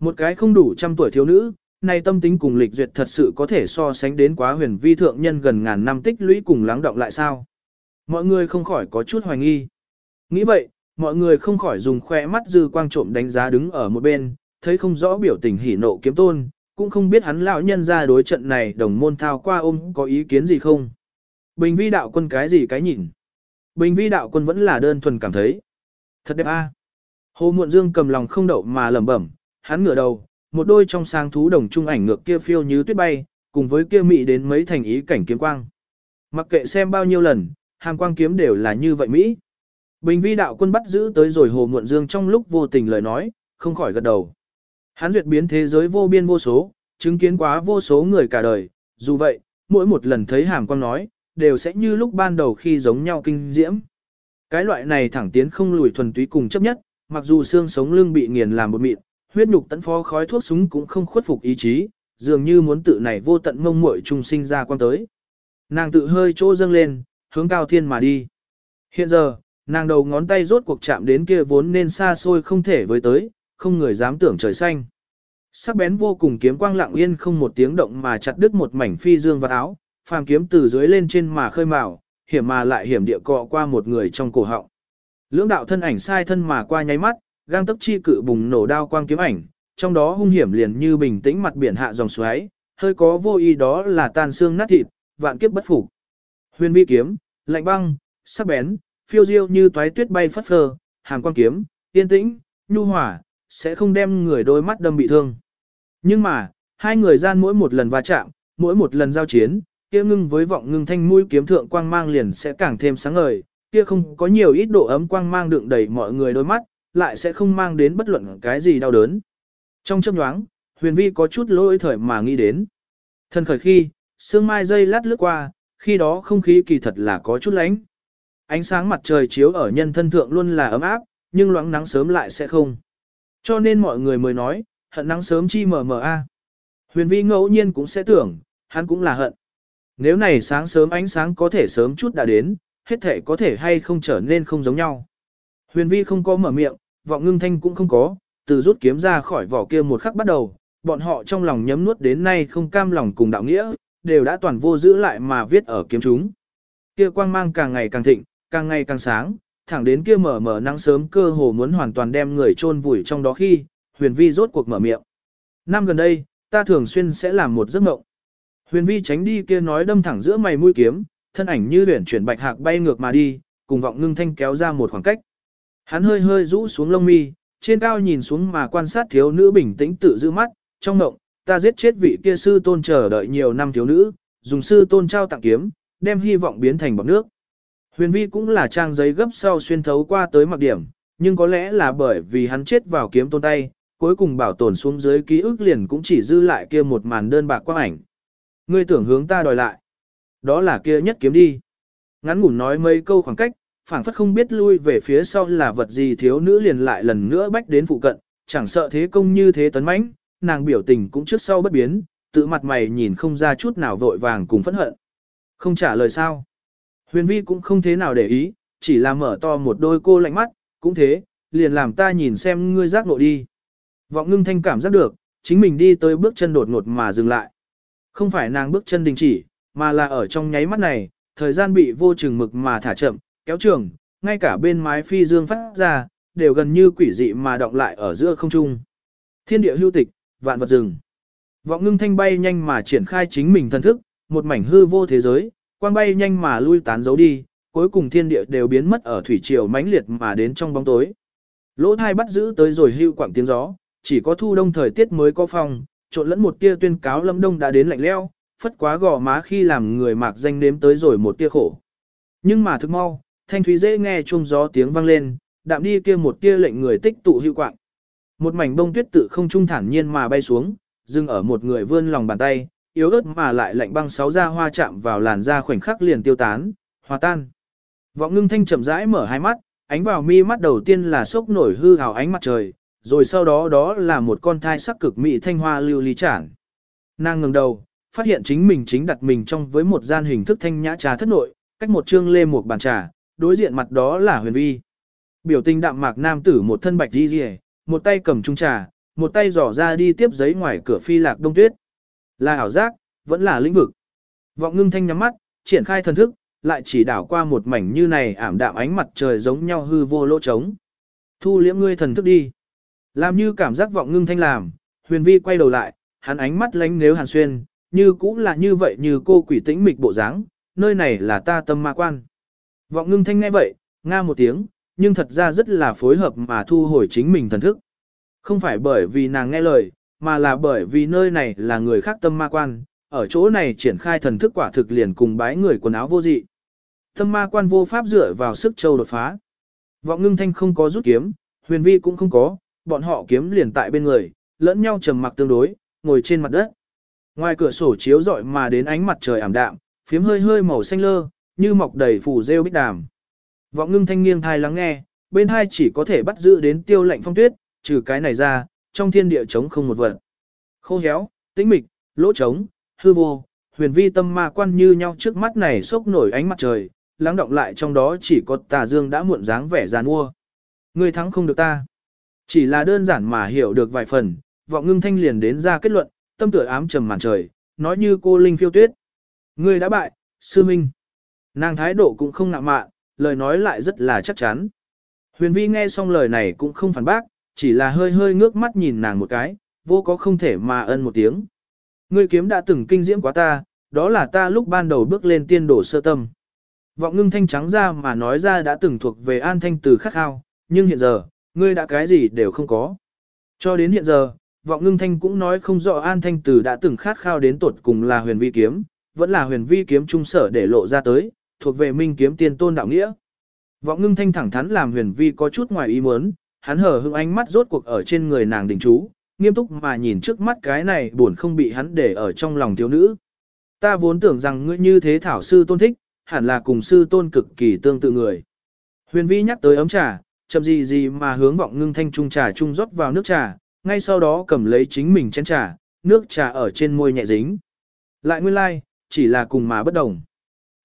Một cái không đủ trăm tuổi thiếu nữ, này tâm tính cùng lịch duyệt thật sự có thể so sánh đến quá huyền vi thượng nhân gần ngàn năm tích lũy cùng lắng động lại sao? Mọi người không khỏi có chút hoài nghi. Nghĩ vậy, mọi người không khỏi dùng khoe mắt dư quang trộm đánh giá đứng ở một bên, thấy không rõ biểu tình hỉ nộ kiếm tôn, cũng không biết hắn lão nhân ra đối trận này đồng môn thao qua ôm có ý kiến gì không. Bình vi đạo quân cái gì cái nhìn. Bình vi đạo quân vẫn là đơn thuần cảm thấy. Thật đẹp a. Hồ Muộn Dương cầm lòng không đậu mà lẩm bẩm, hắn ngửa đầu, một đôi trong sáng thú đồng trung ảnh ngược kia phiêu như tuyết bay, cùng với kia mị đến mấy thành ý cảnh kiếm quang. Mặc kệ xem bao nhiêu lần, hàng quang kiếm đều là như vậy Mỹ. Bình vi đạo quân bắt giữ tới rồi hồ muộn dương trong lúc vô tình lời nói, không khỏi gật đầu. Hắn duyệt biến thế giới vô biên vô số, chứng kiến quá vô số người cả đời, dù vậy, mỗi một lần thấy hàm quang nói, đều sẽ như lúc ban đầu khi giống nhau kinh diễm. Cái loại này thẳng tiến không lùi thuần túy cùng chấp nhất, mặc dù xương sống lưng bị nghiền làm một mịn, huyết nhục tận phó khói thuốc súng cũng không khuất phục ý chí, dường như muốn tự này vô tận mông muội trung sinh ra quan tới. Nàng tự hơi chỗ dâng lên, hướng cao thiên mà đi. Hiện giờ, nàng đầu ngón tay rốt cuộc chạm đến kia vốn nên xa xôi không thể với tới, không người dám tưởng trời xanh. Sắc bén vô cùng kiếm quang lặng yên không một tiếng động mà chặt đứt một mảnh phi dương vật áo, phàm kiếm từ dưới lên trên mà khơi mào, hiểm mà lại hiểm địa cọ qua một người trong cổ họng. Lưỡng đạo thân ảnh sai thân mà qua nháy mắt, gang tấc chi cự bùng nổ đao quang kiếm ảnh, trong đó hung hiểm liền như bình tĩnh mặt biển hạ dòng xoáy, hơi có vô ý đó là tan xương nát thịt, vạn kiếp bất phục. Huyền vi kiếm, lạnh băng, sắc bén, phiêu diêu như toái tuyết bay phất phơ, Hàng quang kiếm, yên tĩnh, nhu hòa sẽ không đem người đôi mắt đâm bị thương. Nhưng mà, hai người gian mỗi một lần va chạm, mỗi một lần giao chiến, kia ngưng với vọng ngưng thanh mũi kiếm thượng quang mang liền sẽ càng thêm sáng ngời, kia không có nhiều ít độ ấm quang mang đựng đầy mọi người đôi mắt, lại sẽ không mang đến bất luận cái gì đau đớn. Trong chớp nhoáng, huyền vi có chút lỗi thời mà nghĩ đến. Thân khởi khi, sương mai dây lát lướt qua, khi đó không khí kỳ thật là có chút lánh. Ánh sáng mặt trời chiếu ở nhân thân thượng luôn là ấm áp, nhưng loãng nắng sớm lại sẽ không. Cho nên mọi người mới nói, hận nắng sớm chi mờ mờ a. Huyền vi ngẫu nhiên cũng sẽ tưởng, hắn cũng là hận. Nếu này sáng sớm ánh sáng có thể sớm chút đã đến, hết thể có thể hay không trở nên không giống nhau. Huyền vi không có mở miệng, vọng ngưng thanh cũng không có, từ rút kiếm ra khỏi vỏ kia một khắc bắt đầu, bọn họ trong lòng nhấm nuốt đến nay không cam lòng cùng đạo nghĩa, đều đã toàn vô giữ lại mà viết ở kiếm chúng. Kia quang mang càng ngày càng thịnh, càng ngày càng sáng, thẳng đến kia mở mở nắng sớm cơ hồ muốn hoàn toàn đem người chôn vùi trong đó khi, huyền vi rốt cuộc mở miệng. Năm gần đây, ta thường xuyên sẽ làm một giấc mộng. Huyền vi tránh đi kia nói đâm thẳng giữa mày mũi kiếm, thân ảnh như luyện chuyển bạch hạc bay ngược mà đi, cùng vọng ngưng thanh kéo ra một khoảng cách. Hắn hơi hơi rũ xuống lông mi, trên cao nhìn xuống mà quan sát thiếu nữ bình tĩnh tự giữ mắt, trong mộng, ta giết chết vị kia sư tôn chờ đợi nhiều năm thiếu nữ, dùng sư tôn trao tặng kiếm, đem hy vọng biến thành bọc nước. Huyền vi cũng là trang giấy gấp sau xuyên thấu qua tới mặc điểm, nhưng có lẽ là bởi vì hắn chết vào kiếm tôn tay, cuối cùng bảo tồn xuống dưới ký ức liền cũng chỉ dư lại kia một màn đơn bạc quang ảnh. Ngươi tưởng hướng ta đòi lại. Đó là kia nhất kiếm đi. Ngắn ngủn nói mấy câu khoảng cách, phảng phất không biết lui về phía sau là vật gì thiếu nữ liền lại lần nữa bách đến phụ cận, chẳng sợ thế công như thế tấn mãnh, nàng biểu tình cũng trước sau bất biến, tự mặt mày nhìn không ra chút nào vội vàng cùng phẫn hận. Không trả lời sao. Huyền vi cũng không thế nào để ý, chỉ là mở to một đôi cô lạnh mắt, cũng thế, liền làm ta nhìn xem ngươi giác nội đi. Vọng ngưng thanh cảm giác được, chính mình đi tới bước chân đột ngột mà dừng lại. Không phải nàng bước chân đình chỉ, mà là ở trong nháy mắt này, thời gian bị vô chừng mực mà thả chậm, kéo trường, ngay cả bên mái phi dương phát ra, đều gần như quỷ dị mà động lại ở giữa không trung. Thiên địa hưu tịch, vạn vật rừng. Vọng ngưng thanh bay nhanh mà triển khai chính mình thân thức, một mảnh hư vô thế giới, quang bay nhanh mà lui tán dấu đi, cuối cùng thiên địa đều biến mất ở thủy triều mãnh liệt mà đến trong bóng tối. Lỗ thai bắt giữ tới rồi hưu quảng tiếng gió, chỉ có thu đông thời tiết mới có phong, trộn lẫn một tia tuyên cáo lâm đông đã đến lạnh leo, phất quá gò má khi làm người mạc danh nếm tới rồi một tia khổ. Nhưng mà thức mau, thanh thúy dễ nghe chuông gió tiếng vang lên, đạm đi kia một tia lệnh người tích tụ hưu quạng. Một mảnh bông tuyết tự không trung thản nhiên mà bay xuống, dừng ở một người vươn lòng bàn tay, yếu ớt mà lại lạnh băng sáu da hoa chạm vào làn da khoảnh khắc liền tiêu tán, hòa tan. Vọng ngưng thanh chậm rãi mở hai mắt, ánh vào mi mắt đầu tiên là sốc nổi hư hào ánh mặt trời, rồi sau đó đó là một con thai sắc cực mỹ thanh hoa lưu ly chản. Nàng ngừng đầu, phát hiện chính mình chính đặt mình trong với một gian hình thức thanh nhã trà thất nội, cách một chương lê một bàn trà, đối diện mặt đó là huyền vi. Biểu tình đạm mạc nam tử một thân bạch đi rìa, một tay cầm chung trà, một tay dò ra đi tiếp giấy ngoài cửa phi lạc đông tuyết. Là ảo giác, vẫn là lĩnh vực. Vọng ngưng thanh nhắm mắt, triển khai thần thức, lại chỉ đảo qua một mảnh như này ảm đạm ánh mặt trời giống nhau hư vô lỗ trống. Thu liễm ngươi thần thức đi. Làm như cảm giác vọng ngưng thanh làm, huyền vi quay đầu lại, hắn ánh mắt lánh nếu hàn xuyên, như cũng là như vậy như cô quỷ tĩnh mịch bộ dáng, nơi này là ta tâm ma quan. Vọng ngưng thanh nghe vậy, nga một tiếng, nhưng thật ra rất là phối hợp mà thu hồi chính mình thần thức. Không phải bởi vì nàng nghe lời, mà là bởi vì nơi này là người khác tâm ma quan, ở chỗ này triển khai thần thức quả thực liền cùng bái người quần áo vô dị. Tâm ma quan vô pháp dựa vào sức châu đột phá. Vọng ngưng thanh không có rút kiếm, huyền vi cũng không có, bọn họ kiếm liền tại bên người, lẫn nhau trầm mặc tương đối, ngồi trên mặt đất. Ngoài cửa sổ chiếu rọi mà đến ánh mặt trời ảm đạm, phiếm hơi hơi màu xanh lơ, như mọc đầy phủ rêu bích đàm. Vọng ngưng thanh nghiêng thai lắng nghe, bên hai chỉ có thể bắt giữ đến tiêu lạnh phong tuyết, trừ cái này ra, trong thiên địa trống không một vật. Khô héo, tĩnh mịch, lỗ trống, hư vô, huyền vi tâm ma quan như nhau trước mắt này sốc nổi ánh mặt trời, lắng động lại trong đó chỉ có tà dương đã muộn dáng vẻ giàn mua. Người thắng không được ta. Chỉ là đơn giản mà hiểu được vài phần, vọng ngưng thanh liền đến ra kết luận, tâm tựa ám trầm màn trời, nói như cô Linh phiêu tuyết. Ngươi đã bại, sư minh. Nàng thái độ cũng không ngạo mạn, lời nói lại rất là chắc chắn. Huyền vi nghe xong lời này cũng không phản bác, chỉ là hơi hơi ngước mắt nhìn nàng một cái, vô có không thể mà ân một tiếng. Ngươi kiếm đã từng kinh diễm quá ta, đó là ta lúc ban đầu bước lên tiên đổ sơ tâm. Vọng ngưng thanh trắng ra mà nói ra đã từng thuộc về an thanh từ khắc khao, nhưng hiện giờ, ngươi đã cái gì đều không có. Cho đến hiện giờ, vọng ngưng thanh cũng nói không rõ an thanh từ đã từng khát khao đến tột cùng là huyền vi kiếm, vẫn là huyền vi kiếm trung sở để lộ ra tới, thuộc về minh kiếm tiên tôn đạo nghĩa. Vọng ngưng thanh thẳng thắn làm huyền vi có chút ngoài ý muốn, hắn hở hững ánh mắt rốt cuộc ở trên người nàng đình chú, nghiêm túc mà nhìn trước mắt cái này buồn không bị hắn để ở trong lòng thiếu nữ. Ta vốn tưởng rằng ngươi như thế thảo sư tôn thích, hẳn là cùng sư tôn cực kỳ tương tự người. Huyền vi nhắc tới ấm trà, chậm gì gì mà hướng vọng ngưng thanh trung trà trung rót vào nước trà, ngay sau đó cầm lấy chính mình chén trà, nước trà ở trên môi nhẹ dính. Lại nguyên lai, like, chỉ là cùng mà bất đồng.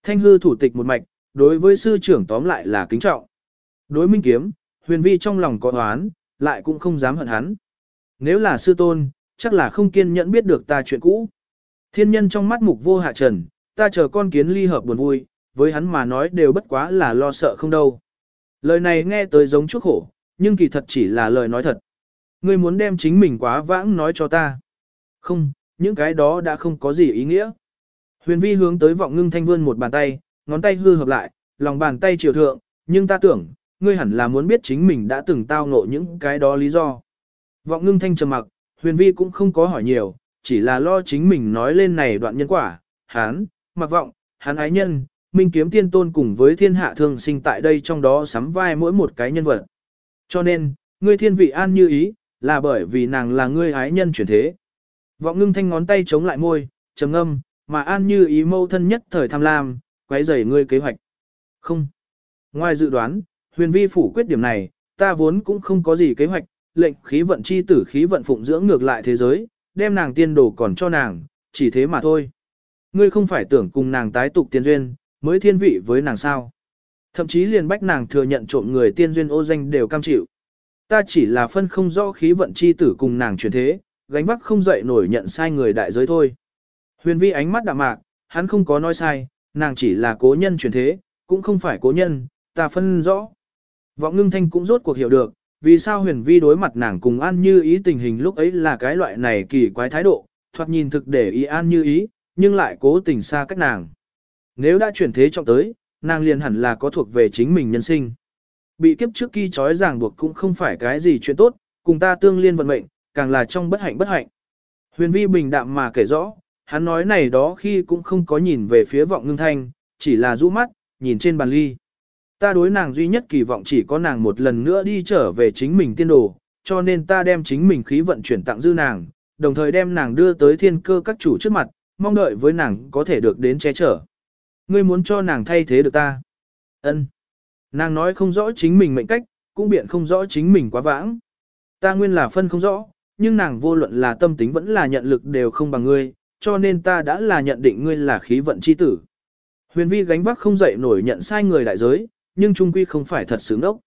Thanh hư thủ tịch một mạch, đối với sư trưởng tóm lại là kính trọng. Đối minh kiếm, huyền vi trong lòng có oán, lại cũng không dám hận hắn. Nếu là sư tôn, chắc là không kiên nhẫn biết được ta chuyện cũ. Thiên nhân trong mắt mục vô hạ trần, ta chờ con kiến ly hợp buồn vui, với hắn mà nói đều bất quá là lo sợ không đâu. Lời này nghe tới giống chuốc khổ, nhưng kỳ thật chỉ là lời nói thật. Ngươi muốn đem chính mình quá vãng nói cho ta. Không, những cái đó đã không có gì ý nghĩa. Huyền vi hướng tới vọng ngưng thanh vươn một bàn tay, ngón tay hư hợp lại, lòng bàn tay chiều thượng, nhưng ta tưởng, ngươi hẳn là muốn biết chính mình đã từng tao ngộ những cái đó lý do. Vọng ngưng thanh trầm mặc, huyền vi cũng không có hỏi nhiều, chỉ là lo chính mình nói lên này đoạn nhân quả, hán, mặc vọng, hán ái nhân, minh kiếm tiên tôn cùng với thiên hạ thương sinh tại đây trong đó sắm vai mỗi một cái nhân vật. Cho nên, ngươi thiên vị an như ý, là bởi vì nàng là ngươi ái nhân chuyển thế. Vọng ngưng thanh ngón tay chống lại môi, trầm âm, mà an như ý mâu thân nhất thời tham lam, quấy rầy ngươi kế hoạch. Không. Ngoài dự đoán, huyền vi phủ quyết điểm này, ta vốn cũng không có gì kế hoạch, lệnh khí vận chi tử khí vận phụng dưỡng ngược lại thế giới, đem nàng tiên đồ còn cho nàng, chỉ thế mà thôi. Ngươi không phải tưởng cùng nàng tái tục tiên duyên, mới thiên vị với nàng sao. Thậm chí liền bách nàng thừa nhận trộm người tiên duyên ô danh đều cam chịu. Ta chỉ là phân không rõ khí vận chi tử cùng nàng chuyển thế, gánh vác không dậy nổi nhận sai người đại giới thôi. Huyền vi ánh mắt đạm mạc, hắn không có nói sai, nàng chỉ là cố nhân chuyển thế, cũng không phải cố nhân, ta phân rõ. Vọng ngưng thanh cũng rốt cuộc hiểu được, vì sao huyền vi đối mặt nàng cùng an như ý tình hình lúc ấy là cái loại này kỳ quái thái độ, thoạt nhìn thực để ý an như ý, nhưng lại cố tình xa cách nàng. Nếu đã chuyển thế trọng tới, nàng liền hẳn là có thuộc về chính mình nhân sinh. Bị kiếp trước khi trói ràng buộc cũng không phải cái gì chuyện tốt, cùng ta tương liên vận mệnh, càng là trong bất hạnh bất hạnh. Huyền vi bình đạm mà kể rõ, hắn nói này đó khi cũng không có nhìn về phía vọng ngưng thanh, chỉ là rũ mắt, nhìn trên bàn ly. Ta đối nàng duy nhất kỳ vọng chỉ có nàng một lần nữa đi trở về chính mình tiên đồ, cho nên ta đem chính mình khí vận chuyển tặng dư nàng, đồng thời đem nàng đưa tới thiên cơ các chủ trước mặt, mong đợi với nàng có thể được đến che chở. Ngươi muốn cho nàng thay thế được ta. Ân. Nàng nói không rõ chính mình mệnh cách, cũng biện không rõ chính mình quá vãng. Ta nguyên là phân không rõ, nhưng nàng vô luận là tâm tính vẫn là nhận lực đều không bằng ngươi, cho nên ta đã là nhận định ngươi là khí vận chi tử. Huyền vi gánh vác không dậy nổi nhận sai người đại giới, nhưng trung quy không phải thật xứng đốc.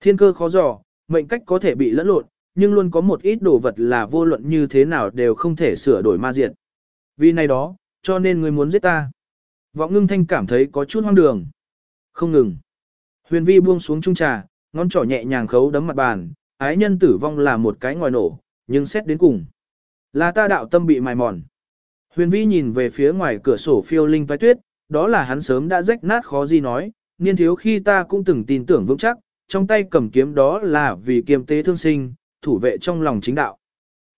Thiên cơ khó dò, mệnh cách có thể bị lẫn lộn, nhưng luôn có một ít đồ vật là vô luận như thế nào đều không thể sửa đổi ma diện. Vì này đó, cho nên ngươi muốn giết ta. Vọng ngưng thanh cảm thấy có chút hoang đường. Không ngừng. Huyền vi buông xuống trung trà, ngón trỏ nhẹ nhàng khấu đấm mặt bàn, ái nhân tử vong là một cái ngòi nổ, nhưng xét đến cùng. Là ta đạo tâm bị mài mòn. Huyền vi nhìn về phía ngoài cửa sổ phiêu linh toái tuyết, đó là hắn sớm đã rách nát khó gì nói, niên thiếu khi ta cũng từng tin tưởng vững chắc, trong tay cầm kiếm đó là vì kiềm tế thương sinh, thủ vệ trong lòng chính đạo.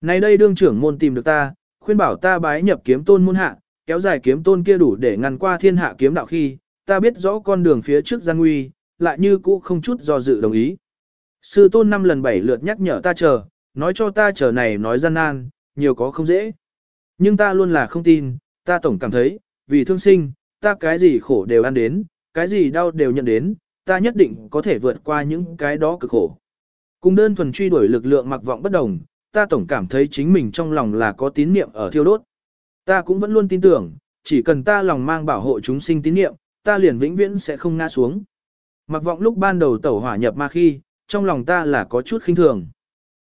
Nay đây đương trưởng môn tìm được ta, khuyên bảo ta bái nhập kiếm tôn môn hạ, kéo dài kiếm tôn kia đủ để ngăn qua thiên hạ kiếm đạo khi, ta biết rõ con đường phía trước gian nguy, lại như cũ không chút do dự đồng ý. Sư tôn năm lần bảy lượt nhắc nhở ta chờ, nói cho ta chờ này nói gian nan, nhiều có không dễ. Nhưng ta luôn là không tin, ta tổng cảm thấy, vì thương sinh, ta cái gì khổ đều ăn đến, cái gì đau đều nhận đến, ta nhất định có thể vượt qua những cái đó cực khổ. Cùng đơn thuần truy đuổi lực lượng mặc vọng bất đồng, ta tổng cảm thấy chính mình trong lòng là có tín niệm ở thiêu đốt. Ta cũng vẫn luôn tin tưởng, chỉ cần ta lòng mang bảo hộ chúng sinh tín niệm, ta liền vĩnh viễn sẽ không ngã xuống. Mặc vọng lúc ban đầu tẩu hỏa nhập ma khi, trong lòng ta là có chút khinh thường.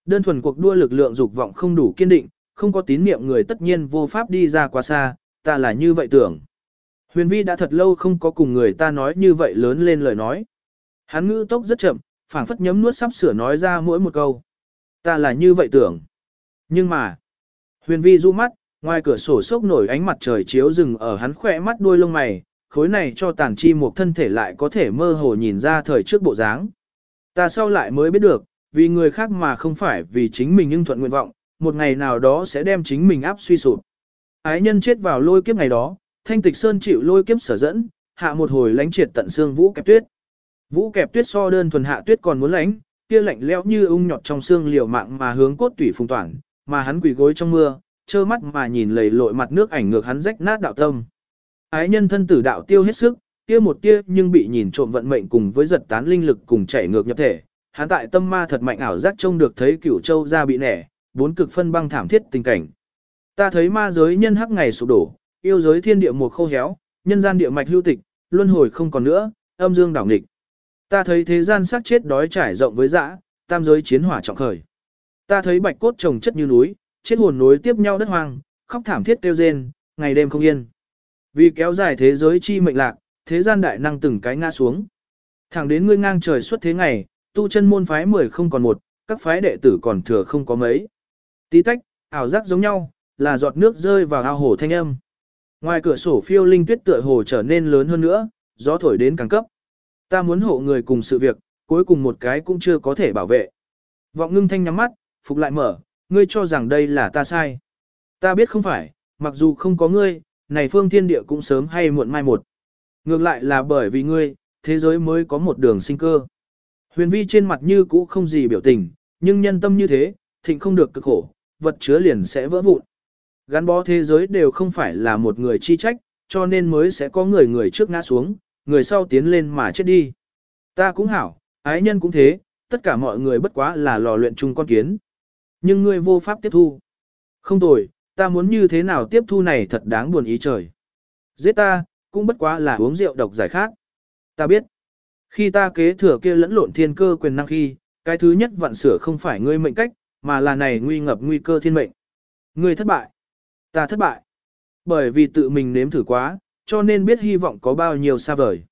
Đơn thuần cuộc đua lực lượng dục vọng không đủ kiên định, không có tín niệm người tất nhiên vô pháp đi ra quá xa, ta là như vậy tưởng. Huyền vi đã thật lâu không có cùng người ta nói như vậy lớn lên lời nói. Hắn ngữ tốc rất chậm, phảng phất nhấm nuốt sắp sửa nói ra mỗi một câu. Ta là như vậy tưởng. Nhưng mà, huyền vi du mắt, ngoài cửa sổ sốc nổi ánh mặt trời chiếu rừng ở hắn khỏe mắt đuôi lông mày, khối này cho tàn chi một thân thể lại có thể mơ hồ nhìn ra thời trước bộ dáng. Ta sau lại mới biết được, vì người khác mà không phải vì chính mình nhưng thuận nguyện vọng, một ngày nào đó sẽ đem chính mình áp suy sụp. Ái nhân chết vào lôi kiếp ngày đó, thanh tịch sơn chịu lôi kiếp sở dẫn, hạ một hồi lánh triệt tận xương vũ kẹp tuyết. Vũ kẹp tuyết so đơn thuần hạ tuyết còn muốn lánh, kia lạnh lẽo như ung nhọt trong xương liều mạng mà hướng cốt tủy phùng toàn, mà hắn quỳ gối trong mưa, trơ mắt mà nhìn lầy lội mặt nước ảnh ngược hắn rách nát đạo tâm. Ái nhân thân tử đạo tiêu hết sức, kia một tia nhưng bị nhìn trộm vận mệnh cùng với giật tán linh lực cùng chảy ngược nhập thể. Hắn tại tâm ma thật mạnh ảo giác trông được thấy cửu châu ra bị nẻ, bốn cực phân băng thảm thiết tình cảnh. Ta thấy ma giới nhân hắc ngày sụp đổ, yêu giới thiên địa mùa khô héo, nhân gian địa mạch lưu tịch, luân hồi không còn nữa, âm dương đảo nghịch. Ta thấy thế gian xác chết đói trải rộng với dã, tam giới chiến hỏa trọng khởi. Ta thấy bạch cốt trồng chất như núi, chết hồn nối tiếp nhau đất hoang, khóc thảm thiết kêu rên, ngày đêm không yên. Vì kéo dài thế giới chi mệnh lạc, thế gian đại năng từng cái ngã xuống. Thẳng đến ngươi ngang trời suốt thế ngày, tu chân môn phái mười không còn một, các phái đệ tử còn thừa không có mấy. Tí tách, ảo giác giống nhau, là giọt nước rơi vào ao hồ thanh âm. Ngoài cửa sổ phiêu linh tuyết tựa hồ trở nên lớn hơn nữa, gió thổi đến càng cấp. Ta muốn hộ người cùng sự việc, cuối cùng một cái cũng chưa có thể bảo vệ. Vọng ngưng thanh nhắm mắt, phục lại mở, ngươi cho rằng đây là ta sai. Ta biết không phải, mặc dù không có ngươi, này phương thiên địa cũng sớm hay muộn mai một. Ngược lại là bởi vì ngươi, thế giới mới có một đường sinh cơ. Huyền vi trên mặt như cũ không gì biểu tình, nhưng nhân tâm như thế, thịnh không được cực khổ, vật chứa liền sẽ vỡ vụn. Gắn bó thế giới đều không phải là một người chi trách, cho nên mới sẽ có người người trước ngã xuống, người sau tiến lên mà chết đi. Ta cũng hảo, ái nhân cũng thế, tất cả mọi người bất quá là lò luyện chung con kiến. Nhưng ngươi vô pháp tiếp thu. Không tồi, ta muốn như thế nào tiếp thu này thật đáng buồn ý trời. Giết ta, cũng bất quá là uống rượu độc giải khác. Ta biết, khi ta kế thừa kia lẫn lộn thiên cơ quyền năng khi, cái thứ nhất vặn sửa không phải ngươi mệnh cách, mà là này nguy ngập nguy cơ thiên mệnh. Ngươi thất bại. Ta thất bại. Bởi vì tự mình nếm thử quá, cho nên biết hy vọng có bao nhiêu xa vời.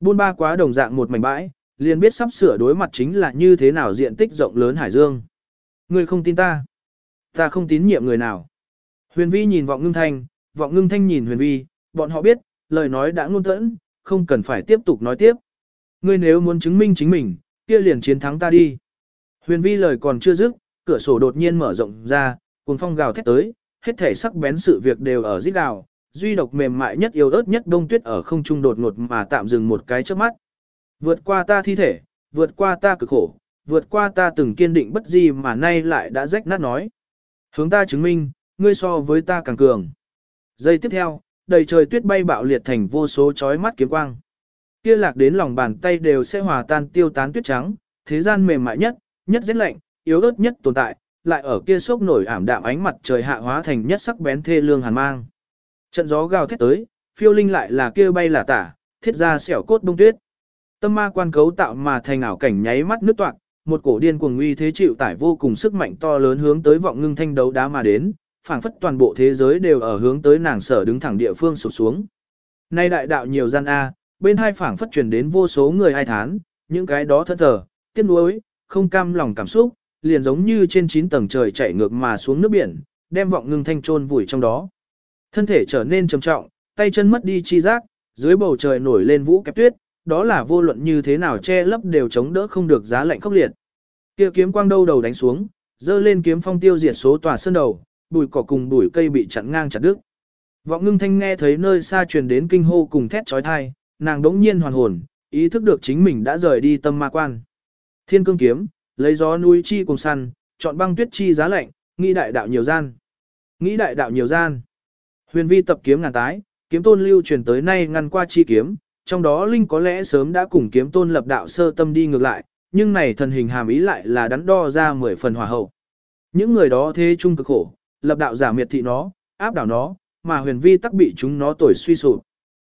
Buôn ba quá đồng dạng một mảnh bãi, liền biết sắp sửa đối mặt chính là như thế nào diện tích rộng lớn hải dương. người không tin ta. Ta không tín nhiệm người nào. Huyền vi nhìn vọng ngưng thanh, vọng ngưng thanh nhìn huyền vi, bọn họ biết, lời nói đã ngôn tẫn, không cần phải tiếp tục nói tiếp. Ngươi nếu muốn chứng minh chính mình, kia liền chiến thắng ta đi. Huyền vi lời còn chưa dứt, cửa sổ đột nhiên mở rộng ra, cuồng phong gào thét tới, hết thể sắc bén sự việc đều ở rít đào, duy độc mềm mại nhất yếu ớt nhất đông tuyết ở không trung đột ngột mà tạm dừng một cái trước mắt. Vượt qua ta thi thể, vượt qua ta cực khổ, vượt qua ta từng kiên định bất di mà nay lại đã rách nát nói. Hướng ta chứng minh, ngươi so với ta càng cường. Giây tiếp theo, đầy trời tuyết bay bạo liệt thành vô số chói mắt kiếm quang. Kia lạc đến lòng bàn tay đều sẽ hòa tan tiêu tán tuyết trắng, thế gian mềm mại nhất, nhất rét lạnh, yếu ớt nhất tồn tại, lại ở kia sốc nổi ảm đạm ánh mặt trời hạ hóa thành nhất sắc bén thê lương hàn mang. Trận gió gào thét tới, phiêu linh lại là kia bay là tả, thiết ra xẻo cốt đông tuyết. Tâm ma quan cấu tạo mà thành ảo cảnh nháy mắt nước toạc, một cổ điên cuồng uy thế chịu tải vô cùng sức mạnh to lớn hướng tới vọng ngưng thanh đấu đá mà đến, phảng phất toàn bộ thế giới đều ở hướng tới nàng sở đứng thẳng địa phương sụp xuống. Nay đại đạo nhiều gian a, bên hai phảng phất truyền đến vô số người ai thán, những cái đó thân thờ, tiếc nuối, không cam lòng cảm xúc, liền giống như trên 9 tầng trời chạy ngược mà xuống nước biển, đem vọng ngưng thanh trôn vùi trong đó. Thân thể trở nên trầm trọng, tay chân mất đi chi giác, dưới bầu trời nổi lên vũ kẹp tuyết, đó là vô luận như thế nào che lấp đều chống đỡ không được giá lạnh khốc liệt. Kia kiếm quang đâu đầu đánh xuống, dơ lên kiếm phong tiêu diệt số tòa sơn đầu, bụi cỏ cùng bụi cây bị chặn ngang chặt đứt. Vọng ngưng thanh nghe thấy nơi xa truyền đến kinh hô cùng thét trói thai, nàng đống nhiên hoàn hồn, ý thức được chính mình đã rời đi tâm ma quan. Thiên cương kiếm, lấy gió núi chi cùng săn, chọn băng tuyết chi giá lạnh, nghĩ đại đạo nhiều gian. Nghĩ đại đạo nhiều gian. Huyền vi tập kiếm ngàn tái, kiếm tôn lưu truyền tới nay ngăn qua chi kiếm, trong đó linh có lẽ sớm đã cùng kiếm tôn lập đạo sơ tâm đi ngược lại, nhưng này thần hình hàm ý lại là đắn đo ra mười phần hòa hậu. Những người đó thế chung cực khổ, lập đạo giả miệt thị nó, áp đảo nó, mà huyền vi tắc bị chúng nó tuổi suy sụp.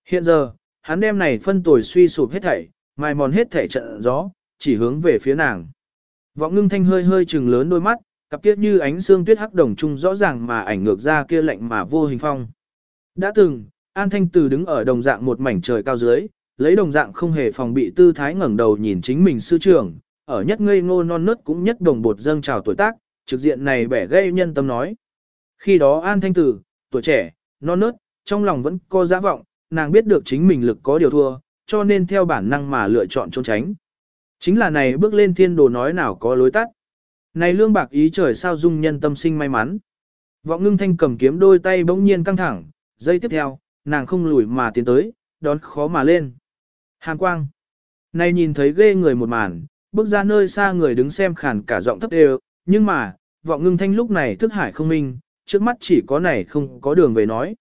Hiện giờ, hắn đem này phân tuổi suy sụp hết thảy, mai mòn hết thảy trận gió, chỉ hướng về phía nàng. Vọng ngưng thanh hơi hơi trừng lớn đôi mắt, cặp kiết như ánh xương tuyết hắc đồng trung rõ ràng mà ảnh ngược ra kia lạnh mà vô hình phong. Đã từng, An Thanh Từ đứng ở đồng dạng một mảnh trời cao dưới, lấy đồng dạng không hề phòng bị tư thái ngẩng đầu nhìn chính mình sư trưởng, ở nhất ngây ngô non nớt cũng nhất đồng bột dâng trào tuổi tác, trực diện này bẻ gây nhân tâm nói. Khi đó An Thanh Tử, tuổi trẻ, non nớt, trong lòng vẫn có giá vọng, nàng biết được chính mình lực có điều thua, cho nên theo bản năng mà lựa chọn trốn tránh. Chính là này bước lên thiên đồ nói nào có lối tắt. Này lương bạc ý trời sao dung nhân tâm sinh may mắn. Vọng ngưng thanh cầm kiếm đôi tay bỗng nhiên căng thẳng, giây tiếp theo, nàng không lùi mà tiến tới, đón khó mà lên. Hàn quang. Này nhìn thấy ghê người một màn, bước ra nơi xa người đứng xem khản cả giọng thấp đều, nhưng mà, vọng ngưng thanh lúc này thức hải không minh, trước mắt chỉ có này không có đường về nói.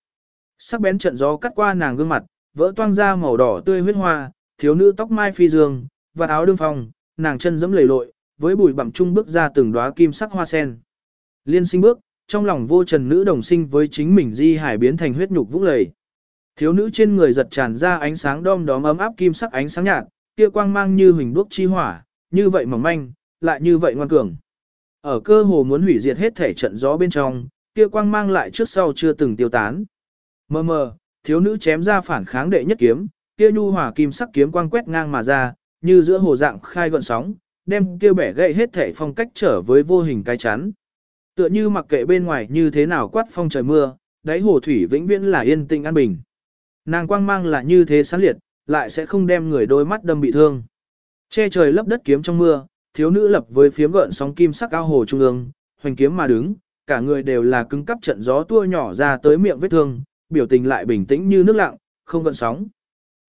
Sắc bén trận gió cắt qua nàng gương mặt, vỡ toang ra màu đỏ tươi huyết hoa, thiếu nữ tóc mai phi dương, và áo đương phong, nàng chân dẫm lầy lội, với bụi bặm trung bước ra từng đóa kim sắc hoa sen. Liên sinh bước, trong lòng vô trần nữ đồng sinh với chính mình di hải biến thành huyết nhục vũng lầy. Thiếu nữ trên người giật tràn ra ánh sáng đom đóm ấm áp kim sắc ánh sáng nhạt, kia quang mang như huỳnh đuốc chi hỏa, như vậy mỏng manh, lại như vậy ngoan cường. Ở cơ hồ muốn hủy diệt hết thể trận gió bên trong, kia quang mang lại trước sau chưa từng tiêu tán. Mơ mơ, thiếu nữ chém ra phản kháng đệ nhất kiếm, kia nhu hỏa kim sắc kiếm quang quét ngang mà ra, như giữa hồ dạng khai gọn sóng, đem kia bẻ gãy hết thể phong cách trở với vô hình cái chắn. Tựa như mặc kệ bên ngoài như thế nào quát phong trời mưa, đáy hồ thủy vĩnh viễn là yên tĩnh an bình. Nàng quang mang là như thế sáng liệt, lại sẽ không đem người đôi mắt đâm bị thương. Che trời lấp đất kiếm trong mưa, thiếu nữ lập với phiếm gợn sóng kim sắc ao hồ trung ương, hoành kiếm mà đứng, cả người đều là cứng cắp trận gió tua nhỏ ra tới miệng vết thương, biểu tình lại bình tĩnh như nước lặng, không gợn sóng.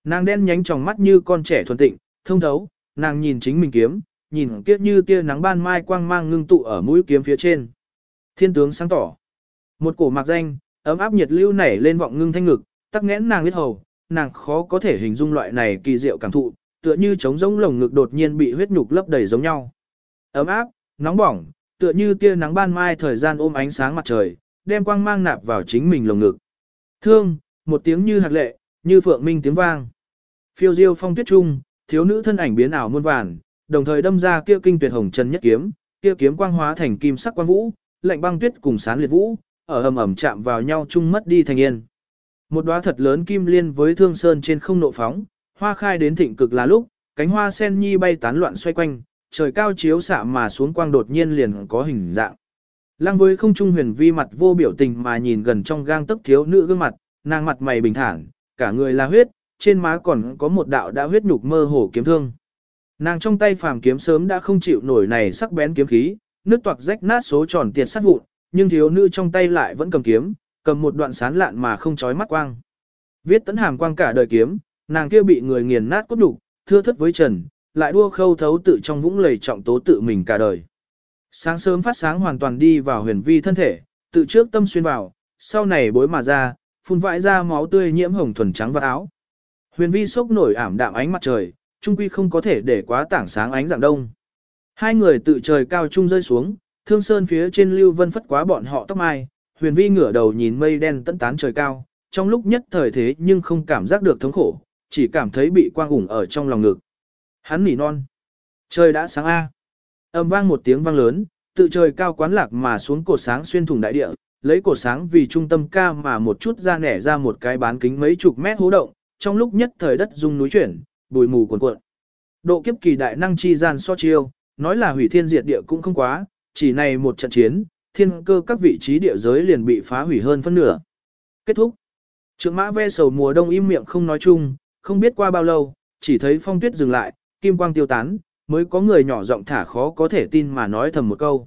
Nàng đen nhánh trong mắt như con trẻ thuần tịnh, thông thấu, nàng nhìn chính mình kiếm, nhìn kiếp như tia nắng ban mai quang mang ngưng tụ ở mũi kiếm phía trên. Thiên tướng sáng tỏ. Một cổ mạc danh, ấm áp nhiệt lưu nảy lên vọng ngưng thanh ngực, tắc nghẽn nàng huyết hầu, nàng khó có thể hình dung loại này kỳ diệu cảm thụ, tựa như trống rỗng lồng ngực đột nhiên bị huyết nhục lấp đầy giống nhau. Ấm áp, nóng bỏng, tựa như tia nắng ban mai thời gian ôm ánh sáng mặt trời, đem quang mang nạp vào chính mình lồng ngực. Thương, một tiếng như hạt lệ, như phượng minh tiếng vang. Phiêu diêu phong tuyết trung, thiếu nữ thân ảnh biến ảo muôn vàn, đồng thời đâm ra kia kinh tuyệt hồng chân nhất kiếm, kia kiếm quang hóa thành kim sắc quang vũ, lạnh băng tuyết cùng sán liệt vũ, ở ầm ầm chạm vào nhau chung mất đi thành yên. Một đóa thật lớn kim liên với thương sơn trên không nộ phóng, hoa khai đến thịnh cực là lúc, cánh hoa sen nhi bay tán loạn xoay quanh, trời cao chiếu xạ mà xuống quang đột nhiên liền có hình dạng. Lăng với không trung huyền vi mặt vô biểu tình mà nhìn gần trong gang tấc thiếu nữ gương mặt, nàng mặt mày bình thản, cả người là huyết, trên má còn có một đạo đã huyết nhục mơ hồ kiếm thương. Nàng trong tay phàm kiếm sớm đã không chịu nổi này sắc bén kiếm khí, nước toạc rách nát số tròn tiệt sát vụn, nhưng thiếu nữ trong tay lại vẫn cầm kiếm, cầm một đoạn sán lạn mà không chói mắt quang. Viết tấn hàm quang cả đời kiếm, nàng kia bị người nghiền nát cốt đủ, thưa thất với trần, lại đua khâu thấu tự trong vũng lầy trọng tố tự mình cả đời. Sáng sớm phát sáng hoàn toàn đi vào huyền vi thân thể, tự trước tâm xuyên vào, sau này bối mà ra, phun vãi ra máu tươi nhiễm hồng thuần trắng vào áo. Huyền vi sốc nổi ảm đạm ánh mặt trời, trung quy không có thể để quá tảng sáng ánh dạng đông. Hai người tự trời cao trung rơi xuống, thương sơn phía trên lưu vân phất quá bọn họ tóc mai, huyền vi ngửa đầu nhìn mây đen tận tán trời cao, trong lúc nhất thời thế nhưng không cảm giác được thống khổ, chỉ cảm thấy bị quang ủng ở trong lòng ngực. Hắn nỉ non. Trời đã sáng A. Âm vang một tiếng vang lớn, tự trời cao quán lạc mà xuống cột sáng xuyên thủng đại địa, lấy cột sáng vì trung tâm ca mà một chút ra nẻ ra một cái bán kính mấy chục mét hố động, trong lúc nhất thời đất rung núi chuyển, bùi mù cuồn cuộn. Độ kiếp kỳ đại năng chi gian so chiêu, nói là hủy thiên diệt địa cũng không quá, chỉ này một trận chiến, thiên cơ các vị trí địa giới liền bị phá hủy hơn phân nửa. Kết thúc. Trượng mã ve sầu mùa đông im miệng không nói chung, không biết qua bao lâu, chỉ thấy phong tuyết dừng lại, kim quang tiêu tán, mới có người nhỏ giọng thả khó có thể tin mà nói thầm một câu.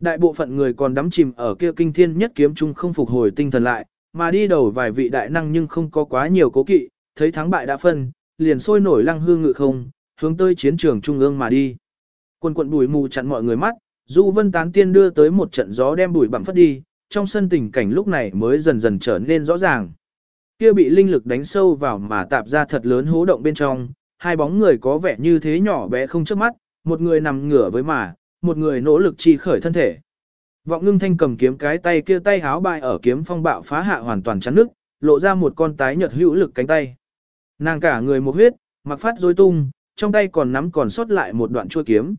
Đại bộ phận người còn đắm chìm ở kia kinh thiên nhất kiếm chung không phục hồi tinh thần lại, mà đi đầu vài vị đại năng nhưng không có quá nhiều cố kỵ, thấy thắng bại đã phân, liền sôi nổi lăng hương ngự không, hướng tới chiến trường trung ương mà đi. Quân quận bùi mù chặn mọi người mắt, Du Vân Tán Tiên đưa tới một trận gió đem bụi bặm phất đi, trong sân tình cảnh lúc này mới dần dần trở nên rõ ràng. Kia bị linh lực đánh sâu vào mà tạp ra thật lớn hố động bên trong, hai bóng người có vẻ như thế nhỏ bé không trước mắt, một người nằm ngửa với mà, một người nỗ lực trì khởi thân thể. Vọng ngưng thanh cầm kiếm cái tay kia tay háo bại ở kiếm phong bạo phá hạ hoàn toàn chắn nước, lộ ra một con tái nhợt hữu lực cánh tay. Nàng cả người một huyết, mặc phát rối tung, trong tay còn nắm còn sót lại một đoạn chua kiếm.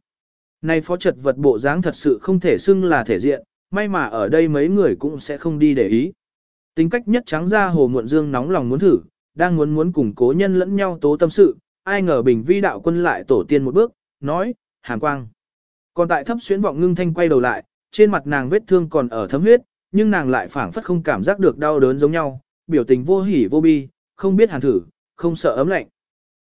Này phó trật vật bộ dáng thật sự không thể xưng là thể diện, may mà ở đây mấy người cũng sẽ không đi để ý. Tính cách nhất trắng ra hồ muộn dương nóng lòng muốn thử, đang muốn muốn cùng cố nhân lẫn nhau tố tâm sự, ai ngờ bình vi đạo quân lại tổ tiên một bước, nói, hàng quang. Còn tại thấp xuyến vọng ngưng thanh quay đầu lại, trên mặt nàng vết thương còn ở thấm huyết, nhưng nàng lại phảng phất không cảm giác được đau đớn giống nhau, biểu tình vô hỉ vô bi, không biết hàn thử, không sợ ấm lạnh.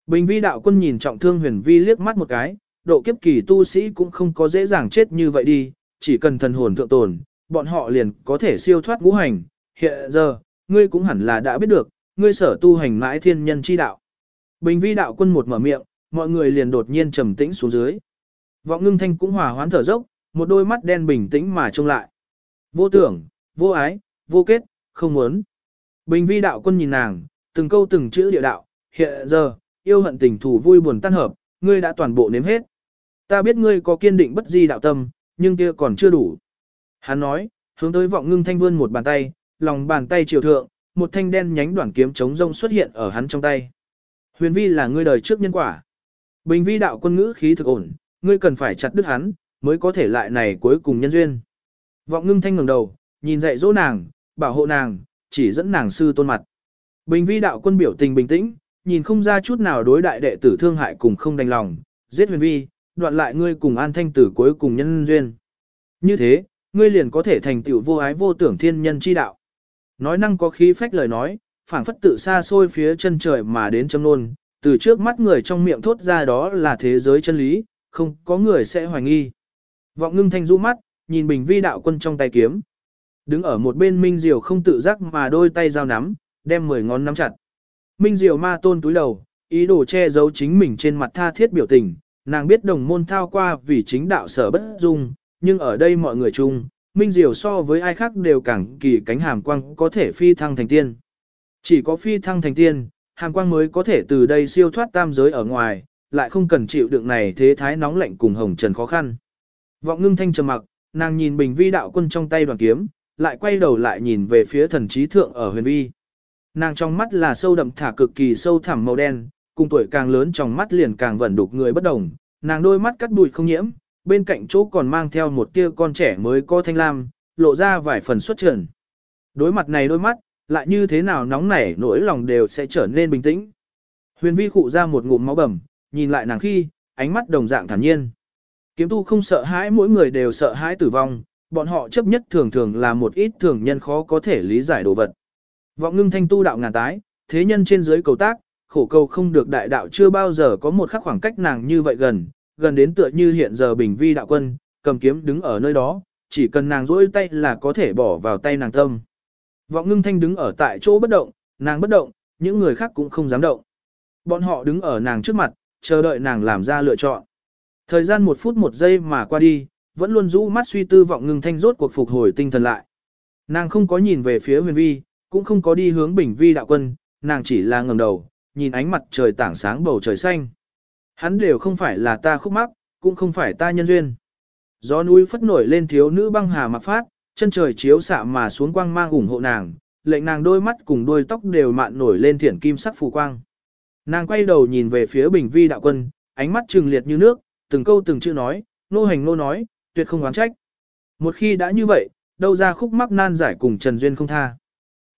Bình vi đạo quân nhìn trọng thương huyền vi liếc mắt một cái, độ kiếp kỳ tu sĩ cũng không có dễ dàng chết như vậy đi, chỉ cần thần hồn thượng tồn, bọn họ liền có thể siêu thoát ngũ hành. Hiện giờ, ngươi cũng hẳn là đã biết được, ngươi sở tu hành mãi thiên nhân chi đạo. Bình vi đạo quân một mở miệng, mọi người liền đột nhiên trầm tĩnh xuống dưới. Vọng ngưng thanh cũng hòa hoán thở dốc, một đôi mắt đen bình tĩnh mà trông lại. Vô tưởng, vô ái, vô kết, không muốn. Bình vi đạo quân nhìn nàng, từng câu từng chữ địa đạo, hiện giờ, yêu hận tình thù vui buồn tan hợp, ngươi đã toàn bộ nếm hết. Ta biết ngươi có kiên định bất di đạo tâm, nhưng kia còn chưa đủ. Hắn nói, hướng tới vọng ngưng thanh vươn một bàn tay, lòng bàn tay chiều thượng, một thanh đen nhánh đoạn kiếm chống rông xuất hiện ở hắn trong tay. Huyền vi là ngươi đời trước nhân quả. Bình vi đạo quân ngữ khí thực ổn, ngươi cần phải chặt đứt hắn, mới có thể lại này cuối cùng nhân duyên. Vọng ngưng thanh ngẩng đầu, nhìn dạy dỗ nàng, bảo hộ nàng, chỉ dẫn nàng sư tôn mặt. Bình vi đạo quân biểu tình bình tĩnh, nhìn không ra chút nào đối đại đệ tử thương hại cùng không đành lòng, giết huyền vi, đoạn lại ngươi cùng an thanh tử cuối cùng nhân duyên. Như thế, ngươi liền có thể thành tựu vô ái vô tưởng thiên nhân chi đạo. Nói năng có khí phách lời nói, phảng phất tự xa xôi phía chân trời mà đến châm nôn, từ trước mắt người trong miệng thốt ra đó là thế giới chân lý, không có người sẽ hoài nghi. Vọng ngưng thanh rũ mắt, nhìn bình vi đạo quân trong tay kiếm. Đứng ở một bên Minh Diều không tự giác mà đôi tay giao nắm, đem mười ngón nắm chặt. Minh Diệu ma tôn túi đầu, ý đồ che giấu chính mình trên mặt tha thiết biểu tình, nàng biết đồng môn thao qua vì chính đạo sở bất dung, nhưng ở đây mọi người chung, Minh Diệu so với ai khác đều càng kỳ cánh hàm quang có thể phi thăng thành tiên. Chỉ có phi thăng thành tiên, hàm quang mới có thể từ đây siêu thoát tam giới ở ngoài, lại không cần chịu đựng này thế thái nóng lạnh cùng hồng trần khó khăn. Vọng ngưng thanh trầm mặc, nàng nhìn bình vi đạo quân trong tay đoàn kiếm, lại quay đầu lại nhìn về phía thần trí thượng ở huyền vi. Nàng trong mắt là sâu đậm thả cực kỳ sâu thẳm màu đen, cùng tuổi càng lớn trong mắt liền càng vẩn đục người bất đồng, nàng đôi mắt cắt bụi không nhiễm, bên cạnh chỗ còn mang theo một tia con trẻ mới có thanh lam, lộ ra vài phần xuất trần. Đối mặt này đôi mắt, lại như thế nào nóng nảy nỗi lòng đều sẽ trở nên bình tĩnh. Huyền vi khụ ra một ngụm máu bầm, nhìn lại nàng khi, ánh mắt đồng dạng thản nhiên. Kiếm tu không sợ hãi mỗi người đều sợ hãi tử vong, bọn họ chấp nhất thường thường là một ít thường nhân khó có thể lý giải đồ vật. Vọng ngưng thanh tu đạo ngàn tái, thế nhân trên dưới cầu tác, khổ cầu không được đại đạo chưa bao giờ có một khắc khoảng cách nàng như vậy gần, gần đến tựa như hiện giờ bình vi đạo quân, cầm kiếm đứng ở nơi đó, chỉ cần nàng rỗi tay là có thể bỏ vào tay nàng tâm. Vọng ngưng thanh đứng ở tại chỗ bất động, nàng bất động, những người khác cũng không dám động. Bọn họ đứng ở nàng trước mặt, chờ đợi nàng làm ra lựa chọn. Thời gian một phút một giây mà qua đi, vẫn luôn rũ mắt suy tư vọng ngưng thanh rốt cuộc phục hồi tinh thần lại. Nàng không có nhìn về phía huyền vi, cũng không có đi hướng bình vi đạo quân, nàng chỉ là ngẩng đầu, nhìn ánh mặt trời tảng sáng bầu trời xanh. Hắn đều không phải là ta khúc mắc, cũng không phải ta nhân duyên. Gió núi phất nổi lên thiếu nữ băng hà mặc phát, chân trời chiếu xạ mà xuống quang mang ủng hộ nàng, lệnh nàng đôi mắt cùng đôi tóc đều mạn nổi lên thiển kim sắc phù quang. Nàng quay đầu nhìn về phía bình vi đạo quân, ánh mắt trừng liệt như nước, từng câu từng chữ nói, nô hành nô nói, tuyệt không oán trách. Một khi đã như vậy, đâu ra khúc mắc nan giải cùng Trần Duyên không tha.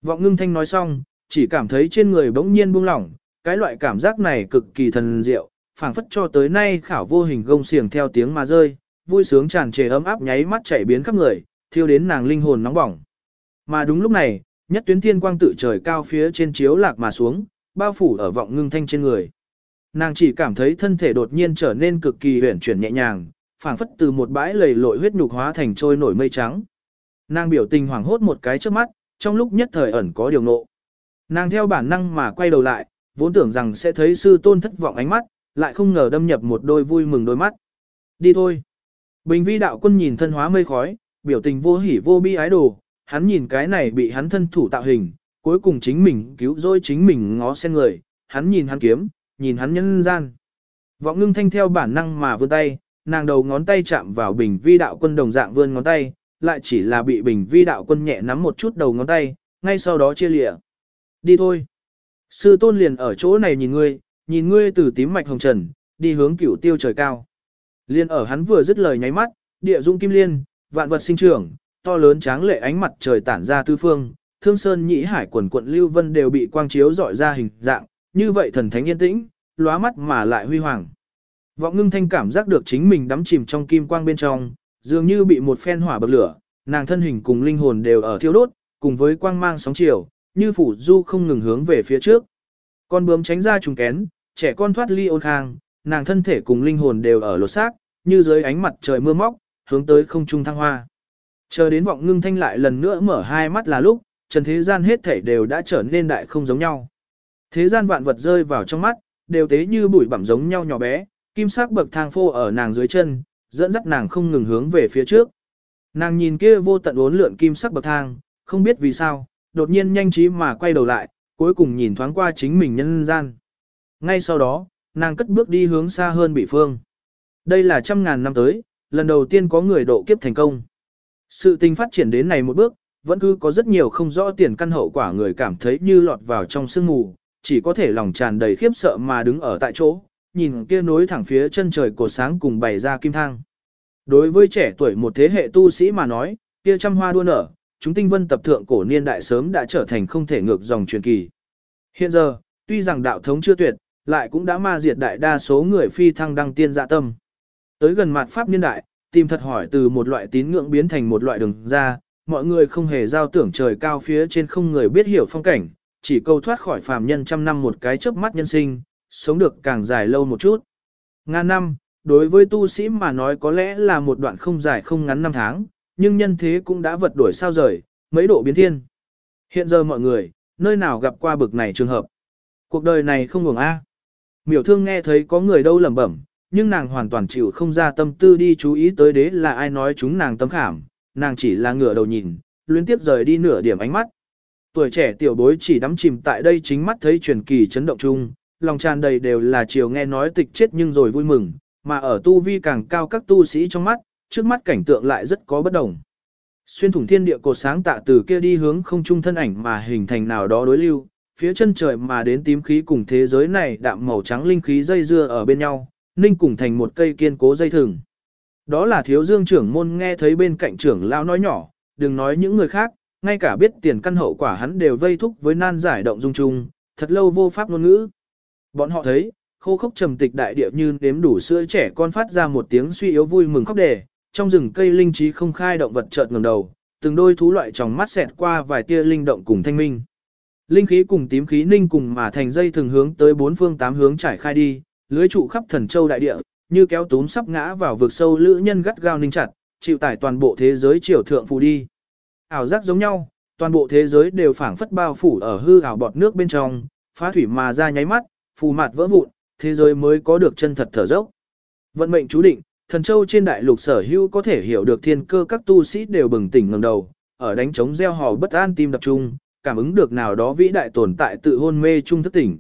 Vọng ngưng thanh nói xong, chỉ cảm thấy trên người bỗng nhiên buông lỏng, cái loại cảm giác này cực kỳ thần diệu, phảng phất cho tới nay khảo vô hình gông xiềng theo tiếng mà rơi, vui sướng tràn trề ấm áp nháy mắt chảy biến khắp người, thiêu đến nàng linh hồn nóng bỏng. Mà đúng lúc này, nhất tuyến thiên quang tự trời cao phía trên chiếu lạc mà xuống, bao phủ ở vọng ngưng thanh trên người. Nàng chỉ cảm thấy thân thể đột nhiên trở nên cực kỳ huyển chuyển nhẹ nhàng, phảng phất từ một bãi lầy lội huyết nhục hóa thành trôi nổi mây trắng. Nàng biểu tình hoảng hốt một cái trước mắt, trong lúc nhất thời ẩn có điều nộ. Nàng theo bản năng mà quay đầu lại, vốn tưởng rằng sẽ thấy sư tôn thất vọng ánh mắt, lại không ngờ đâm nhập một đôi vui mừng đôi mắt. Đi thôi. Bình vi đạo quân nhìn thân hóa mây khói, biểu tình vô hỉ vô bi ái đồ, hắn nhìn cái này bị hắn thân thủ tạo hình, cuối cùng chính mình cứu rỗi chính mình ngó sen người, hắn nhìn hắn kiếm, nhìn hắn nhân gian. Vọng ngưng thanh theo bản năng mà vươn tay, nàng đầu ngón tay chạm vào bình vi đạo quân đồng dạng vươn ngón tay, lại chỉ là bị bình vi đạo quân nhẹ nắm một chút đầu ngón tay, ngay sau đó chia lịa. Đi thôi. Sư tôn liền ở chỗ này nhìn ngươi, nhìn ngươi từ tím mạch hồng trần, đi hướng cửu tiêu trời cao. Liên ở hắn vừa dứt lời nháy mắt, địa dung kim liên, vạn vật sinh trưởng, to lớn tráng lệ ánh mặt trời tản ra tứ phương, thương sơn nhĩ hải quần quận lưu vân đều bị quang chiếu dọi ra hình dạng, như vậy thần thánh yên tĩnh, lóa mắt mà lại huy hoàng. Vọng ngưng thanh cảm giác được chính mình đắm chìm trong kim quang bên trong, dường như bị một phen hỏa bậc lửa, nàng thân hình cùng linh hồn đều ở thiêu đốt, cùng với quang mang sóng chiều, như phủ du không ngừng hướng về phía trước. Con bướm tránh ra trùng kén, trẻ con thoát ly ôn khang, nàng thân thể cùng linh hồn đều ở lột xác, như dưới ánh mặt trời mưa móc, hướng tới không trung thăng hoa. Chờ đến vọng ngưng thanh lại lần nữa mở hai mắt là lúc, trần thế gian hết thể đều đã trở nên đại không giống nhau. Thế gian vạn vật rơi vào trong mắt, đều tế như bụi bặm giống nhau nhỏ bé, kim sắc bậc thang phô ở nàng dưới chân, dẫn dắt nàng không ngừng hướng về phía trước. Nàng nhìn kia vô tận uốn lượn kim sắc bậc thang, không biết vì sao, đột nhiên nhanh trí mà quay đầu lại, cuối cùng nhìn thoáng qua chính mình nhân gian. Ngay sau đó, nàng cất bước đi hướng xa hơn bị phương. Đây là trăm ngàn năm tới, lần đầu tiên có người độ kiếp thành công. Sự tình phát triển đến này một bước, vẫn cứ có rất nhiều không rõ tiền căn hậu quả người cảm thấy như lọt vào trong sương mù, chỉ có thể lòng tràn đầy khiếp sợ mà đứng ở tại chỗ, nhìn kia nối thẳng phía chân trời cổ sáng cùng bày ra kim thang. Đối với trẻ tuổi một thế hệ tu sĩ mà nói, kia trăm hoa đua nở, chúng tinh vân tập thượng cổ niên đại sớm đã trở thành không thể ngược dòng truyền kỳ. Hiện giờ, tuy rằng đạo thống chưa tuyệt, lại cũng đã ma diệt đại đa số người phi thăng đăng tiên dạ tâm. Tới gần mặt pháp niên đại, tìm thật hỏi từ một loại tín ngưỡng biến thành một loại đường ra, mọi người không hề giao tưởng trời cao phía trên không người biết hiểu phong cảnh, chỉ câu thoát khỏi phàm nhân trăm năm một cái chớp mắt nhân sinh, sống được càng dài lâu một chút. Ngàn năm, đối với tu sĩ mà nói có lẽ là một đoạn không dài không ngắn năm tháng, nhưng nhân thế cũng đã vật đổi sao rời, mấy độ biến thiên. Hiện giờ mọi người, nơi nào gặp qua bực này trường hợp. Cuộc đời này không ngừng A. Miểu thương nghe thấy có người đâu lẩm bẩm, nhưng nàng hoàn toàn chịu không ra tâm tư đi chú ý tới đế là ai nói chúng nàng tâm khảm, nàng chỉ là ngửa đầu nhìn, luyến tiếp rời đi nửa điểm ánh mắt. Tuổi trẻ tiểu bối chỉ đắm chìm tại đây chính mắt thấy truyền kỳ chấn động chung, lòng tràn đầy đều là chiều nghe nói tịch chết nhưng rồi vui mừng, mà ở tu vi càng cao các tu sĩ trong mắt, trước mắt cảnh tượng lại rất có bất đồng. Xuyên thủng thiên địa cột sáng tạ từ kia đi hướng không trung thân ảnh mà hình thành nào đó đối lưu, phía chân trời mà đến tím khí cùng thế giới này đạm màu trắng linh khí dây dưa ở bên nhau, ninh cùng thành một cây kiên cố dây thừng. Đó là thiếu dương trưởng môn nghe thấy bên cạnh trưởng lão nói nhỏ, đừng nói những người khác, ngay cả biết tiền căn hậu quả hắn đều vây thúc với nan giải động dung chung, thật lâu vô pháp ngôn ngữ. Bọn họ thấy, khô khốc trầm tịch đại địa như nếm đủ sữa trẻ con phát ra một tiếng suy yếu vui mừng khóc đề, trong rừng cây linh trí không khai động vật chợt ngẩng đầu, từng đôi thú loại trong mắt xẹt qua vài tia linh động cùng thanh minh. Linh khí cùng tím khí ninh cùng mà thành dây thường hướng tới bốn phương tám hướng trải khai đi, lưới trụ khắp thần châu đại địa, như kéo túm sắp ngã vào vực sâu lữ nhân gắt gao ninh chặt, chịu tải toàn bộ thế giới triều thượng phù đi. Ảo giác giống nhau, toàn bộ thế giới đều phảng phất bao phủ ở hư ảo bọt nước bên trong, phá thủy mà ra nháy mắt, phù mạt vỡ vụn, thế giới mới có được chân thật thở dốc. Vận mệnh chú định, thần châu trên đại lục sở hữu có thể hiểu được thiên cơ các tu sĩ đều bừng tỉnh ngẩng đầu, ở đánh chống gieo hò bất an tim đập trung, cảm ứng được nào đó vĩ đại tồn tại tự hôn mê trung thức tỉnh.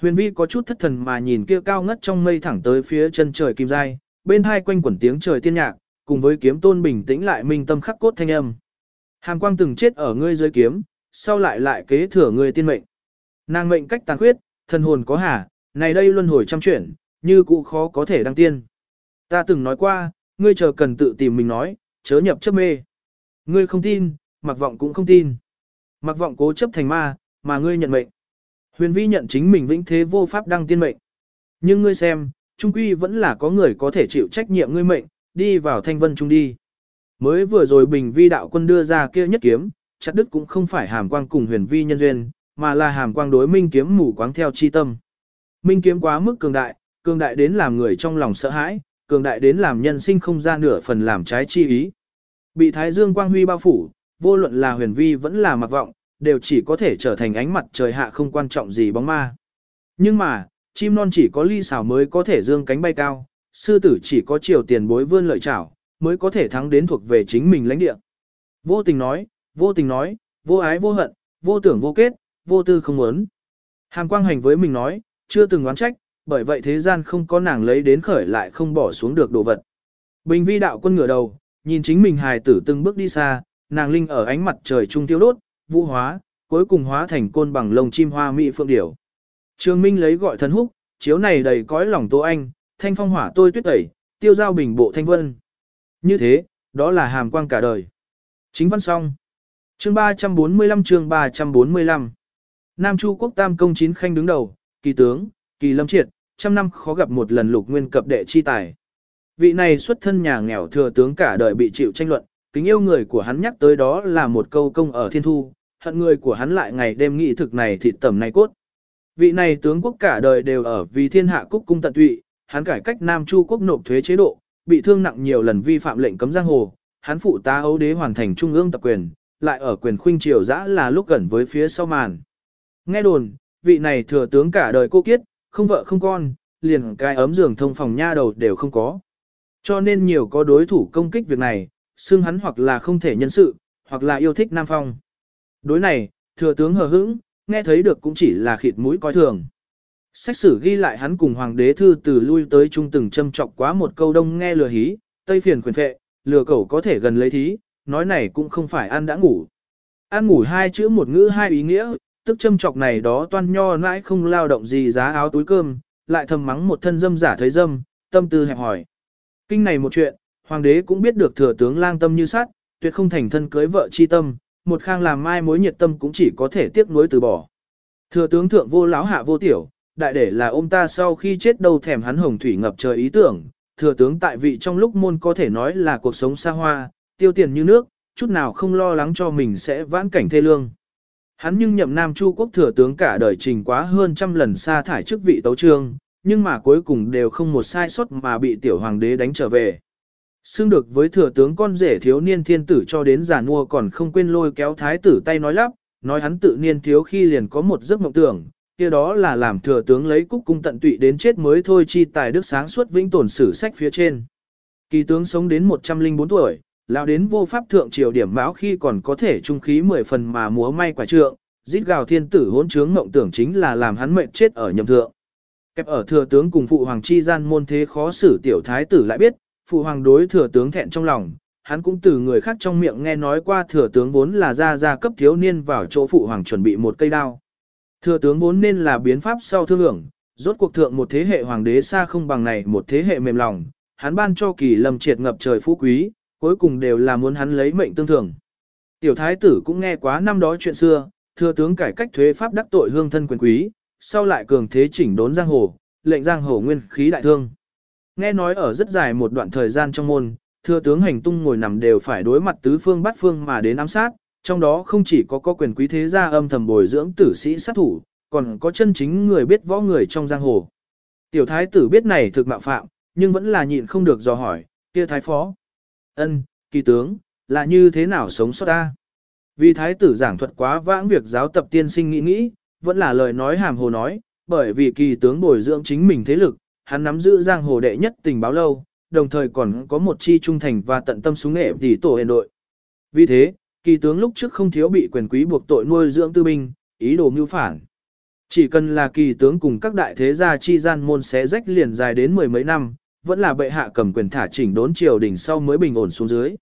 Huyền vi có chút thất thần mà nhìn kia cao ngất trong mây thẳng tới phía chân trời kim giai, bên hai quanh quẩn tiếng trời tiên nhạc, cùng với kiếm tôn bình tĩnh lại minh tâm khắc cốt thanh âm. Hàm quang từng chết ở ngươi dưới kiếm, sau lại lại kế thừa ngươi tiên mệnh. Nàng mệnh cách tàn khuyết, thần hồn có hà, này đây luân hồi trăm chuyển, như cũ khó có thể đăng tiên. Ta từng nói qua, ngươi chờ cần tự tìm mình nói, chớ nhập chấp mê. Ngươi không tin, mặc vọng cũng không tin. Mặc vọng cố chấp thành ma, mà ngươi nhận mệnh. Huyền vi nhận chính mình vĩnh thế vô pháp đăng tiên mệnh. Nhưng ngươi xem, trung quy vẫn là có người có thể chịu trách nhiệm ngươi mệnh, đi vào thanh vân trung đi. Mới vừa rồi bình vi đạo quân đưa ra kia nhất kiếm, chặt đức cũng không phải hàm quang cùng huyền vi nhân duyên, mà là hàm quang đối minh kiếm mù quáng theo chi tâm. Minh kiếm quá mức cường đại, cường đại đến làm người trong lòng sợ hãi, cường đại đến làm nhân sinh không ra nửa phần làm trái chi ý. Bị thái dương quang huy bao phủ, vô luận là huyền vi vẫn là mặc vọng, đều chỉ có thể trở thành ánh mặt trời hạ không quan trọng gì bóng ma. Nhưng mà, chim non chỉ có ly xảo mới có thể dương cánh bay cao, sư tử chỉ có chiều tiền bối vươn lợi chảo, mới có thể thắng đến thuộc về chính mình lãnh địa. Vô tình nói, vô tình nói, vô ái vô hận, vô tưởng vô kết, vô tư không muốn. Hàm quang hành với mình nói, chưa từng oán trách, bởi vậy thế gian không có nàng lấy đến khởi lại không bỏ xuống được đồ vật. Bình vi đạo quân ngửa đầu, nhìn chính mình hài tử từng bước đi xa, nàng linh ở ánh mặt trời trung tiêu đốt, vũ hóa, cuối cùng hóa thành côn bằng lông chim hoa mỹ phượng điểu. Trương Minh lấy gọi thần húc, chiếu này đầy cõi lòng Tô Anh, thanh phong hỏa tôi tuyết tẩy, tiêu giao bình bộ thanh vân. Như thế, đó là hàm quang cả đời. Chính văn xong. Chương 345 chương 345 Nam Chu quốc tam công chín khanh đứng đầu, kỳ tướng, kỳ lâm triệt, trăm năm khó gặp một lần lục nguyên cập đệ chi tài. Vị này xuất thân nhà nghèo thừa tướng cả đời bị chịu tranh luận, kính yêu người của hắn nhắc tới đó là một câu công ở thiên thu, hận người của hắn lại ngày đêm nghị thực này thịt tẩm này cốt. Vị này tướng quốc cả đời đều ở vì thiên hạ quốc cung tận tụy, hắn cải cách Nam Chu quốc nộp thuế chế độ, bị thương nặng nhiều lần vi phạm lệnh cấm giang hồ, hắn phụ tá ấu đế hoàn thành trung ương tập quyền, lại ở quyền khuynh triều dã là lúc gần với phía sau màn. Nghe đồn, vị này thừa tướng cả đời cô kiết, không vợ không con, liền cái ấm giường thông phòng nha đầu đều không có. Cho nên nhiều có đối thủ công kích việc này, xưng hắn hoặc là không thể nhân sự, hoặc là yêu thích Nam Phong. Đối này, thừa tướng hờ hững, nghe thấy được cũng chỉ là khịt mũi coi thường. Sách sử ghi lại hắn cùng hoàng đế thư từ lui tới trung từng châm trọng quá một câu đông nghe lừa hí, tây phiền quyền phệ, lừa cẩu có thể gần lấy thí, nói này cũng không phải ăn đã ngủ. Ăn ngủ hai chữ một ngữ hai ý nghĩa, tức châm chọc này đó toan nho nãi không lao động gì giá áo túi cơm, lại thầm mắng một thân dâm giả thấy dâm, tâm tư hẹp hỏi. Kinh này một chuyện, hoàng đế cũng biết được thừa tướng lang tâm như sát, tuyệt không thành thân cưới vợ chi tâm, một khang làm mai mối nhiệt tâm cũng chỉ có thể tiếc nuối từ bỏ. Thừa tướng thượng vô lão hạ vô tiểu, đại để là ôm ta sau khi chết đâu thèm hắn hồng thủy ngập trời ý tưởng, thừa tướng tại vị trong lúc môn có thể nói là cuộc sống xa hoa, tiêu tiền như nước, chút nào không lo lắng cho mình sẽ vãn cảnh thê lương. Hắn nhưng nhậm Nam Chu quốc thừa tướng cả đời trình quá hơn trăm lần sa thải chức vị tấu trương, nhưng mà cuối cùng đều không một sai sót mà bị tiểu hoàng đế đánh trở về. Xưng được với thừa tướng con rể thiếu niên thiên tử cho đến giả nua còn không quên lôi kéo thái tử tay nói lắp, nói hắn tự niên thiếu khi liền có một giấc mộng tưởng, kia đó là làm thừa tướng lấy cúc cung tận tụy đến chết mới thôi chi tài đức sáng suốt vĩnh tồn sử sách phía trên. Kỳ tướng sống đến 104 tuổi, lão đến vô pháp thượng triều điểm báo khi còn có thể trung khí 10 phần mà múa may quả trượng, giết gào thiên tử hỗn trướng mộng tưởng chính là làm hắn mệnh chết ở nhậm thượng. Kẹp ở thừa tướng cùng phụ hoàng chi gian môn thế khó xử tiểu thái tử lại biết, phụ hoàng đối thừa tướng thẹn trong lòng, hắn cũng từ người khác trong miệng nghe nói qua thừa tướng vốn là ra ra cấp thiếu niên vào chỗ phụ hoàng chuẩn bị một cây đao. Thừa tướng vốn nên là biến pháp sau thương lượng rốt cuộc thượng một thế hệ hoàng đế xa không bằng này một thế hệ mềm lòng, hắn ban cho kỳ lâm triệt ngập trời phú quý, cuối cùng đều là muốn hắn lấy mệnh tương thường. Tiểu thái tử cũng nghe quá năm đó chuyện xưa, thừa tướng cải cách thuế pháp đắc tội hương thân quyền quý, sau lại cường thế chỉnh đốn giang hồ, lệnh giang hồ nguyên khí đại thương. Nghe nói ở rất dài một đoạn thời gian trong môn, thừa tướng hành tung ngồi nằm đều phải đối mặt tứ phương bắt phương mà đến ám sát, trong đó không chỉ có có quyền quý thế gia âm thầm bồi dưỡng tử sĩ sát thủ, còn có chân chính người biết võ người trong giang hồ. Tiểu thái tử biết này thực mạo phạm, nhưng vẫn là nhịn không được dò hỏi, kia thái phó ân kỳ tướng, là như thế nào sống sót ta? Vì thái tử giảng thuật quá vãng việc giáo tập tiên sinh nghĩ nghĩ, vẫn là lời nói hàm hồ nói, bởi vì kỳ tướng bồi dưỡng chính mình thế lực, hắn nắm giữ giang hồ đệ nhất tình báo lâu, đồng thời còn có một chi trung thành và tận tâm súng nghệ tỷ tổ hiện đội. Vì thế, kỳ tướng lúc trước không thiếu bị quyền quý buộc tội nuôi dưỡng tư binh, ý đồ mưu phản. Chỉ cần là kỳ tướng cùng các đại thế gia chi gian môn xé rách liền dài đến mười mấy năm, vẫn là bệ hạ cầm quyền thả chỉnh đốn triều đình sau mới bình ổn xuống dưới.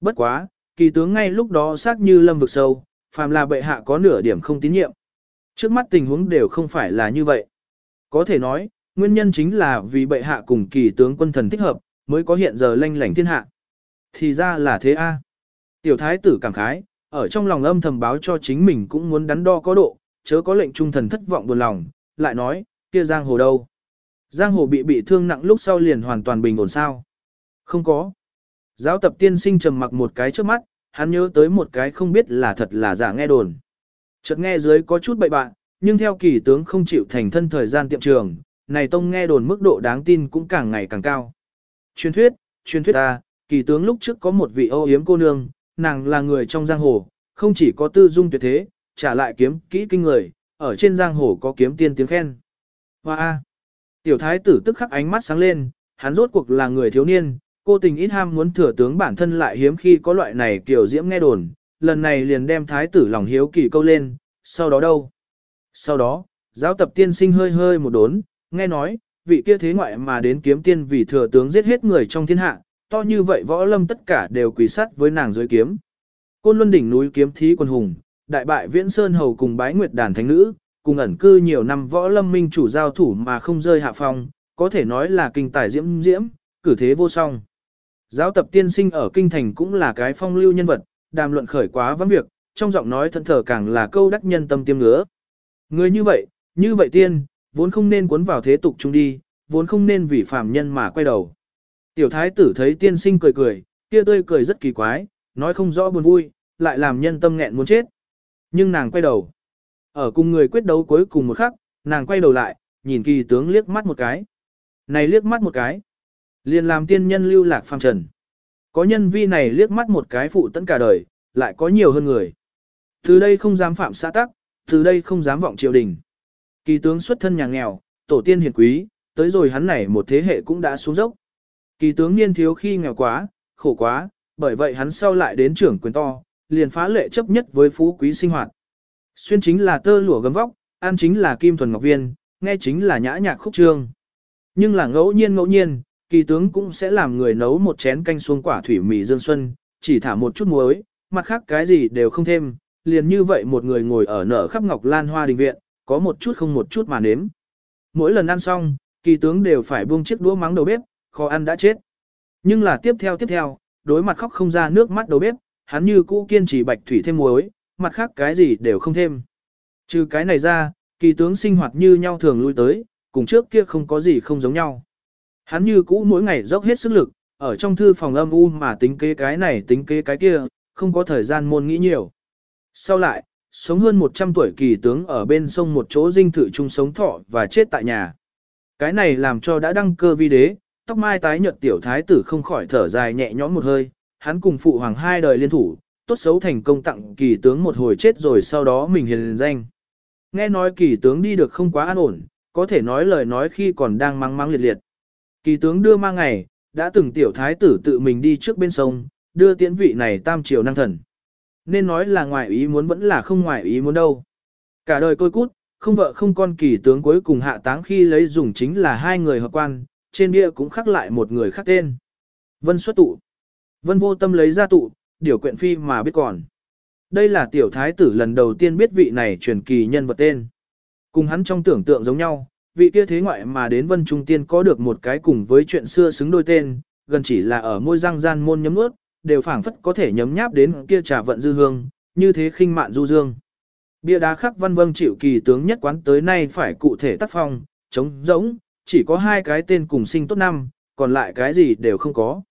Bất quá, kỳ tướng ngay lúc đó xác như lâm vực sâu, phàm là bệ hạ có nửa điểm không tín nhiệm. Trước mắt tình huống đều không phải là như vậy. Có thể nói, nguyên nhân chính là vì bệ hạ cùng kỳ tướng quân thần thích hợp, mới có hiện giờ lanh lảnh thiên hạ. Thì ra là thế a. Tiểu thái tử cảm khái, ở trong lòng âm thầm báo cho chính mình cũng muốn đắn đo có độ, chớ có lệnh trung thần thất vọng buồn lòng, lại nói, kia giang hồ đâu. Giang hồ bị bị thương nặng lúc sau liền hoàn toàn bình ổn sao. Không có. Giáo tập tiên sinh trầm mặc một cái trước mắt, hắn nhớ tới một cái không biết là thật là giả nghe đồn. Chợt nghe dưới có chút bậy bạn, nhưng theo kỳ tướng không chịu thành thân thời gian tiệm trường, này tông nghe đồn mức độ đáng tin cũng càng ngày càng cao. Truyền thuyết, truyền thuyết ta, kỳ tướng lúc trước có một vị ô yếm cô nương, nàng là người trong giang hồ, không chỉ có tư dung tuyệt thế, trả lại kiếm kỹ kinh người, ở trên giang hồ có kiếm tiên tiếng khen. Hoa wow. Tiểu thái tử tức khắc ánh mắt sáng lên, hắn rốt cuộc là người thiếu niên, cô tình ít ham muốn thừa tướng bản thân lại hiếm khi có loại này kiểu diễm nghe đồn, lần này liền đem thái tử lòng hiếu kỳ câu lên, sau đó đâu? Sau đó, giáo tập tiên sinh hơi hơi một đốn, nghe nói, vị kia thế ngoại mà đến kiếm tiên vì thừa tướng giết hết người trong thiên hạ, to như vậy võ lâm tất cả đều quỳ sắt với nàng dưới kiếm. Côn Luân đỉnh núi kiếm thí quân hùng, đại bại Viễn Sơn hầu cùng bái nguyệt đàn thánh nữ, cùng ẩn cư nhiều năm võ lâm minh chủ giao thủ mà không rơi hạ phong, có thể nói là kinh tài diễm diễm, cử thế vô song. Giáo tập tiên sinh ở kinh thành cũng là cái phong lưu nhân vật, đàm luận khởi quá vắng việc, trong giọng nói thân thở càng là câu đắc nhân tâm tiêm ngứa. Người như vậy, như vậy tiên, vốn không nên cuốn vào thế tục chung đi, vốn không nên vì phàm nhân mà quay đầu. Tiểu thái tử thấy tiên sinh cười cười, kia tươi cười rất kỳ quái, nói không rõ buồn vui, lại làm nhân tâm nghẹn muốn chết. Nhưng nàng quay đầu. Ở cùng người quyết đấu cuối cùng một khắc, nàng quay đầu lại, nhìn kỳ tướng liếc mắt một cái. Này liếc mắt một cái. Liền làm tiên nhân lưu lạc phàm trần. Có nhân vi này liếc mắt một cái phụ tận cả đời, lại có nhiều hơn người. Từ đây không dám phạm xã tắc, từ đây không dám vọng triều đình. Kỳ tướng xuất thân nhà nghèo, tổ tiên hiền quý, tới rồi hắn này một thế hệ cũng đã xuống dốc. Kỳ tướng niên thiếu khi nghèo quá, khổ quá, bởi vậy hắn sau lại đến trưởng quyền to, liền phá lệ chấp nhất với phú quý sinh hoạt. Xuyên chính là tơ lụa gấm vóc, ăn chính là kim thuần ngọc viên, nghe chính là nhã nhạc khúc trương. Nhưng là ngẫu nhiên ngẫu nhiên, kỳ tướng cũng sẽ làm người nấu một chén canh xuống quả thủy mì dương xuân, chỉ thả một chút muối, mặt khác cái gì đều không thêm, liền như vậy một người ngồi ở nở khắp ngọc lan hoa đình viện, có một chút không một chút mà nếm. Mỗi lần ăn xong, kỳ tướng đều phải buông chiếc đũa mắng đầu bếp, khó ăn đã chết. Nhưng là tiếp theo tiếp theo, đối mặt khóc không ra nước mắt đầu bếp, hắn như cũ kiên trì bạch thủy thêm muối, mặt khác cái gì đều không thêm. Trừ cái này ra, kỳ tướng sinh hoạt như nhau thường lui tới, cùng trước kia không có gì không giống nhau. Hắn như cũ mỗi ngày dốc hết sức lực, ở trong thư phòng âm u mà tính kế cái này tính kế cái kia, không có thời gian môn nghĩ nhiều. Sau lại, sống hơn 100 tuổi kỳ tướng ở bên sông một chỗ dinh thự chung sống thọ và chết tại nhà. Cái này làm cho đã đăng cơ vi đế, tóc mai tái nhợt tiểu thái tử không khỏi thở dài nhẹ nhõm một hơi, hắn cùng phụ hoàng hai đời liên thủ, tốt xấu thành công tặng kỳ tướng một hồi chết rồi sau đó mình hiền danh. Nghe nói kỳ tướng đi được không quá an ổn, có thể nói lời nói khi còn đang mắng mắng liệt liệt. Kỳ tướng đưa mang ngày, đã từng tiểu thái tử tự mình đi trước bên sông, đưa tiễn vị này tam triều năng thần. Nên nói là ngoại ý muốn vẫn là không ngoại ý muốn đâu. Cả đời côi cút, không vợ không con kỳ tướng cuối cùng hạ táng khi lấy dùng chính là hai người hợp quan, trên bia cũng khắc lại một người khác tên. Vân xuất tụ. Vân vô tâm lấy ra tụ, điều quyện phi mà biết còn. Đây là tiểu thái tử lần đầu tiên biết vị này truyền kỳ nhân vật tên. Cùng hắn trong tưởng tượng giống nhau, vị kia thế ngoại mà đến vân trung tiên có được một cái cùng với chuyện xưa xứng đôi tên, gần chỉ là ở môi răng gian môn nhấm nuốt, đều phảng phất có thể nhấm nháp đến kia trà vận dư hương, như thế khinh mạn du dương. Bia đá khắc văn vâng chịu kỳ tướng nhất quán tới nay phải cụ thể tác phong, chống rỗng, chỉ có hai cái tên cùng sinh tốt năm, còn lại cái gì đều không có.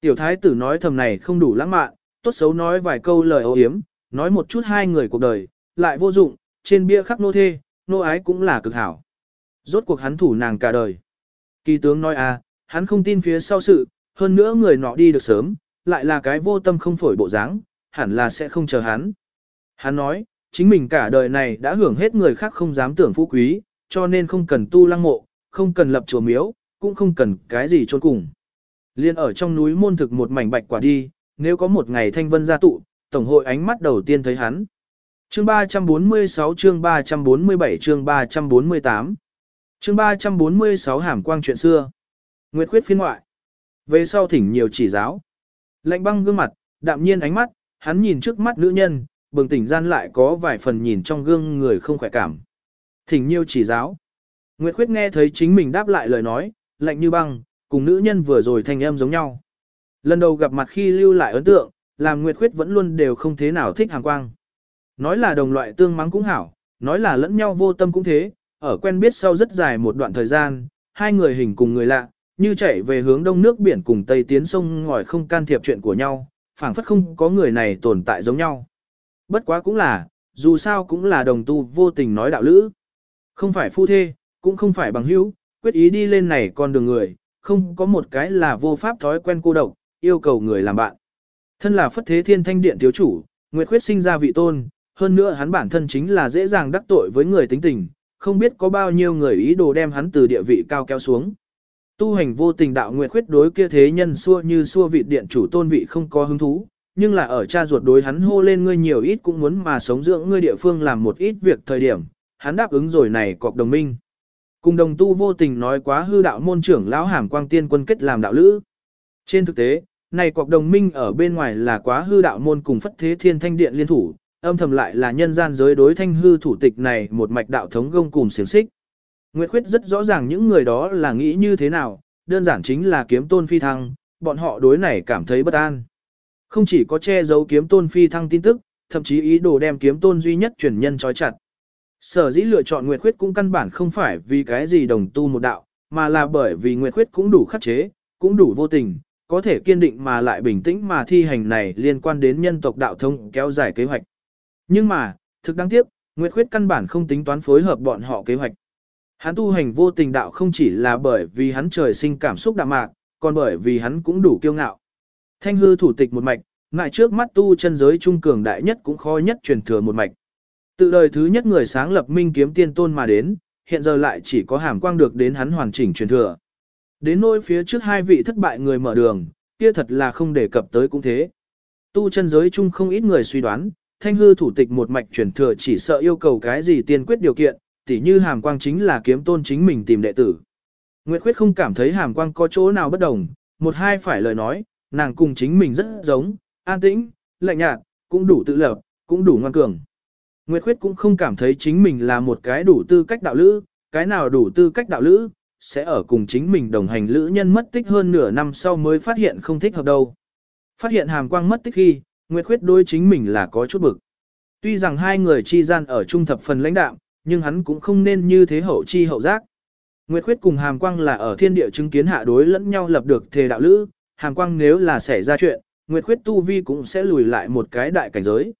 Tiểu thái tử nói thầm này không đủ lãng mạn, tốt xấu nói vài câu lời ô hiếm, nói một chút hai người cuộc đời, lại vô dụng, trên bia khắc nô thê, nô ái cũng là cực hảo. Rốt cuộc hắn thủ nàng cả đời. Kỳ tướng nói à, hắn không tin phía sau sự, hơn nữa người nọ đi được sớm, lại là cái vô tâm không phổi bộ dáng, hẳn là sẽ không chờ hắn. Hắn nói, chính mình cả đời này đã hưởng hết người khác không dám tưởng phú quý, cho nên không cần tu lăng mộ, không cần lập chùa miếu, cũng không cần cái gì trốn cùng. Liên ở trong núi môn thực một mảnh bạch quả đi, nếu có một ngày thanh vân gia tụ, tổng hội ánh mắt đầu tiên thấy hắn. Chương 346 chương 347 chương 348 Chương 346 hàm quang chuyện xưa Nguyệt khuyết phiên ngoại Về sau thỉnh nhiều chỉ giáo Lạnh băng gương mặt, đạm nhiên ánh mắt, hắn nhìn trước mắt nữ nhân, bừng tỉnh gian lại có vài phần nhìn trong gương người không khỏe cảm. Thỉnh nhiều chỉ giáo. Nguyệt Khuyết nghe thấy chính mình đáp lại lời nói, lạnh như băng, cùng nữ nhân vừa rồi thành em giống nhau. Lần đầu gặp mặt khi lưu lại ấn tượng, làm Nguyệt Khuyết vẫn luôn đều không thế nào thích hàng quang. Nói là đồng loại tương mắng cũng hảo, nói là lẫn nhau vô tâm cũng thế, ở quen biết sau rất dài một đoạn thời gian, hai người hình cùng người lạ, như chạy về hướng đông nước biển cùng tây tiến sông ngòi không can thiệp chuyện của nhau, phảng phất không có người này tồn tại giống nhau. Bất quá cũng là, dù sao cũng là đồng tu vô tình nói đạo lữ. Không phải phu thê, cũng không phải bằng hữu, quyết ý đi lên này con đường người, không có một cái là vô pháp thói quen cô độc, yêu cầu người làm bạn. Thân là phất thế thiên thanh điện thiếu chủ, Nguyệt Khuyết sinh ra vị tôn, hơn nữa hắn bản thân chính là dễ dàng đắc tội với người tính tình, không biết có bao nhiêu người ý đồ đem hắn từ địa vị cao kéo xuống. Tu hành vô tình đạo Nguyệt Khuyết đối kia thế nhân xua như xua vị điện chủ tôn vị không có hứng thú, nhưng là ở cha ruột đối hắn hô lên ngươi nhiều ít cũng muốn mà sống dưỡng ngươi địa phương làm một ít việc thời điểm, hắn đáp ứng rồi này cọp đồng minh. Cùng đồng tu vô tình nói quá hư đạo môn trưởng lão hàm quang tiên quân kết làm đạo lữ. Trên thực tế, này cuộc đồng minh ở bên ngoài là quá hư đạo môn cùng phất thế thiên thanh điện liên thủ, âm thầm lại là nhân gian giới đối thanh hư thủ tịch này một mạch đạo thống gông cùng xiềng xích. Nguyệt Khuyết rất rõ ràng những người đó là nghĩ như thế nào, đơn giản chính là kiếm tôn phi thăng, bọn họ đối này cảm thấy bất an. Không chỉ có che giấu kiếm tôn phi thăng tin tức, thậm chí ý đồ đem kiếm tôn duy nhất truyền nhân trói chặt. Sở dĩ lựa chọn Nguyệt Khuyết cũng căn bản không phải vì cái gì đồng tu một đạo, mà là bởi vì Nguyệt Khuyết cũng đủ khắc chế, cũng đủ vô tình, có thể kiên định mà lại bình tĩnh mà thi hành này liên quan đến nhân tộc đạo thông kéo dài kế hoạch. Nhưng mà, thực đáng tiếc, Nguyệt Khuyết căn bản không tính toán phối hợp bọn họ kế hoạch. Hắn tu hành vô tình đạo không chỉ là bởi vì hắn trời sinh cảm xúc đạm mạc, còn bởi vì hắn cũng đủ kiêu ngạo. Thanh hư thủ tịch một mạch, ngại trước mắt tu chân giới trung cường đại nhất cũng khó nhất truyền thừa một mạch. Từ đời thứ nhất người sáng lập minh kiếm tiên tôn mà đến, hiện giờ lại chỉ có hàm quang được đến hắn hoàn chỉnh truyền thừa. Đến nỗi phía trước hai vị thất bại người mở đường, kia thật là không đề cập tới cũng thế. Tu chân giới chung không ít người suy đoán, thanh hư thủ tịch một mạch truyền thừa chỉ sợ yêu cầu cái gì tiên quyết điều kiện, tỉ như hàm quang chính là kiếm tôn chính mình tìm đệ tử. Nguyệt Khuyết không cảm thấy hàm quang có chỗ nào bất đồng, một hai phải lời nói, nàng cùng chính mình rất giống, an tĩnh, lạnh nhạt, cũng đủ tự lập, cũng đủ ngoan cường. Nguyệt Khuyết cũng không cảm thấy chính mình là một cái đủ tư cách đạo lữ, cái nào đủ tư cách đạo lữ, sẽ ở cùng chính mình đồng hành lữ nhân mất tích hơn nửa năm sau mới phát hiện không thích hợp đâu. Phát hiện hàm quang mất tích khi, Nguyệt Khuyết đối chính mình là có chút bực. Tuy rằng hai người chi gian ở trung thập phần lãnh đạo, nhưng hắn cũng không nên như thế hậu chi hậu giác. Nguyệt Khuyết cùng Hàm Quang là ở thiên địa chứng kiến hạ đối lẫn nhau lập được thề đạo lữ, Hàm Quang nếu là xảy ra chuyện, Nguyệt Khuyết tu vi cũng sẽ lùi lại một cái đại cảnh giới.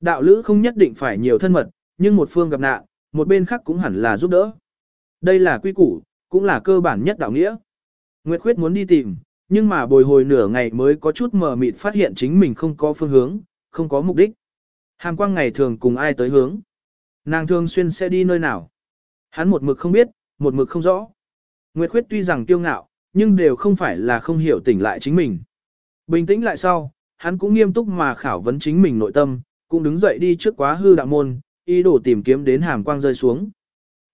Đạo lữ không nhất định phải nhiều thân mật, nhưng một phương gặp nạn, một bên khác cũng hẳn là giúp đỡ. Đây là quy củ, cũng là cơ bản nhất đạo nghĩa. Nguyệt Khuyết muốn đi tìm, nhưng mà bồi hồi nửa ngày mới có chút mờ mịt phát hiện chính mình không có phương hướng, không có mục đích. Hàm quang ngày thường cùng ai tới hướng. Nàng thường xuyên sẽ đi nơi nào. Hắn một mực không biết, một mực không rõ. Nguyệt Khuyết tuy rằng kiêu ngạo, nhưng đều không phải là không hiểu tỉnh lại chính mình. Bình tĩnh lại sau, hắn cũng nghiêm túc mà khảo vấn chính mình nội tâm, cũng đứng dậy đi trước quá hư đạo môn, ý đồ tìm kiếm đến hàm quang rơi xuống.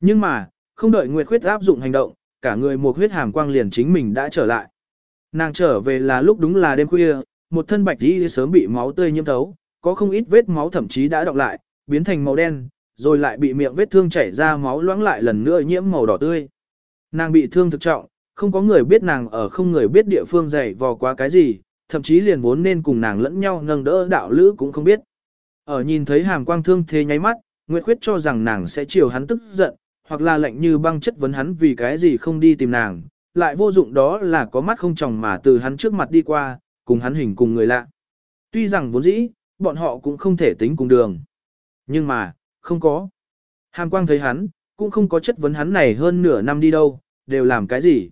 Nhưng mà, không đợi Nguyệt Khuyết áp dụng hành động, cả người một huyết hàm quang liền chính mình đã trở lại. Nàng trở về là lúc đúng là đêm khuya, một thân bạch y sớm bị máu tươi nhiễm thấu, có không ít vết máu thậm chí đã đọng lại, biến thành màu đen, rồi lại bị miệng vết thương chảy ra máu loãng lại lần nữa nhiễm màu đỏ tươi. Nàng bị thương thực trọng, không có người biết nàng ở không người biết địa phương dày vò quá cái gì, thậm chí liền vốn nên cùng nàng lẫn nhau nâng đỡ đạo lữ cũng không biết. Ở nhìn thấy hàm quang thương thế nháy mắt, Nguyệt Khuyết cho rằng nàng sẽ chiều hắn tức giận, hoặc là lệnh như băng chất vấn hắn vì cái gì không đi tìm nàng, lại vô dụng đó là có mắt không chồng mà từ hắn trước mặt đi qua, cùng hắn hình cùng người lạ. Tuy rằng vốn dĩ, bọn họ cũng không thể tính cùng đường. Nhưng mà, không có. Hàm quang thấy hắn, cũng không có chất vấn hắn này hơn nửa năm đi đâu, đều làm cái gì.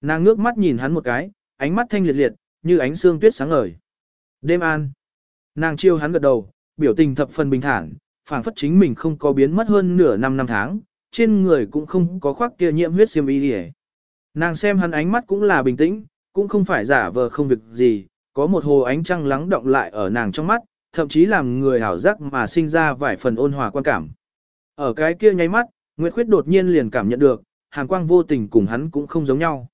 Nàng ngước mắt nhìn hắn một cái, ánh mắt thanh liệt liệt, như ánh sương tuyết sáng ngời. Đêm an. Nàng chiêu hắn gật đầu, biểu tình thập phần bình thản, phảng phất chính mình không có biến mất hơn nửa năm năm tháng, trên người cũng không có khoác kia nhiễm huyết xiêm y đi Nàng xem hắn ánh mắt cũng là bình tĩnh, cũng không phải giả vờ không việc gì, có một hồ ánh trăng lắng động lại ở nàng trong mắt, thậm chí làm người hảo giác mà sinh ra vài phần ôn hòa quan cảm. Ở cái kia nháy mắt, Nguyệt Khuyết đột nhiên liền cảm nhận được, hàn quang vô tình cùng hắn cũng không giống nhau.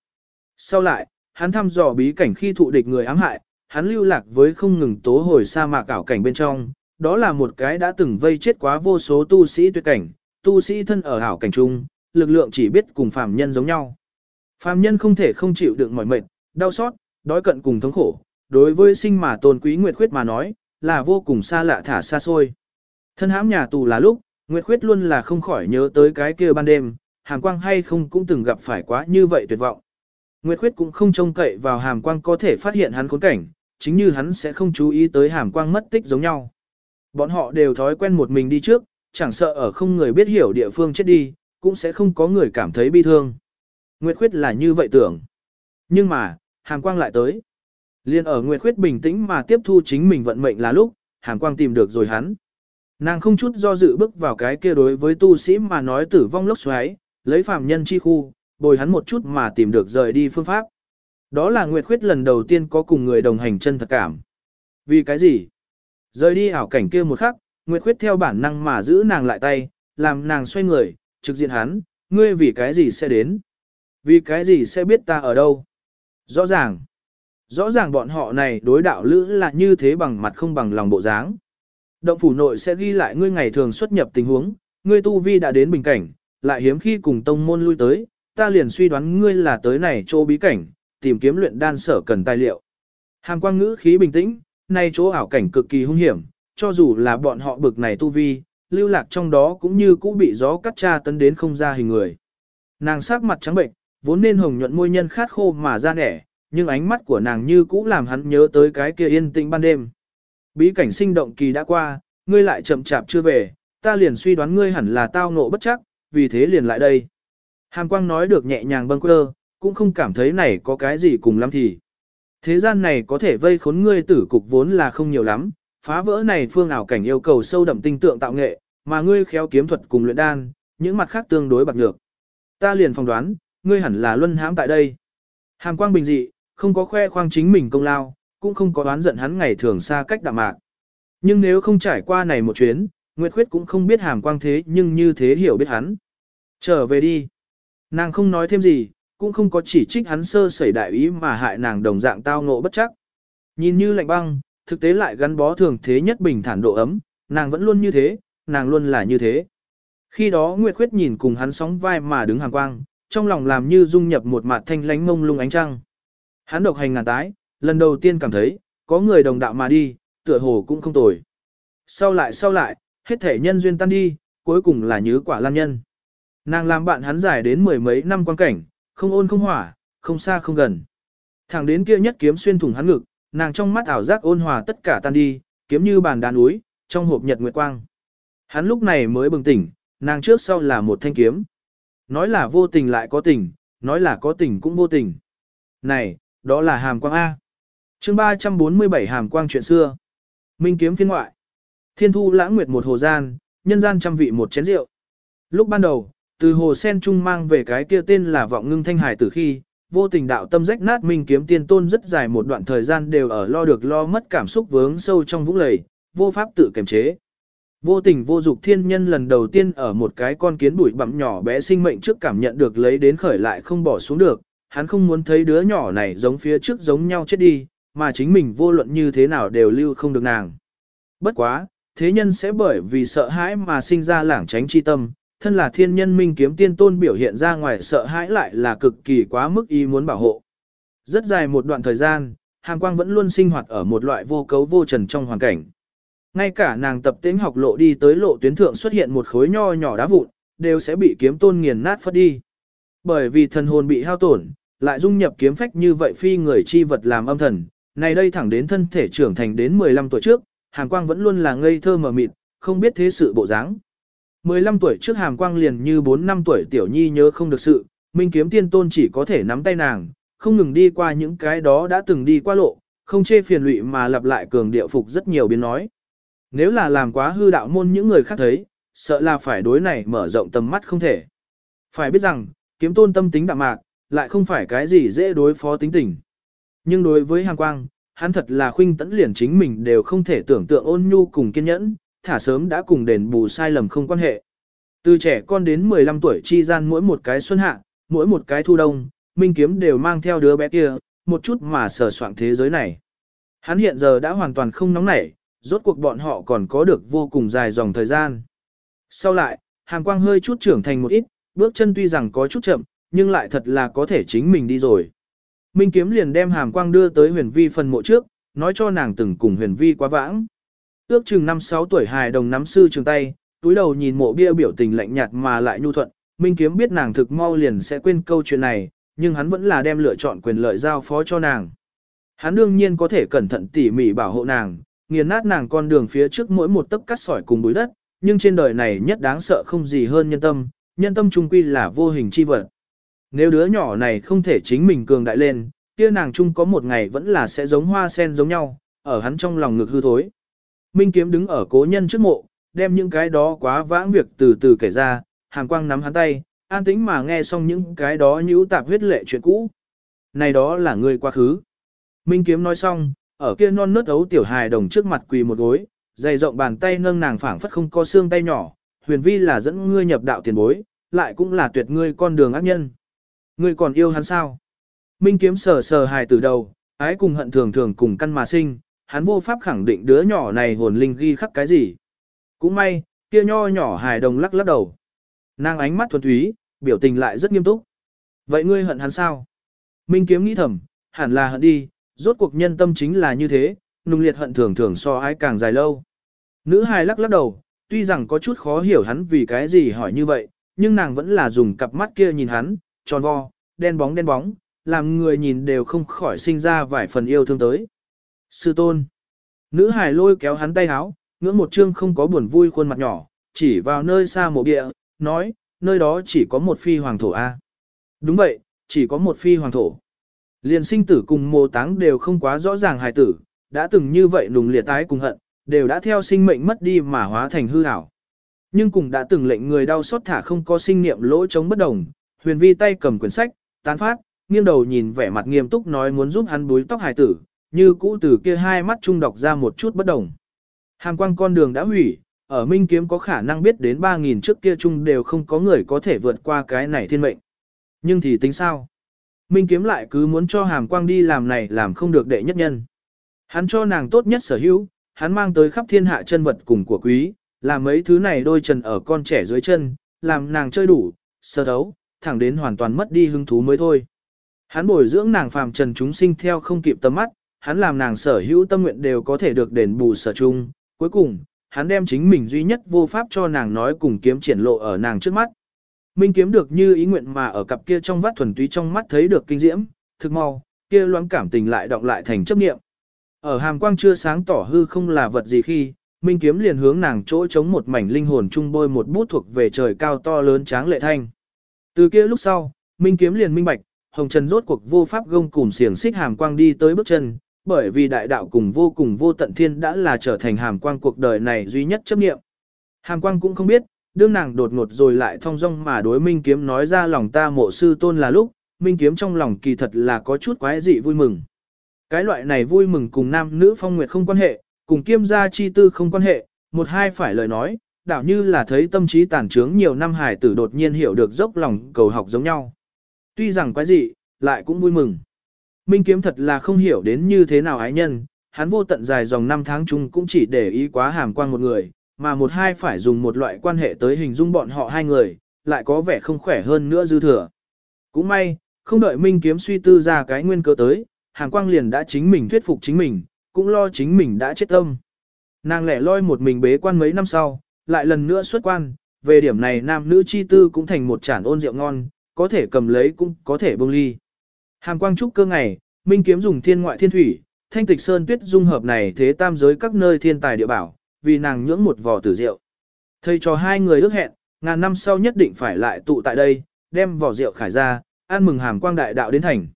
Sau lại, hắn thăm dò bí cảnh khi thụ địch người ám hại, hắn lưu lạc với không ngừng tố hồi sa mạc ảo cảnh bên trong, đó là một cái đã từng vây chết quá vô số tu sĩ tuyệt cảnh, tu sĩ thân ở ảo cảnh trung, lực lượng chỉ biết cùng phàm nhân giống nhau. Phàm nhân không thể không chịu đựng mỏi mệt, đau xót, đói cận cùng thống khổ, đối với sinh mà tôn quý Nguyệt Khuyết mà nói, là vô cùng xa lạ thả xa xôi. Thân hãm nhà tù là lúc, Nguyệt Khuyết luôn là không khỏi nhớ tới cái kia ban đêm, hàm quang hay không cũng từng gặp phải quá như vậy tuyệt vọng. Nguyệt Khuyết cũng không trông cậy vào hàm quang có thể phát hiện hắn khốn cảnh, chính như hắn sẽ không chú ý tới hàm quang mất tích giống nhau. Bọn họ đều thói quen một mình đi trước, chẳng sợ ở không người biết hiểu địa phương chết đi, cũng sẽ không có người cảm thấy bi thương. Nguyệt Khuyết là như vậy tưởng. Nhưng mà, hàng quang lại tới. Liên ở Nguyệt Khuyết bình tĩnh mà tiếp thu chính mình vận mệnh là lúc, hàng quang tìm được rồi hắn. Nàng không chút do dự bước vào cái kia đối với tu sĩ mà nói tử vong lốc xoáy, lấy phàm nhân chi khu, bồi hắn một chút mà tìm được rời đi phương pháp. Đó là Nguyệt Khuyết lần đầu tiên có cùng người đồng hành chân thật cảm. Vì cái gì? Rời đi ảo cảnh kia một khắc, Nguyệt Khuyết theo bản năng mà giữ nàng lại tay, làm nàng xoay người, trực diện hắn, ngươi vì cái gì sẽ đến? Vì cái gì sẽ biết ta ở đâu? Rõ ràng. Rõ ràng bọn họ này đối đạo lữ là như thế bằng mặt không bằng lòng bộ dáng. Động phủ nội sẽ ghi lại ngươi ngày thường xuất nhập tình huống, ngươi tu vi đã đến bình cảnh, lại hiếm khi cùng tông môn lui tới, ta liền suy đoán ngươi là tới này chỗ bí cảnh, tìm kiếm luyện đan sở cần tài liệu. Hàm quang ngữ khí bình tĩnh, nay chỗ ảo cảnh cực kỳ hung hiểm, cho dù là bọn họ bực này tu vi, lưu lạc trong đó cũng như cũ bị gió cắt tra tấn đến không ra hình người. Nàng sắc mặt trắng bệnh, vốn nên hồng nhuận môi nhân khát khô mà ra nẻ, nhưng ánh mắt của nàng như cũ làm hắn nhớ tới cái kia yên tĩnh ban đêm. Bí cảnh sinh động kỳ đã qua, ngươi lại chậm chạp chưa về, ta liền suy đoán ngươi hẳn là tao ngộ bất chắc, vì thế liền lại đây. Hàm quang nói được nhẹ nhàng bâng quơ, cũng không cảm thấy này có cái gì cùng lắm thì. Thế gian này có thể vây khốn ngươi tử cục vốn là không nhiều lắm, phá vỡ này phương ảo cảnh yêu cầu sâu đậm tinh tượng tạo nghệ, mà ngươi khéo kiếm thuật cùng luyện đan, những mặt khác tương đối bạc nhược. Ta liền phỏng đoán, ngươi hẳn là luân hãm tại đây. Hàm quang bình dị, không có khoe khoang chính mình công lao, cũng không có đoán giận hắn ngày thường xa cách đạm mạc. Nhưng nếu không trải qua này một chuyến, Nguyệt Khuyết cũng không biết hàm quang thế nhưng như thế hiểu biết hắn. Trở về đi. Nàng không nói thêm gì, cũng không có chỉ trích hắn sơ sẩy đại ý mà hại nàng đồng dạng tao ngộ bất chắc. Nhìn như lạnh băng, thực tế lại gắn bó thường thế nhất bình thản độ ấm, nàng vẫn luôn như thế, nàng luôn là như thế. Khi đó Nguyệt Khuyết nhìn cùng hắn sóng vai mà đứng hàng quang, trong lòng làm như dung nhập một mặt thanh lánh mông lung ánh trăng. Hắn độc hành ngàn tái, lần đầu tiên cảm thấy, có người đồng đạo mà đi, tựa hồ cũng không tồi. Sau lại sau lại, hết thể nhân duyên tan đi, cuối cùng là nhứ quả lan nhân. Nàng làm bạn hắn giải đến mười mấy năm quan cảnh, không ôn không hỏa, không xa không gần. Thẳng đến kia nhất kiếm xuyên thủng hắn ngực, nàng trong mắt ảo giác ôn hòa tất cả tan đi, kiếm như bàn đá núi, trong hộp nhật nguyệt quang. Hắn lúc này mới bừng tỉnh, nàng trước sau là một thanh kiếm. Nói là vô tình lại có tình, nói là có tình cũng vô tình. Này, đó là hàm quang A. chương 347 hàm quang chuyện xưa. Minh kiếm phiên ngoại. Thiên thu lãng nguyệt một hồ gian, nhân gian trăm vị một chén rượu. Lúc ban đầu, từ hồ sen trung mang về cái kia tên là vọng ngưng thanh hải tử khi, vô tình đạo tâm rách nát minh kiếm tiên tôn rất dài một đoạn thời gian đều ở lo được lo mất cảm xúc vướng sâu trong vũng lầy, vô pháp tự kiềm chế. Vô tình vô dục thiên nhân lần đầu tiên ở một cái con kiến bụi bặm nhỏ bé sinh mệnh trước cảm nhận được lấy đến khởi lại không bỏ xuống được, hắn không muốn thấy đứa nhỏ này giống phía trước giống nhau chết đi, mà chính mình vô luận như thế nào đều lưu không được nàng. Bất quá, thế nhân sẽ bởi vì sợ hãi mà sinh ra lảng tránh chi tâm, thân là thiên nhân minh kiếm tiên tôn biểu hiện ra ngoài sợ hãi lại là cực kỳ quá mức ý muốn bảo hộ. Rất dài một đoạn thời gian, Hàn Quang vẫn luôn sinh hoạt ở một loại vô cấu vô trần trong hoàn cảnh. Ngay cả nàng tập tính học lộ đi tới lộ tuyến thượng xuất hiện một khối nho nhỏ đá vụn, đều sẽ bị kiếm tôn nghiền nát phất đi. Bởi vì thần hồn bị hao tổn, lại dung nhập kiếm phách như vậy phi người chi vật làm âm thần, này đây thẳng đến thân thể trưởng thành đến 15 tuổi trước, Hàn Quang vẫn luôn là ngây thơ mờ mịt, không biết thế sự bộ dáng. 15 tuổi trước Hàm Quang liền như 4 năm tuổi tiểu nhi nhớ không được sự, Minh Kiếm Tiên Tôn chỉ có thể nắm tay nàng, không ngừng đi qua những cái đó đã từng đi qua lộ, không chê phiền lụy mà lặp lại cường điệu phục rất nhiều biến nói. Nếu là làm quá hư đạo môn những người khác thấy, sợ là phải đối này mở rộng tầm mắt không thể. Phải biết rằng, kiếm tôn tâm tính đạm mạc, lại không phải cái gì dễ đối phó tính tình. Nhưng đối với hàng quang, hắn thật là khuynh tẫn liền chính mình đều không thể tưởng tượng ôn nhu cùng kiên nhẫn, thả sớm đã cùng đền bù sai lầm không quan hệ. Từ trẻ con đến 15 tuổi chi gian mỗi một cái xuân hạ, mỗi một cái thu đông, Minh Kiếm đều mang theo đứa bé kia, một chút mà sở soạn thế giới này. Hắn hiện giờ đã hoàn toàn không nóng nảy, rốt cuộc bọn họ còn có được vô cùng dài dòng thời gian. Sau lại, hàm quang hơi chút trưởng thành một ít, bước chân tuy rằng có chút chậm, nhưng lại thật là có thể chính mình đi rồi. Minh kiếm liền đem hàm quang đưa tới huyền vi phần mộ trước, nói cho nàng từng cùng huyền vi quá vãng. Ước chừng 5-6 tuổi hài đồng nắm sư trường tay, túi đầu nhìn mộ bia biểu tình lạnh nhạt mà lại nhu thuận, Minh kiếm biết nàng thực mau liền sẽ quên câu chuyện này, nhưng hắn vẫn là đem lựa chọn quyền lợi giao phó cho nàng. Hắn đương nhiên có thể cẩn thận tỉ mỉ bảo hộ nàng, nghiền nát nàng con đường phía trước mỗi một tấc cắt sỏi cùng bụi đất, nhưng trên đời này nhất đáng sợ không gì hơn nhân tâm, nhân tâm trung quy là vô hình chi vật. Nếu đứa nhỏ này không thể chính mình cường đại lên, kia nàng chung có một ngày vẫn là sẽ giống hoa sen giống nhau, ở hắn trong lòng ngực hư thối. Minh kiếm đứng ở cố nhân trước mộ, đem những cái đó quá vãng việc từ từ kể ra, hàng quang nắm hắn tay, an tĩnh mà nghe xong những cái đó nhũ tạp huyết lệ chuyện cũ. Này đó là người quá khứ. Minh kiếm nói xong, ở kia non nớt ấu tiểu hài đồng trước mặt quỳ một gối, dày rộng bàn tay nâng nàng phảng phất không có xương tay nhỏ, huyền vi là dẫn ngươi nhập đạo tiền bối, lại cũng là tuyệt ngươi con đường ác nhân. Ngươi còn yêu hắn sao? Minh kiếm sờ sờ hài từ đầu, ái cùng hận thường thường cùng căn mà sinh, hắn vô pháp khẳng định đứa nhỏ này hồn linh ghi khắc cái gì. Cũng may, kia nho nhỏ hài đồng lắc lắc đầu. Nàng ánh mắt thuần túy, biểu tình lại rất nghiêm túc. Vậy ngươi hận hắn sao? Minh kiếm nghĩ thầm, hẳn là hận đi, rốt cuộc nhân tâm chính là như thế, nung liệt hận thường thường so ái càng dài lâu. Nữ hài lắc lắc đầu, tuy rằng có chút khó hiểu hắn vì cái gì hỏi như vậy, nhưng nàng vẫn là dùng cặp mắt kia nhìn hắn, tròn vo, đen bóng đen bóng, làm người nhìn đều không khỏi sinh ra vài phần yêu thương tới. Sư tôn. Nữ hải lôi kéo hắn tay háo, ngưỡng một chương không có buồn vui khuôn mặt nhỏ, chỉ vào nơi xa mộ địa, nói, nơi đó chỉ có một phi hoàng thổ A. Đúng vậy, chỉ có một phi hoàng thổ. Liền sinh tử cùng mồ táng đều không quá rõ ràng hài tử, đã từng như vậy nùng liệt tái cùng hận, đều đã theo sinh mệnh mất đi mà hóa thành hư ảo. Nhưng cùng đã từng lệnh người đau xót thả không có sinh niệm lỗ chống bất đồng, huyền vi tay cầm quyển sách, tán phát, nghiêng đầu nhìn vẻ mặt nghiêm túc nói muốn giúp hắn búi tóc hài tử, như cũ từ kia hai mắt trung đọc ra một chút bất đồng. Hàm quang con đường đã hủy, ở Minh Kiếm có khả năng biết đến 3.000 trước kia chung đều không có người có thể vượt qua cái này thiên mệnh. Nhưng thì tính sao? Minh Kiếm lại cứ muốn cho Hàm Quang đi làm này làm không được đệ nhất nhân. Hắn cho nàng tốt nhất sở hữu, hắn mang tới khắp thiên hạ chân vật cùng của quý, làm mấy thứ này đôi chân ở con trẻ dưới chân, làm nàng chơi đủ, sơ đấu, thẳng đến hoàn toàn mất đi hứng thú mới thôi. Hắn bồi dưỡng nàng phàm trần chúng sinh theo không kịp tầm mắt, hắn làm nàng sở hữu tâm nguyện đều có thể được đền bù sở chung, cuối cùng, hắn đem chính mình duy nhất vô pháp cho nàng nói cùng kiếm triển lộ ở nàng trước mắt. Minh kiếm được như ý nguyện mà ở cặp kia trong vắt thuần túy trong mắt thấy được kinh diễm, thực mau, kia loáng cảm tình lại động lại thành chấp niệm. Ở hàm quang chưa sáng tỏ hư không là vật gì khi, Minh Kiếm liền hướng nàng chỗ chống một mảnh linh hồn trung bôi một bút thuộc về trời cao to lớn tráng lệ thanh. Từ kia lúc sau, Minh Kiếm liền minh bạch, Hồng Trần rốt cuộc vô pháp gông cùng xiềng xích hàm quang đi tới bước chân, bởi vì đại đạo cùng vô cùng vô tận thiên đã là trở thành hàm quang cuộc đời này duy nhất chấp nghiệm. Hàm quang cũng không biết, đương nàng đột ngột rồi lại thong dong mà đối Minh Kiếm nói ra lòng ta mộ sư tôn là lúc, Minh Kiếm trong lòng kỳ thật là có chút quái dị vui mừng. Cái loại này vui mừng cùng nam nữ phong nguyệt không quan hệ, cùng kiêm gia chi tư không quan hệ, một hai phải lời nói, đảo như là thấy tâm trí tàn trướng nhiều năm hải tử đột nhiên hiểu được dốc lòng cầu học giống nhau. Tuy rằng quái dị, lại cũng vui mừng. Minh kiếm thật là không hiểu đến như thế nào ái nhân, hắn vô tận dài dòng năm tháng chung cũng chỉ để ý quá hàm quang một người, mà một hai phải dùng một loại quan hệ tới hình dung bọn họ hai người, lại có vẻ không khỏe hơn nữa dư thừa. Cũng may, không đợi Minh kiếm suy tư ra cái nguyên cơ tới, hàm quang liền đã chính mình thuyết phục chính mình, cũng lo chính mình đã chết tâm. Nàng lẻ loi một mình bế quan mấy năm sau, lại lần nữa xuất quan, về điểm này nam nữ chi tư cũng thành một chản ôn rượu ngon, có thể cầm lấy cũng có thể bông ly. Hàm quang trúc cơ ngày, Minh kiếm dùng thiên ngoại thiên thủy, thanh tịch sơn tuyết dung hợp này thế tam giới các nơi thiên tài địa bảo, vì nàng nhưỡng một vò tử rượu. Thầy cho hai người ước hẹn, ngàn năm sau nhất định phải lại tụ tại đây, đem vỏ rượu khải ra, ăn mừng hàm quang đại đạo đến thành.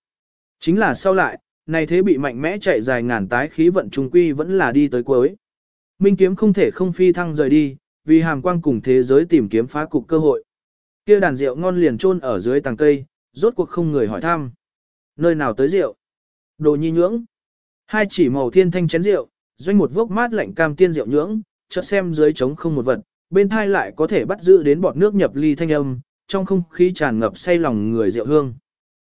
Chính là sau lại, này thế bị mạnh mẽ chạy dài ngàn tái khí vận trung quy vẫn là đi tới cuối. Minh kiếm không thể không phi thăng rời đi, vì hàm quang cùng thế giới tìm kiếm phá cục cơ hội. Kia đàn rượu ngon liền chôn ở dưới tàng cây, rốt cuộc không người hỏi thăm. Nơi nào tới rượu? Đồ nhi nhưỡng. Hai chỉ màu thiên thanh chén rượu, doanh một vốc mát lạnh cam tiên rượu nhưỡng, chợt xem dưới trống không một vật, bên thai lại có thể bắt giữ đến bọt nước nhập ly thanh âm, trong không khí tràn ngập say lòng người rượu hương.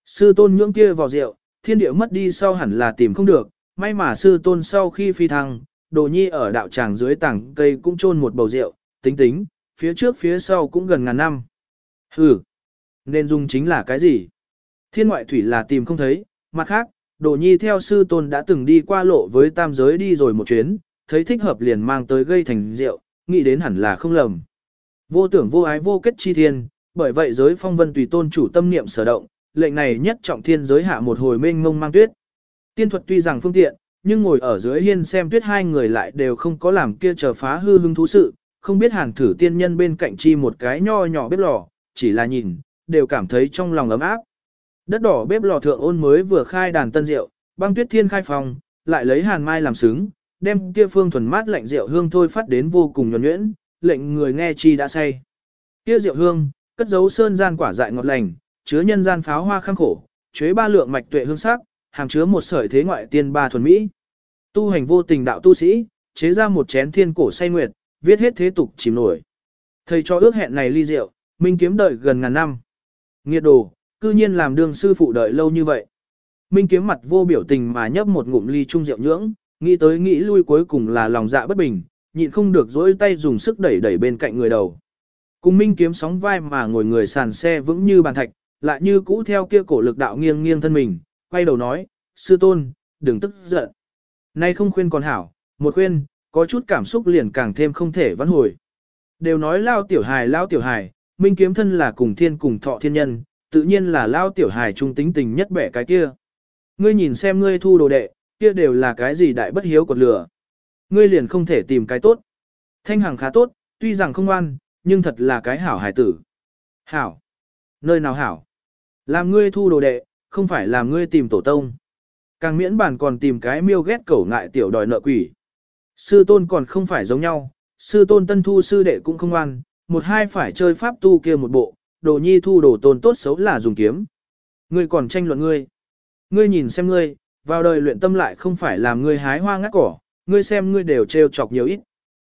Sư tôn nhưỡng kia vào rượu, thiên địa mất đi sau hẳn là tìm không được, may mà sư tôn sau khi phi thăng, đồ nhi ở đạo tràng dưới tảng cây cũng chôn một bầu rượu, tính tính, phía trước phía sau cũng gần ngàn năm. Hừ, nên dùng chính là cái gì? Thiên ngoại thủy là tìm không thấy, mặt khác, đồ nhi theo sư tôn đã từng đi qua lộ với tam giới đi rồi một chuyến, thấy thích hợp liền mang tới gây thành rượu, nghĩ đến hẳn là không lầm. Vô tưởng vô ái vô kết chi thiên, bởi vậy giới phong vân tùy tôn chủ tâm niệm sở động, lệnh này nhất trọng thiên giới hạ một hồi mênh mông mang tuyết. Tiên thuật tuy rằng phương tiện, nhưng ngồi ở dưới hiên xem tuyết hai người lại đều không có làm kia chờ phá hư hưng thú sự, không biết hàng thử tiên nhân bên cạnh chi một cái nho nhỏ bếp lò, chỉ là nhìn, đều cảm thấy trong lòng ấm áp. Đất đỏ bếp lò thượng ôn mới vừa khai đàn tân rượu, băng tuyết thiên khai phòng, lại lấy hàn mai làm xứng, đem kia phương thuần mát lạnh rượu hương thôi phát đến vô cùng nhuần nhuyễn, lệnh người nghe chi đã say. Kia rượu hương, cất dấu sơn gian quả dại ngọt lành, chứa nhân gian pháo hoa khang khổ, chế ba lượng mạch tuệ hương sắc, hàm chứa một sợi thế ngoại tiên ba thuần mỹ. Tu hành vô tình đạo tu sĩ, chế ra một chén thiên cổ say nguyệt, viết hết thế tục chìm nổi. Thầy cho ước hẹn này ly rượu, Minh kiếm đợi gần ngàn năm. Nghiệt đồ, cư nhiên làm đương sư phụ đợi lâu như vậy. Minh kiếm mặt vô biểu tình mà nhấp một ngụm ly trung rượu nhưỡng, nghĩ tới nghĩ lui cuối cùng là lòng dạ bất bình, nhịn không được dỗi tay dùng sức đẩy đẩy bên cạnh người đầu. Cùng Minh kiếm sóng vai mà ngồi người sàn xe vững như bàn thạch, lại như cũ theo kia cổ lực đạo nghiêng nghiêng thân mình, quay đầu nói, sư tôn, đừng tức giận. Nay không khuyên còn hảo, một khuyên, có chút cảm xúc liền càng thêm không thể vãn hồi. Đều nói lao tiểu hài lao tiểu hài, minh kiếm thân là cùng thiên cùng thọ thiên nhân, tự nhiên là lao tiểu hài trung tính tình nhất bẻ cái kia. Ngươi nhìn xem ngươi thu đồ đệ, kia đều là cái gì đại bất hiếu còn lửa. Ngươi liền không thể tìm cái tốt. Thanh hằng khá tốt, tuy rằng không ngoan, nhưng thật là cái hảo hài tử. Hảo. Nơi nào hảo? Làm ngươi thu đồ đệ, không phải làm ngươi tìm tổ tông. Càng miễn bản còn tìm cái miêu ghét cẩu ngại tiểu đòi nợ quỷ. Sư tôn còn không phải giống nhau, sư tôn tân thu sư đệ cũng không ngoan, một hai phải chơi pháp tu kia một bộ, đồ nhi thu đồ tôn tốt xấu là dùng kiếm. Ngươi còn tranh luận ngươi. Ngươi nhìn xem ngươi, vào đời luyện tâm lại không phải làm ngươi hái hoa ngắt cỏ, ngươi xem ngươi đều trêu chọc nhiều ít.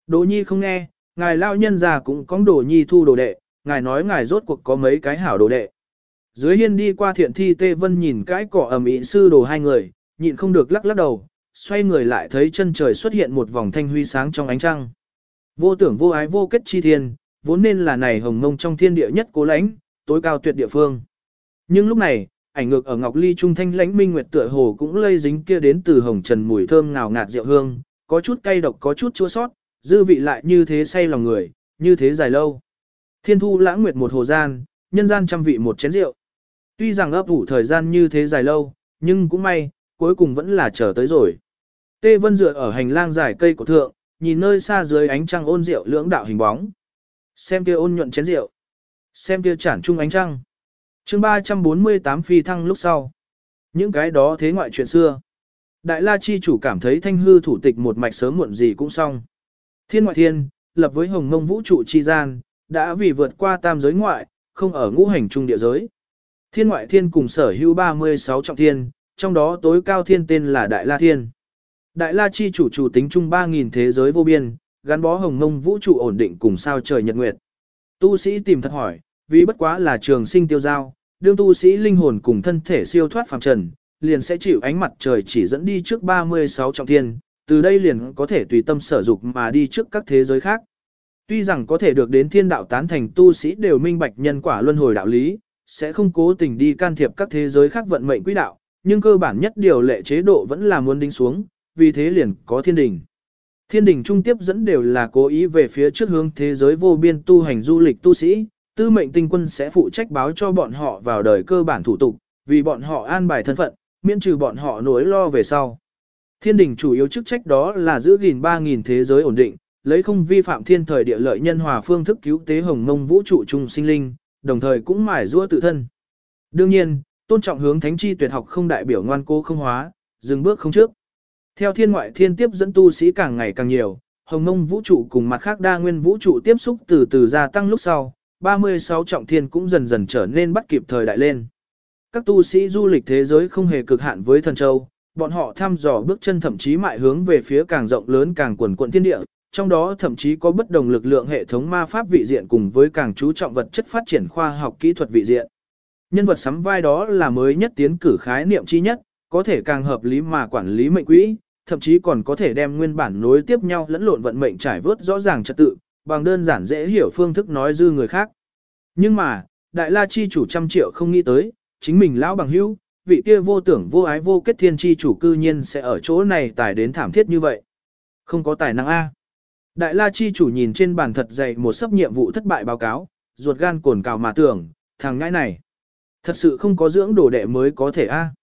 Đồ nhi không nghe, ngài lao nhân già cũng có đồ nhi thu đồ đệ, ngài nói ngài rốt cuộc có mấy cái hảo đồ đệ. Dưới hiên đi qua thiện thi tê vân nhìn cái cỏ ẩm ý sư đồ hai người, nhịn không được lắc lắc đầu, xoay người lại thấy chân trời xuất hiện một vòng thanh huy sáng trong ánh trăng. Vô tưởng vô ái vô kết chi thiên, vốn nên là này hồng mông trong thiên địa nhất cố lãnh, tối cao tuyệt địa phương. Nhưng lúc này, ảnh ngược ở ngọc ly trung thanh lãnh minh nguyệt tựa hồ cũng lây dính kia đến từ hồng trần mùi thơm ngào ngạt rượu hương, có chút cay độc có chút chua sót, dư vị lại như thế say lòng người, như thế dài lâu. Thiên thu lãng nguyệt một hồ gian, nhân gian trăm vị một chén rượu. Tuy rằng ấp ủ thời gian như thế dài lâu, nhưng cũng may, cuối cùng vẫn là chờ tới rồi. Tê Vân dựa ở hành lang dài cây của thượng, nhìn nơi xa dưới ánh trăng ôn rượu lưỡng đạo hình bóng. Xem kia ôn nhuận chén rượu. Xem kia chản trung ánh trăng. chương 348 phi thăng lúc sau. Những cái đó thế ngoại chuyện xưa. Đại La Chi chủ cảm thấy thanh hư thủ tịch một mạch sớm muộn gì cũng xong. Thiên ngoại thiên, lập với hồng ngông vũ trụ chi gian, đã vì vượt qua tam giới ngoại, không ở ngũ hành trung địa giới. Thiên ngoại thiên cùng sở hữu 36 trọng thiên, trong đó tối cao thiên tên là Đại La Thiên. Đại La Chi chủ chủ tính chung 3.000 thế giới vô biên, gắn bó hồng ngông vũ trụ ổn định cùng sao trời nhật nguyệt. Tu sĩ tìm thật hỏi, vì bất quá là trường sinh tiêu giao, đương tu sĩ linh hồn cùng thân thể siêu thoát phàm trần, liền sẽ chịu ánh mặt trời chỉ dẫn đi trước 36 trọng thiên, từ đây liền có thể tùy tâm sở dục mà đi trước các thế giới khác. Tuy rằng có thể được đến thiên đạo tán thành tu sĩ đều minh bạch nhân quả luân hồi đạo lý, sẽ không cố tình đi can thiệp các thế giới khác vận mệnh quỹ đạo, nhưng cơ bản nhất điều lệ chế độ vẫn là muốn đính xuống, vì thế liền có thiên đình. Thiên đình trung tiếp dẫn đều là cố ý về phía trước hướng thế giới vô biên tu hành du lịch tu sĩ, tư mệnh tinh quân sẽ phụ trách báo cho bọn họ vào đời cơ bản thủ tục, vì bọn họ an bài thân phận, miễn trừ bọn họ nỗi lo về sau. Thiên đình chủ yếu chức trách đó là giữ gìn 3.000 thế giới ổn định, lấy không vi phạm thiên thời địa lợi nhân hòa phương thức cứu tế hồng mông vũ trụ trung sinh linh, đồng thời cũng mải rua tự thân. Đương nhiên, tôn trọng hướng thánh chi tuyệt học không đại biểu ngoan cố không hóa, dừng bước không trước. Theo thiên ngoại thiên tiếp dẫn tu sĩ càng ngày càng nhiều, hồng mông vũ trụ cùng mặt khác đa nguyên vũ trụ tiếp xúc từ từ gia tăng lúc sau, 36 trọng thiên cũng dần dần trở nên bắt kịp thời đại lên. Các tu sĩ du lịch thế giới không hề cực hạn với thần châu, bọn họ thăm dò bước chân thậm chí mại hướng về phía càng rộng lớn càng quần quận thiên địa, trong đó thậm chí có bất đồng lực lượng hệ thống ma pháp vị diện cùng với càng chú trọng vật chất phát triển khoa học kỹ thuật vị diện. Nhân vật sắm vai đó là mới nhất tiến cử khái niệm chi nhất, có thể càng hợp lý mà quản lý mệnh quỹ, thậm chí còn có thể đem nguyên bản nối tiếp nhau lẫn lộn vận mệnh trải vớt rõ ràng trật tự, bằng đơn giản dễ hiểu phương thức nói dư người khác. Nhưng mà, Đại La Chi chủ trăm triệu không nghĩ tới, chính mình lão bằng hữu, vị kia vô tưởng vô ái vô kết thiên chi chủ cư nhiên sẽ ở chỗ này tài đến thảm thiết như vậy. Không có tài năng A. Đại La Chi chủ nhìn trên bàn thật dày một sấp nhiệm vụ thất bại báo cáo, ruột gan cồn cào mà tưởng, thằng ngãi này. Thật sự không có dưỡng đồ đệ mới có thể A.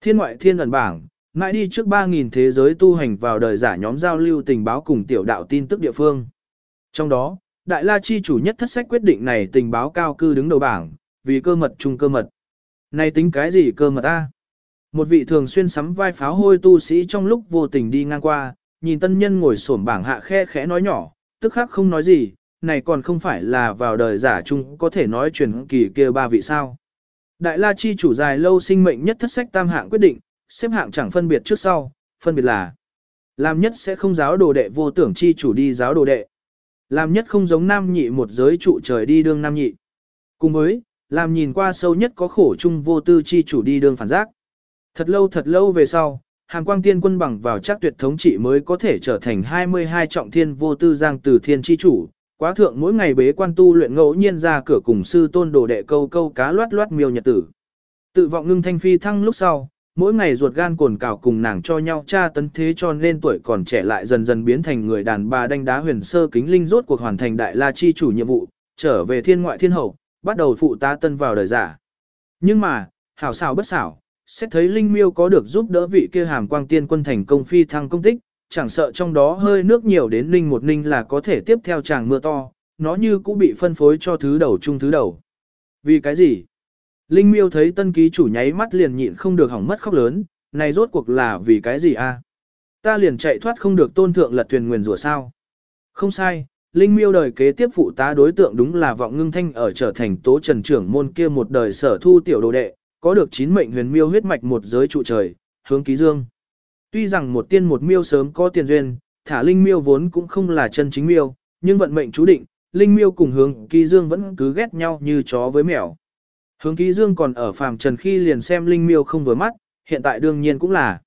Thiên ngoại thiên ẩn bảng, ngại đi trước 3.000 thế giới tu hành vào đời giả nhóm giao lưu tình báo cùng tiểu đạo tin tức địa phương. Trong đó, Đại La Chi chủ nhất thất sách quyết định này tình báo cao cư đứng đầu bảng, vì cơ mật chung cơ mật. Này tính cái gì cơ mật a? Một vị thường xuyên sắm vai pháo hôi tu sĩ trong lúc vô tình đi ngang qua, nhìn tân nhân ngồi xổm bảng hạ khe khẽ nói nhỏ, tức khắc không nói gì, này còn không phải là vào đời giả chung có thể nói truyền kỳ kia ba vị sao. Đại La Chi chủ dài lâu sinh mệnh nhất thất sách tam hạng quyết định, xếp hạng chẳng phân biệt trước sau, phân biệt là làm nhất sẽ không giáo đồ đệ vô tưởng chi chủ đi giáo đồ đệ. Làm nhất không giống nam nhị một giới trụ trời đi đương nam nhị. Cùng với, làm nhìn qua sâu nhất có khổ chung vô tư chi chủ đi đương phản giác. Thật lâu thật lâu về sau, hàng quang tiên quân bằng vào chắc tuyệt thống trị mới có thể trở thành 22 trọng thiên vô tư giang từ thiên chi chủ, quá thượng mỗi ngày bế quan tu luyện ngẫu nhiên ra cửa cùng sư tôn đồ đệ câu câu cá loát loát miêu nhật tử. Tự vọng ngưng thanh phi thăng lúc sau, mỗi ngày ruột gan cồn cào cùng nàng cho nhau cha tấn thế cho nên tuổi còn trẻ lại dần dần biến thành người đàn bà đánh đá huyền sơ kính linh rốt cuộc hoàn thành đại la chi chủ nhiệm vụ, trở về thiên ngoại thiên hậu, bắt đầu phụ tá tân vào đời giả. Nhưng mà, hảo xảo bất xảo, xét thấy linh miêu có được giúp đỡ vị kia hàm quang tiên quân thành công phi thăng công tích, chẳng sợ trong đó hơi nước nhiều đến ninh một ninh là có thể tiếp theo chàng mưa to, nó như cũng bị phân phối cho thứ đầu chung thứ đầu. Vì cái gì? Linh miêu thấy tân ký chủ nháy mắt liền nhịn không được hỏng mất khóc lớn, này rốt cuộc là vì cái gì a? Ta liền chạy thoát không được tôn thượng lật thuyền nguyền rủa sao? Không sai, Linh miêu đời kế tiếp phụ tá đối tượng đúng là vọng ngưng thanh ở trở thành tố trần trưởng môn kia một đời sở thu tiểu đồ đệ, có được chín mệnh huyền miêu huyết mạch một giới trụ trời, hướng ký dương. Tuy rằng một tiên một miêu sớm có tiền duyên, thả linh miêu vốn cũng không là chân chính miêu, nhưng vận mệnh chú định, linh miêu cùng hướng ký dương vẫn cứ ghét nhau như chó với mèo. Hướng ký dương còn ở phàm trần khi liền xem linh miêu không vừa mắt, hiện tại đương nhiên cũng là.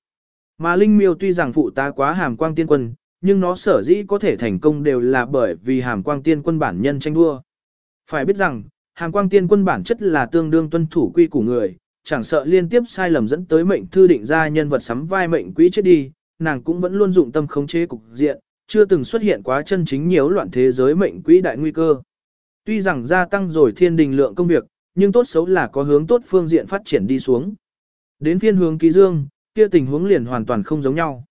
Mà linh miêu tuy rằng phụ tá quá hàm quang tiên quân, nhưng nó sở dĩ có thể thành công đều là bởi vì hàm quang tiên quân bản nhân tranh đua. Phải biết rằng, hàm quang tiên quân bản chất là tương đương tuân thủ quy của người, chẳng sợ liên tiếp sai lầm dẫn tới mệnh thư định ra nhân vật sắm vai mệnh quỹ chết đi, nàng cũng vẫn luôn dụng tâm khống chế cục diện, chưa từng xuất hiện quá chân chính nhiều loạn thế giới mệnh quỹ đại nguy cơ. Tuy rằng gia tăng rồi thiên đình lượng công việc, nhưng tốt xấu là có hướng tốt phương diện phát triển đi xuống. Đến phiên hướng ký dương, kia tình huống liền hoàn toàn không giống nhau.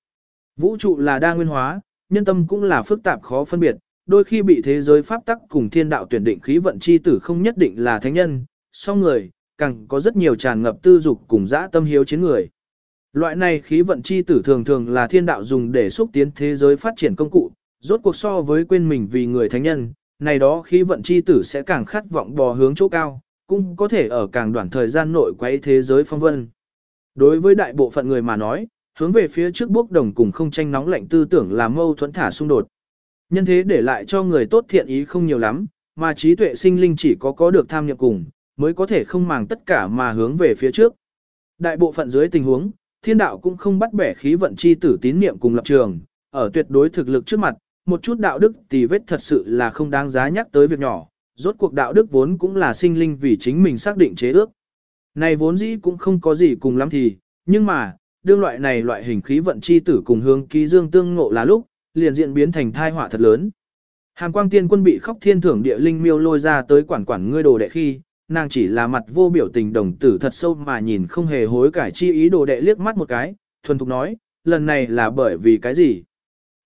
Vũ trụ là đa nguyên hóa, nhân tâm cũng là phức tạp khó phân biệt, đôi khi bị thế giới pháp tắc cùng thiên đạo tuyển định khí vận chi tử không nhất định là thánh nhân, song người, càng có rất nhiều tràn ngập tư dục cùng dã tâm hiếu chiến người. Loại này khí vận chi tử thường thường là thiên đạo dùng để xúc tiến thế giới phát triển công cụ, rốt cuộc so với quên mình vì người thánh nhân, này đó khí vận chi tử sẽ càng khát vọng bò hướng chỗ cao, cũng có thể ở càng đoạn thời gian nội quay thế giới phong vân. Đối với đại bộ phận người mà nói, hướng về phía trước bốc đồng cùng không tranh nóng lạnh tư tưởng là mâu thuẫn thả xung đột. Nhân thế để lại cho người tốt thiện ý không nhiều lắm, mà trí tuệ sinh linh chỉ có có được tham nhập cùng, mới có thể không màng tất cả mà hướng về phía trước. Đại bộ phận dưới tình huống, thiên đạo cũng không bắt bẻ khí vận chi tử tín niệm cùng lập trường, ở tuyệt đối thực lực trước mặt, một chút đạo đức tì vết thật sự là không đáng giá nhắc tới việc nhỏ, rốt cuộc đạo đức vốn cũng là sinh linh vì chính mình xác định chế ước. Này vốn dĩ cũng không có gì cùng lắm thì, nhưng mà, đương loại này loại hình khí vận chi tử cùng hướng ký dương tương ngộ là lúc, liền diễn biến thành thai họa thật lớn. Hàm quang tiên quân bị khóc thiên thưởng địa linh miêu lôi ra tới quản quản ngươi đồ đệ khi, nàng chỉ là mặt vô biểu tình đồng tử thật sâu mà nhìn không hề hối cải chi ý đồ đệ liếc mắt một cái, thuần thục nói, lần này là bởi vì cái gì?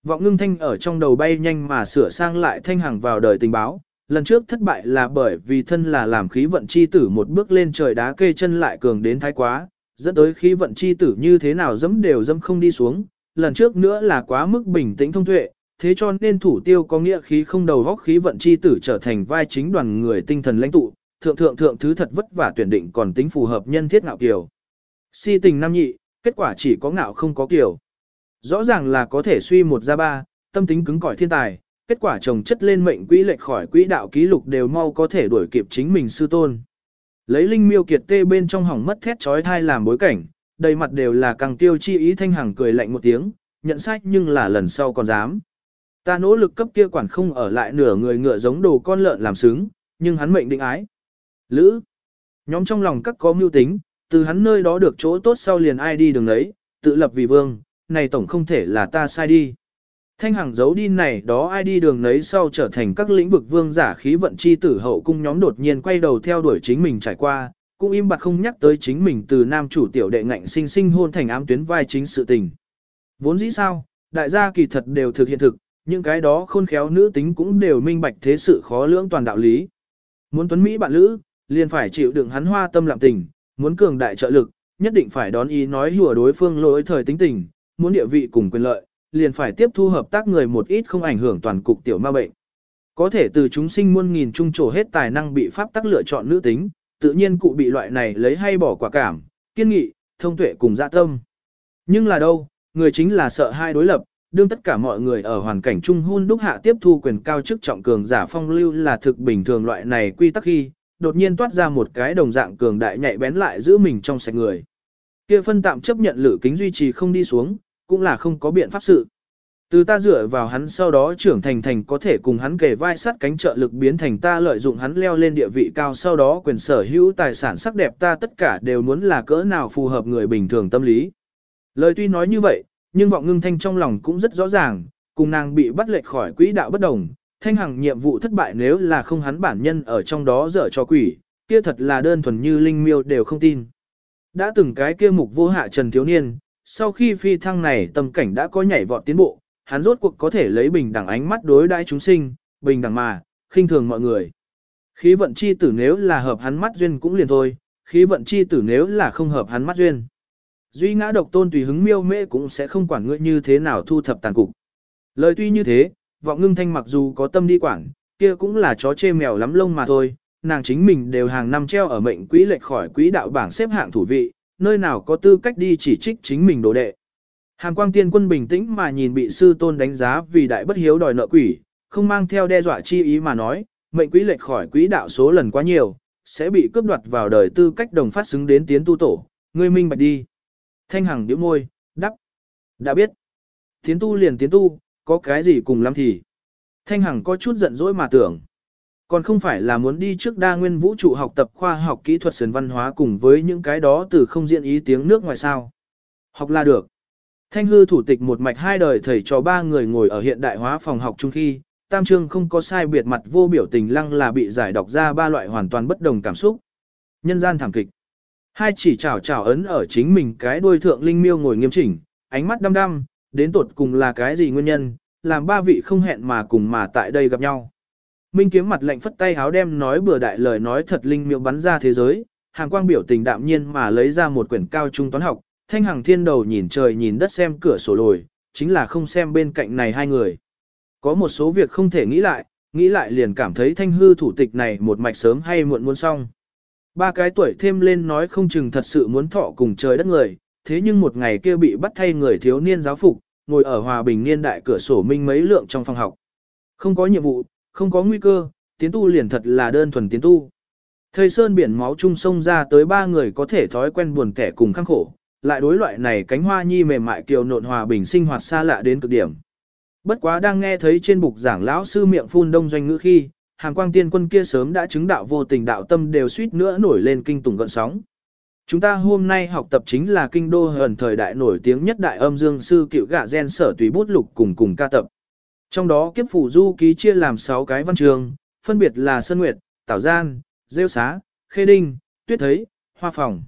Vọng ngưng thanh ở trong đầu bay nhanh mà sửa sang lại thanh hàng vào đời tình báo, lần trước thất bại là bởi vì thân là làm khí vận chi tử một bước lên trời đá kê chân lại cường đến thái quá, dẫn tới khí vận chi tử như thế nào dẫm đều dẫm không đi xuống, lần trước nữa là quá mức bình tĩnh thông tuệ, thế cho nên thủ tiêu có nghĩa khí không đầu góc khí vận chi tử trở thành vai chính đoàn người tinh thần lãnh tụ, thượng thượng thượng thứ thật vất vả tuyển định còn tính phù hợp nhân thiết ngạo kiều. Si tình nam nhị, kết quả chỉ có ngạo không có kiều. Rõ ràng là có thể suy một ra ba, tâm tính cứng cỏi thiên tài, kết quả chồng chất lên mệnh quỹ lệch khỏi quỹ đạo ký lục đều mau có thể đuổi kịp chính mình sư tôn. Lấy linh miêu kiệt tê bên trong hỏng mất thét chói thai làm bối cảnh, đầy mặt đều là càng tiêu chi ý thanh hằng cười lạnh một tiếng, nhận sách nhưng là lần sau còn dám. Ta nỗ lực cấp kia quản không ở lại nửa người ngựa giống đồ con lợn làm sướng nhưng hắn mệnh định ái. Lữ. Nhóm trong lòng các có mưu tính, từ hắn nơi đó được chỗ tốt sau liền ai đi đường ấy, tự lập vì vương, này tổng không thể là ta sai đi. Thanh hàng giấu đi này đó ai đi đường nấy sau trở thành các lĩnh vực vương giả khí vận chi tử hậu cung nhóm đột nhiên quay đầu theo đuổi chính mình trải qua, cũng im bặt không nhắc tới chính mình từ nam chủ tiểu đệ ngạnh sinh sinh hôn thành ám tuyến vai chính sự tình. Vốn dĩ sao, đại gia kỳ thật đều thực hiện thực, những cái đó khôn khéo nữ tính cũng đều minh bạch thế sự khó lưỡng toàn đạo lý. Muốn tuấn Mỹ bạn lữ, liền phải chịu đựng hắn hoa tâm lạm tình, muốn cường đại trợ lực, nhất định phải đón ý nói hùa đối phương lỗi thời tính tình, muốn địa vị cùng quyền lợi, liền phải tiếp thu hợp tác người một ít không ảnh hưởng toàn cục tiểu ma bệnh. Có thể từ chúng sinh muôn nghìn trung trổ hết tài năng bị pháp tắc lựa chọn nữ tính, tự nhiên cụ bị loại này lấy hay bỏ quả cảm, kiên nghị, thông tuệ cùng dạ tâm. Nhưng là đâu, người chính là sợ hai đối lập, đương tất cả mọi người ở hoàn cảnh trung hôn đúc hạ tiếp thu quyền cao chức trọng cường giả phong lưu là thực bình thường loại này quy tắc khi, đột nhiên toát ra một cái đồng dạng cường đại nhạy bén lại giữ mình trong sạch người. Kia phân tạm chấp nhận lử kính duy trì không đi xuống, cũng là không có biện pháp sự. Từ ta dựa vào hắn sau đó trưởng thành thành có thể cùng hắn kề vai sát cánh trợ lực biến thành ta lợi dụng hắn leo lên địa vị cao sau đó quyền sở hữu tài sản sắc đẹp ta tất cả đều muốn là cỡ nào phù hợp người bình thường tâm lý. Lời tuy nói như vậy, nhưng vọng ngưng thanh trong lòng cũng rất rõ ràng, cùng nàng bị bắt lệch khỏi quỹ đạo bất đồng, thanh hằng nhiệm vụ thất bại nếu là không hắn bản nhân ở trong đó dở cho quỷ, kia thật là đơn thuần như linh miêu đều không tin. Đã từng cái kia mục vô hạ trần thiếu niên, sau khi phi thăng này tâm cảnh đã có nhảy vọt tiến bộ, hắn rốt cuộc có thể lấy bình đẳng ánh mắt đối đãi chúng sinh, bình đẳng mà, khinh thường mọi người. Khí vận chi tử nếu là hợp hắn mắt duyên cũng liền thôi, khí vận chi tử nếu là không hợp hắn mắt duyên. Duy ngã độc tôn tùy hứng miêu mễ cũng sẽ không quản ngươi như thế nào thu thập tàn cục. Lời tuy như thế, vọng ngưng thanh mặc dù có tâm đi quản, kia cũng là chó chê mèo lắm lông mà thôi, nàng chính mình đều hàng năm treo ở mệnh quỹ lệch khỏi quỹ đạo bảng xếp hạng thủ vị, nơi nào có tư cách đi chỉ trích chính mình đồ đệ. Hàm quang tiên quân bình tĩnh mà nhìn bị sư tôn đánh giá vì đại bất hiếu đòi nợ quỷ, không mang theo đe dọa chi ý mà nói, mệnh quỹ lệch khỏi quỹ đạo số lần quá nhiều, sẽ bị cướp đoạt vào đời tư cách đồng phát xứng đến tiến tu tổ, ngươi minh bạch đi. Thanh hằng điểm môi, đắp. Đã biết. Tiến tu liền tiến tu, có cái gì cùng lắm thì. Thanh hằng có chút giận dỗi mà tưởng. Còn không phải là muốn đi trước đa nguyên vũ trụ học tập khoa học kỹ thuật sườn văn hóa cùng với những cái đó từ không diện ý tiếng nước ngoài sao. Học là được. Thanh hư thủ tịch một mạch hai đời thầy cho ba người ngồi ở hiện đại hóa phòng học chung khi, tam trương không có sai biệt mặt vô biểu tình lăng là bị giải đọc ra ba loại hoàn toàn bất đồng cảm xúc. Nhân gian thảm kịch. Hai chỉ chào chào ấn ở chính mình cái đuôi thượng linh miêu ngồi nghiêm chỉnh, ánh mắt đăm đăm, đến tột cùng là cái gì nguyên nhân, làm ba vị không hẹn mà cùng mà tại đây gặp nhau. Minh kiếm mặt lạnh phất tay háo đem nói bừa đại lời nói thật linh miệng bắn ra thế giới, hàng quang biểu tình đạm nhiên mà lấy ra một quyển cao trung toán học, thanh hàng thiên đầu nhìn trời nhìn đất xem cửa sổ lồi, chính là không xem bên cạnh này hai người. Có một số việc không thể nghĩ lại, nghĩ lại liền cảm thấy thanh hư thủ tịch này một mạch sớm hay muộn muốn xong. Ba cái tuổi thêm lên nói không chừng thật sự muốn thọ cùng trời đất người, thế nhưng một ngày kia bị bắt thay người thiếu niên giáo phục, ngồi ở hòa bình niên đại cửa sổ minh mấy lượng trong phòng học. Không có nhiệm vụ, không có nguy cơ, tiến tu liền thật là đơn thuần tiến tu. Thầy Sơn biển máu chung sông ra tới ba người có thể thói quen buồn kẻ cùng khăng khổ, lại đối loại này cánh hoa nhi mềm mại kiều nộn hòa bình sinh hoạt xa lạ đến cực điểm. Bất quá đang nghe thấy trên bục giảng lão sư miệng phun đông doanh ngữ khi, hàng quang tiên quân kia sớm đã chứng đạo vô tình đạo tâm đều suýt nữa nổi lên kinh tùng gợn sóng. Chúng ta hôm nay học tập chính là kinh đô hờn thời đại nổi tiếng nhất đại âm dương sư cựu gạ gen sở tùy bút lục cùng cùng ca tập. Trong đó kiếp phủ du ký chia làm 6 cái văn trường, phân biệt là Sơn Nguyệt, Tảo Gian, Rêu Xá, Khê Đinh, Tuyết Thấy, Hoa Phòng.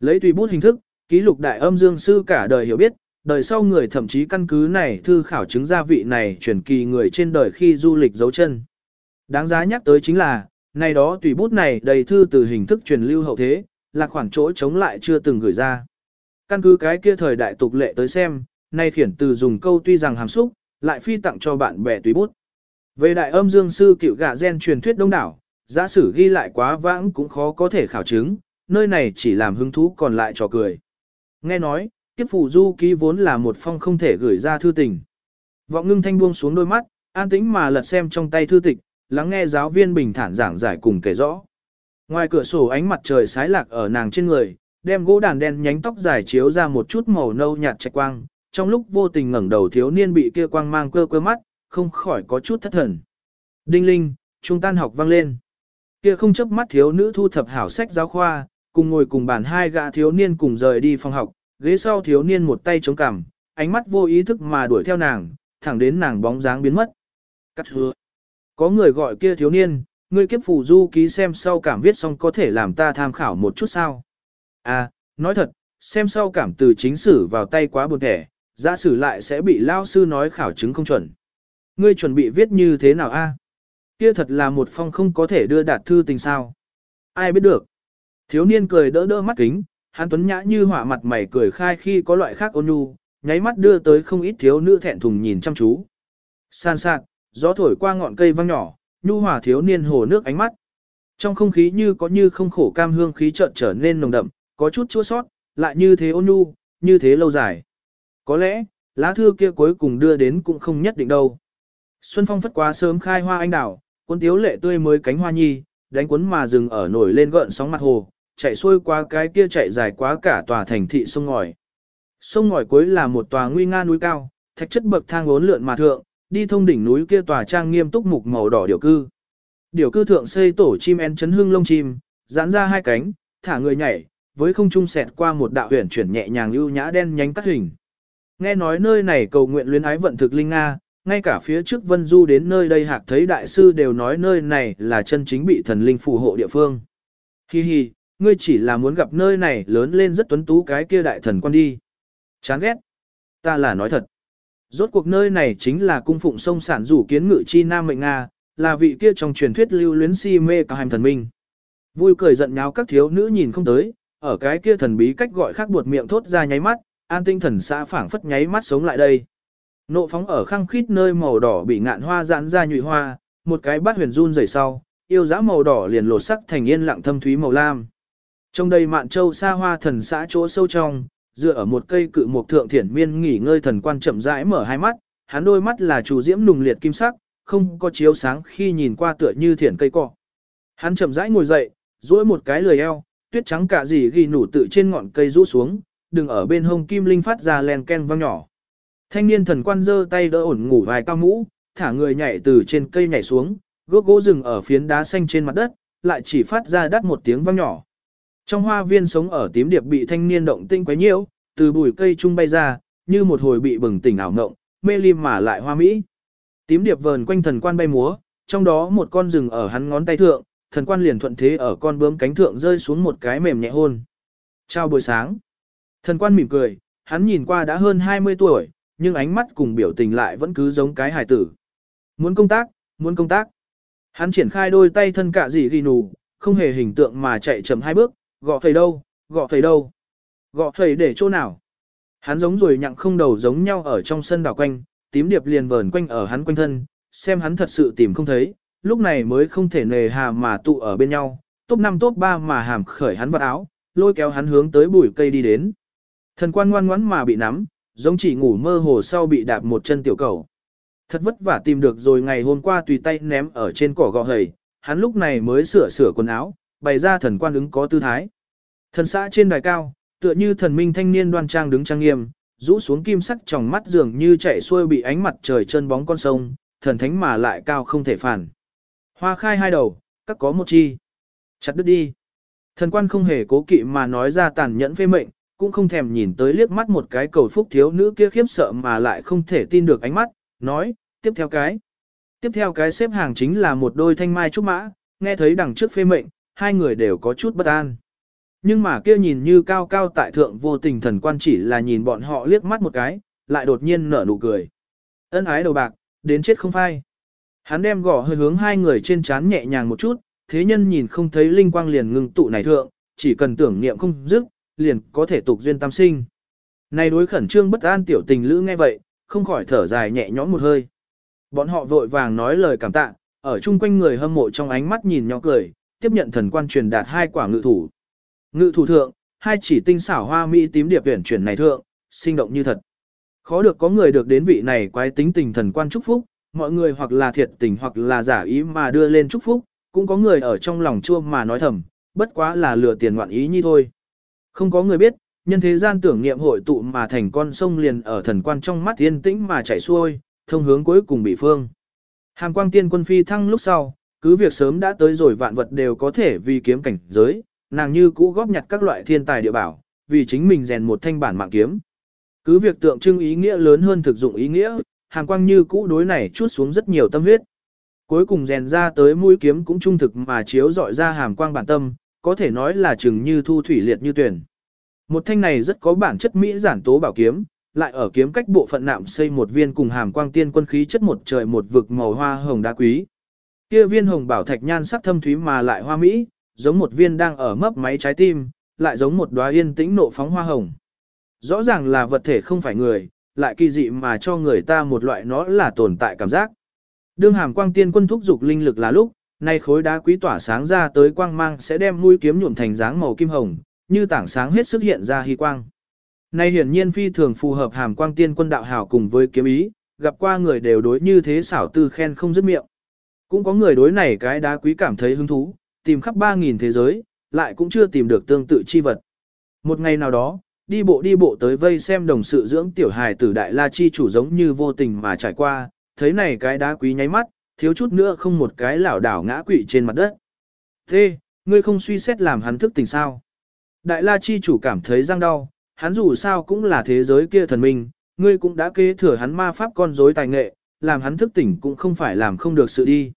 Lấy tùy bút hình thức, ký lục đại âm dương sư cả đời hiểu biết, đời sau người thậm chí căn cứ này thư khảo chứng gia vị này truyền kỳ người trên đời khi du lịch dấu chân. Đáng giá nhắc tới chính là, này đó tùy bút này đầy thư từ hình thức truyền lưu hậu thế, là khoảng chỗ chống lại chưa từng gửi ra. Căn cứ cái kia thời đại tục lệ tới xem, nay khiển từ dùng câu tuy rằng hàm xúc, lại phi tặng cho bạn bè tùy bút. Về đại âm dương sư cựu gạ gen truyền thuyết đông đảo, giả sử ghi lại quá vãng cũng khó có thể khảo chứng, nơi này chỉ làm hứng thú còn lại trò cười. Nghe nói, kiếp phủ du ký vốn là một phong không thể gửi ra thư tình. Vọng ngưng thanh buông xuống đôi mắt, an tĩnh mà lật xem trong tay thư tịch, lắng nghe giáo viên bình thản giảng giải cùng kể rõ. Ngoài cửa sổ ánh mặt trời sái lạc ở nàng trên người, đem gỗ đàn đen nhánh tóc dài chiếu ra một chút màu nâu nhạt trạch quang, trong lúc vô tình ngẩng đầu thiếu niên bị kia quang mang cơ cơ mắt, không khỏi có chút thất thần. Đinh linh, trung tan học vang lên. Kia không chấp mắt thiếu nữ thu thập hảo sách giáo khoa, cùng ngồi cùng bàn hai gã thiếu niên cùng rời đi phòng học, ghế sau thiếu niên một tay chống cằm, ánh mắt vô ý thức mà đuổi theo nàng, thẳng đến nàng bóng dáng biến mất. Cắt hứa. Có người gọi kia thiếu niên, ngươi kiếp phù du ký xem sau cảm viết xong có thể làm ta tham khảo một chút sao. À, nói thật, xem sau cảm từ chính sử vào tay quá buồn thẻ, giả sử lại sẽ bị lao sư nói khảo chứng không chuẩn. Ngươi chuẩn bị viết như thế nào a? Kia thật là một phong không có thể đưa đạt thư tình sao. Ai biết được. Thiếu niên cười đỡ đỡ mắt kính, hắn tuấn nhã như hỏa mặt mày cười khai khi có loại khác ôn nhu, nháy mắt đưa tới không ít thiếu nữ thẹn thùng nhìn chăm chú. San sạc, gió thổi qua ngọn cây văng nhỏ, nhu hòa thiếu niên hồ nước ánh mắt. Trong không khí như có như không khổ cam hương khí chợt trở nên nồng đậm, có chút chua sót, lại như thế ôn nhu, như thế lâu dài. Có lẽ, lá thư kia cuối cùng đưa đến cũng không nhất định đâu. Xuân phong phất quá sớm khai hoa anh đào, cuốn tiếu lệ tươi mới cánh hoa nhi, đánh cuốn mà dừng ở nổi lên gợn sóng mặt hồ, chạy xuôi qua cái kia chạy dài quá cả tòa thành thị sông ngòi. Sông ngòi cuối là một tòa nguy nga núi cao, thạch chất bậc thang uốn lượn mà thượng, đi thông đỉnh núi kia tòa trang nghiêm túc mục màu đỏ điểu cư. Điểu cư thượng xây tổ chim en chấn hương lông chim, giãn ra hai cánh, thả người nhảy, với không trung xẹt qua một đạo huyền chuyển nhẹ nhàng ưu nhã đen nhánh cắt hình. Nghe nói nơi này cầu nguyện luyến ái vận thực linh nga, ngay cả phía trước Vân Du đến nơi đây hạc thấy đại sư đều nói nơi này là chân chính bị thần linh phù hộ địa phương. Hi hi, ngươi chỉ là muốn gặp nơi này lớn lên rất tuấn tú cái kia đại thần quan đi. Chán ghét. Ta là nói thật. Rốt cuộc nơi này chính là cung phụng sông sản rủ kiến ngự chi nam mệnh Nga, là vị kia trong truyền thuyết lưu luyến si mê cả hành thần minh. Vui cười giận nháo các thiếu nữ nhìn không tới, ở cái kia thần bí cách gọi khác buột miệng thốt ra nháy mắt, an tinh thần xã phảng phất nháy mắt sống lại đây. Nộ phóng ở khăng khít nơi màu đỏ bị ngạn hoa giãn ra nhụy hoa, một cái bát huyền run rẩy sau, yêu dã màu đỏ liền lột sắc thành yên lặng thâm thúy màu lam. Trong đây mạn châu xa hoa thần xã chỗ sâu trong, dựa ở một cây cự mục thượng thiển miên nghỉ ngơi thần quan chậm rãi mở hai mắt, hắn đôi mắt là chủ diễm nùng liệt kim sắc, không có chiếu sáng khi nhìn qua tựa như thiển cây cỏ. Hắn chậm rãi ngồi dậy, duỗi một cái lười eo, tuyết trắng cả gì ghi nủ tự trên ngọn cây rũ xuống, đừng ở bên hông kim linh phát ra len ken vang nhỏ. Thanh niên thần quan giơ tay đỡ ổn ngủ vài cao mũ, thả người nhảy từ trên cây nhảy xuống, gốc gỗ rừng ở phiến đá xanh trên mặt đất, lại chỉ phát ra đắt một tiếng vang nhỏ. Trong hoa viên sống ở tím điệp bị thanh niên động tinh quấy nhiễu, từ bụi cây trung bay ra, như một hồi bị bừng tỉnh ảo ngộng, mê lim mà lại hoa mỹ. Tím điệp vờn quanh thần quan bay múa, trong đó một con rừng ở hắn ngón tay thượng, thần quan liền thuận thế ở con bướm cánh thượng rơi xuống một cái mềm nhẹ hôn. Chào buổi sáng. Thần quan mỉm cười, hắn nhìn qua đã hơn 20 tuổi, nhưng ánh mắt cùng biểu tình lại vẫn cứ giống cái hài tử. Muốn công tác, muốn công tác. Hắn triển khai đôi tay thân cả gì ghi nù, không hề hình tượng mà chạy chậm hai bước, gõ thầy đâu, gõ thầy đâu. Gõ thầy để chỗ nào. Hắn giống rồi nhặng không đầu giống nhau ở trong sân đảo quanh, tím điệp liền vờn quanh ở hắn quanh thân, xem hắn thật sự tìm không thấy, lúc này mới không thể nề hà mà tụ ở bên nhau, top 5 top 3 mà hàm khởi hắn vào áo, lôi kéo hắn hướng tới bụi cây đi đến. Thần quan ngoan ngoãn mà bị nắm, giống chỉ ngủ mơ hồ sau bị đạp một chân tiểu cầu. Thật vất vả tìm được rồi ngày hôm qua tùy tay ném ở trên cỏ gò hầy, hắn lúc này mới sửa sửa quần áo, bày ra thần quan ứng có tư thái. Thần xã trên đài cao, tựa như thần minh thanh niên đoan trang đứng trang nghiêm, rũ xuống kim sắc trong mắt dường như chạy xuôi bị ánh mặt trời chân bóng con sông, thần thánh mà lại cao không thể phản. Hoa khai hai đầu, các có một chi. Chặt đứt đi. Thần quan không hề cố kỵ mà nói ra tàn nhẫn phê mệnh, cũng không thèm nhìn tới liếc mắt một cái cầu phúc thiếu nữ kia khiếp sợ mà lại không thể tin được ánh mắt, nói, tiếp theo cái. Tiếp theo cái xếp hàng chính là một đôi thanh mai trúc mã, nghe thấy đằng trước phê mệnh, hai người đều có chút bất an. Nhưng mà kia nhìn như cao cao tại thượng vô tình thần quan chỉ là nhìn bọn họ liếc mắt một cái, lại đột nhiên nở nụ cười. Ân ái đầu bạc, đến chết không phai. Hắn đem gõ hơi hướng hai người trên trán nhẹ nhàng một chút, thế nhân nhìn không thấy linh quang liền ngưng tụ này thượng, chỉ cần tưởng niệm không dứt, liền có thể tục duyên tam sinh. Này đối khẩn trương bất an tiểu tình lữ nghe vậy, không khỏi thở dài nhẹ nhõm một hơi. Bọn họ vội vàng nói lời cảm tạ, ở chung quanh người hâm mộ trong ánh mắt nhìn nhỏ cười, tiếp nhận thần quan truyền đạt hai quả ngự thủ. Ngự thủ thượng, hai chỉ tinh xảo hoa mỹ tím điệp tuyển chuyển này thượng, sinh động như thật. Khó được có người được đến vị này quái tính tình thần quan chúc phúc, mọi người hoặc là thiệt tình hoặc là giả ý mà đưa lên chúc phúc, cũng có người ở trong lòng chua mà nói thầm, bất quá là lừa tiền ngoạn ý như thôi. Không có người biết, nhân thế gian tưởng niệm hội tụ mà thành con sông liền ở thần quan trong mắt yên tĩnh mà chảy xuôi, thông hướng cuối cùng bị phương. Hàm quang tiên quân phi thăng lúc sau, cứ việc sớm đã tới rồi vạn vật đều có thể vì kiếm cảnh giới, nàng như cũ góp nhặt các loại thiên tài địa bảo, vì chính mình rèn một thanh bản mạng kiếm. Cứ việc tượng trưng ý nghĩa lớn hơn thực dụng ý nghĩa, hàm quang như cũ đối này chút xuống rất nhiều tâm huyết. Cuối cùng rèn ra tới mũi kiếm cũng trung thực mà chiếu dọi ra hàm quang bản tâm, có thể nói là chừng như thu thủy liệt như tuyển. Một thanh này rất có bản chất mỹ giản tố bảo kiếm, lại ở kiếm cách bộ phận nạm xây một viên cùng hàm quang tiên quân khí chất một trời một vực màu hoa hồng đá quý. Kia viên hồng bảo thạch nhan sắc thâm thúy mà lại hoa mỹ, giống một viên đang ở mấp máy trái tim, lại giống một đóa yên tĩnh nộ phóng hoa hồng. Rõ ràng là vật thể không phải người, lại kỳ dị mà cho người ta một loại nó là tồn tại cảm giác. Đương hàm quang tiên quân thúc dục linh lực là lúc, nay khối đá quý tỏa sáng ra tới quang mang sẽ đem mũi kiếm nhuộm thành dáng màu kim hồng, như tảng sáng hết sức hiện ra hy quang. Nay hiển nhiên phi thường phù hợp hàm quang tiên quân đạo hào cùng với kiếm ý, gặp qua người đều đối như thế xảo tư khen không dứt miệng. Cũng có người đối này cái đá quý cảm thấy hứng thú, tìm khắp 3.000 thế giới, lại cũng chưa tìm được tương tự chi vật. Một ngày nào đó, đi bộ đi bộ tới vây xem đồng sự dưỡng tiểu hài tử đại la chi chủ giống như vô tình mà trải qua, thấy này cái đá quý nháy mắt, thiếu chút nữa không một cái lảo đảo ngã quỵ trên mặt đất. Thế, ngươi không suy xét làm hắn thức tình sao? Đại la chi chủ cảm thấy răng đau, hắn dù sao cũng là thế giới kia thần minh, ngươi cũng đã kế thừa hắn ma pháp con rối tài nghệ, làm hắn thức tỉnh cũng không phải làm không được sự đi.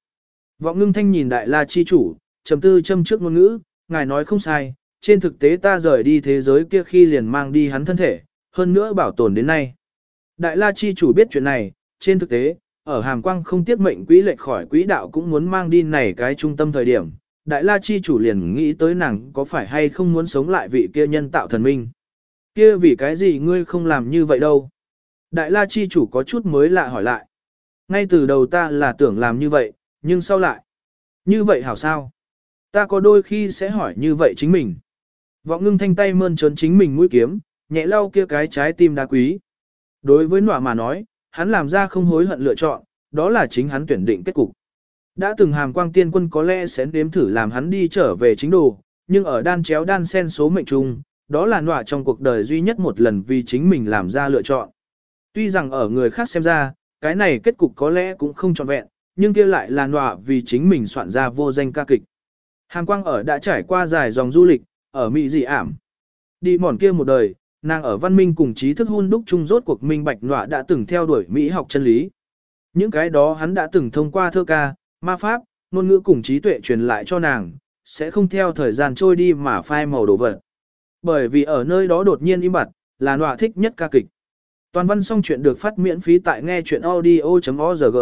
Vọng ngưng thanh nhìn đại la chi chủ, trầm tư châm trước ngôn ngữ, ngài nói không sai, trên thực tế ta rời đi thế giới kia khi liền mang đi hắn thân thể, hơn nữa bảo tồn đến nay. Đại la chi chủ biết chuyện này, trên thực tế, ở hàm quang không tiết mệnh quỹ lệch khỏi quỹ đạo cũng muốn mang đi này cái trung tâm thời điểm. Đại la chi chủ liền nghĩ tới nàng có phải hay không muốn sống lại vị kia nhân tạo thần minh. Kia vì cái gì ngươi không làm như vậy đâu? Đại la chi chủ có chút mới lạ hỏi lại. Ngay từ đầu ta là tưởng làm như vậy, nhưng sau lại. Như vậy hảo sao? Ta có đôi khi sẽ hỏi như vậy chính mình. Vọng ngưng thanh tay mơn trớn chính mình mũi kiếm, nhẹ lau kia cái trái tim đá quý. Đối với nọa mà nói, hắn làm ra không hối hận lựa chọn, đó là chính hắn tuyển định kết cục. Đã từng hàm quang tiên quân có lẽ sẽ nếm thử làm hắn đi trở về chính đồ, nhưng ở đan chéo đan sen số mệnh chung, đó là nọa trong cuộc đời duy nhất một lần vì chính mình làm ra lựa chọn. Tuy rằng ở người khác xem ra, cái này kết cục có lẽ cũng không trọn vẹn, nhưng kia lại là nọa vì chính mình soạn ra vô danh ca kịch. Hàm quang ở đã trải qua dài dòng du lịch, ở Mỹ dị ảm. Đi mòn kia một đời, nàng ở văn minh cùng trí thức hôn đúc chung rốt cuộc minh bạch nọa đã từng theo đuổi Mỹ học chân lý. Những cái đó hắn đã từng thông qua thơ ca, ma pháp, ngôn ngữ cùng trí tuệ truyền lại cho nàng, sẽ không theo thời gian trôi đi mà phai màu đồ vật. Bởi vì ở nơi đó đột nhiên im bặt, là nọa thích nhất ca kịch. Toàn văn xong chuyện được phát miễn phí tại nghe chuyện audio.org.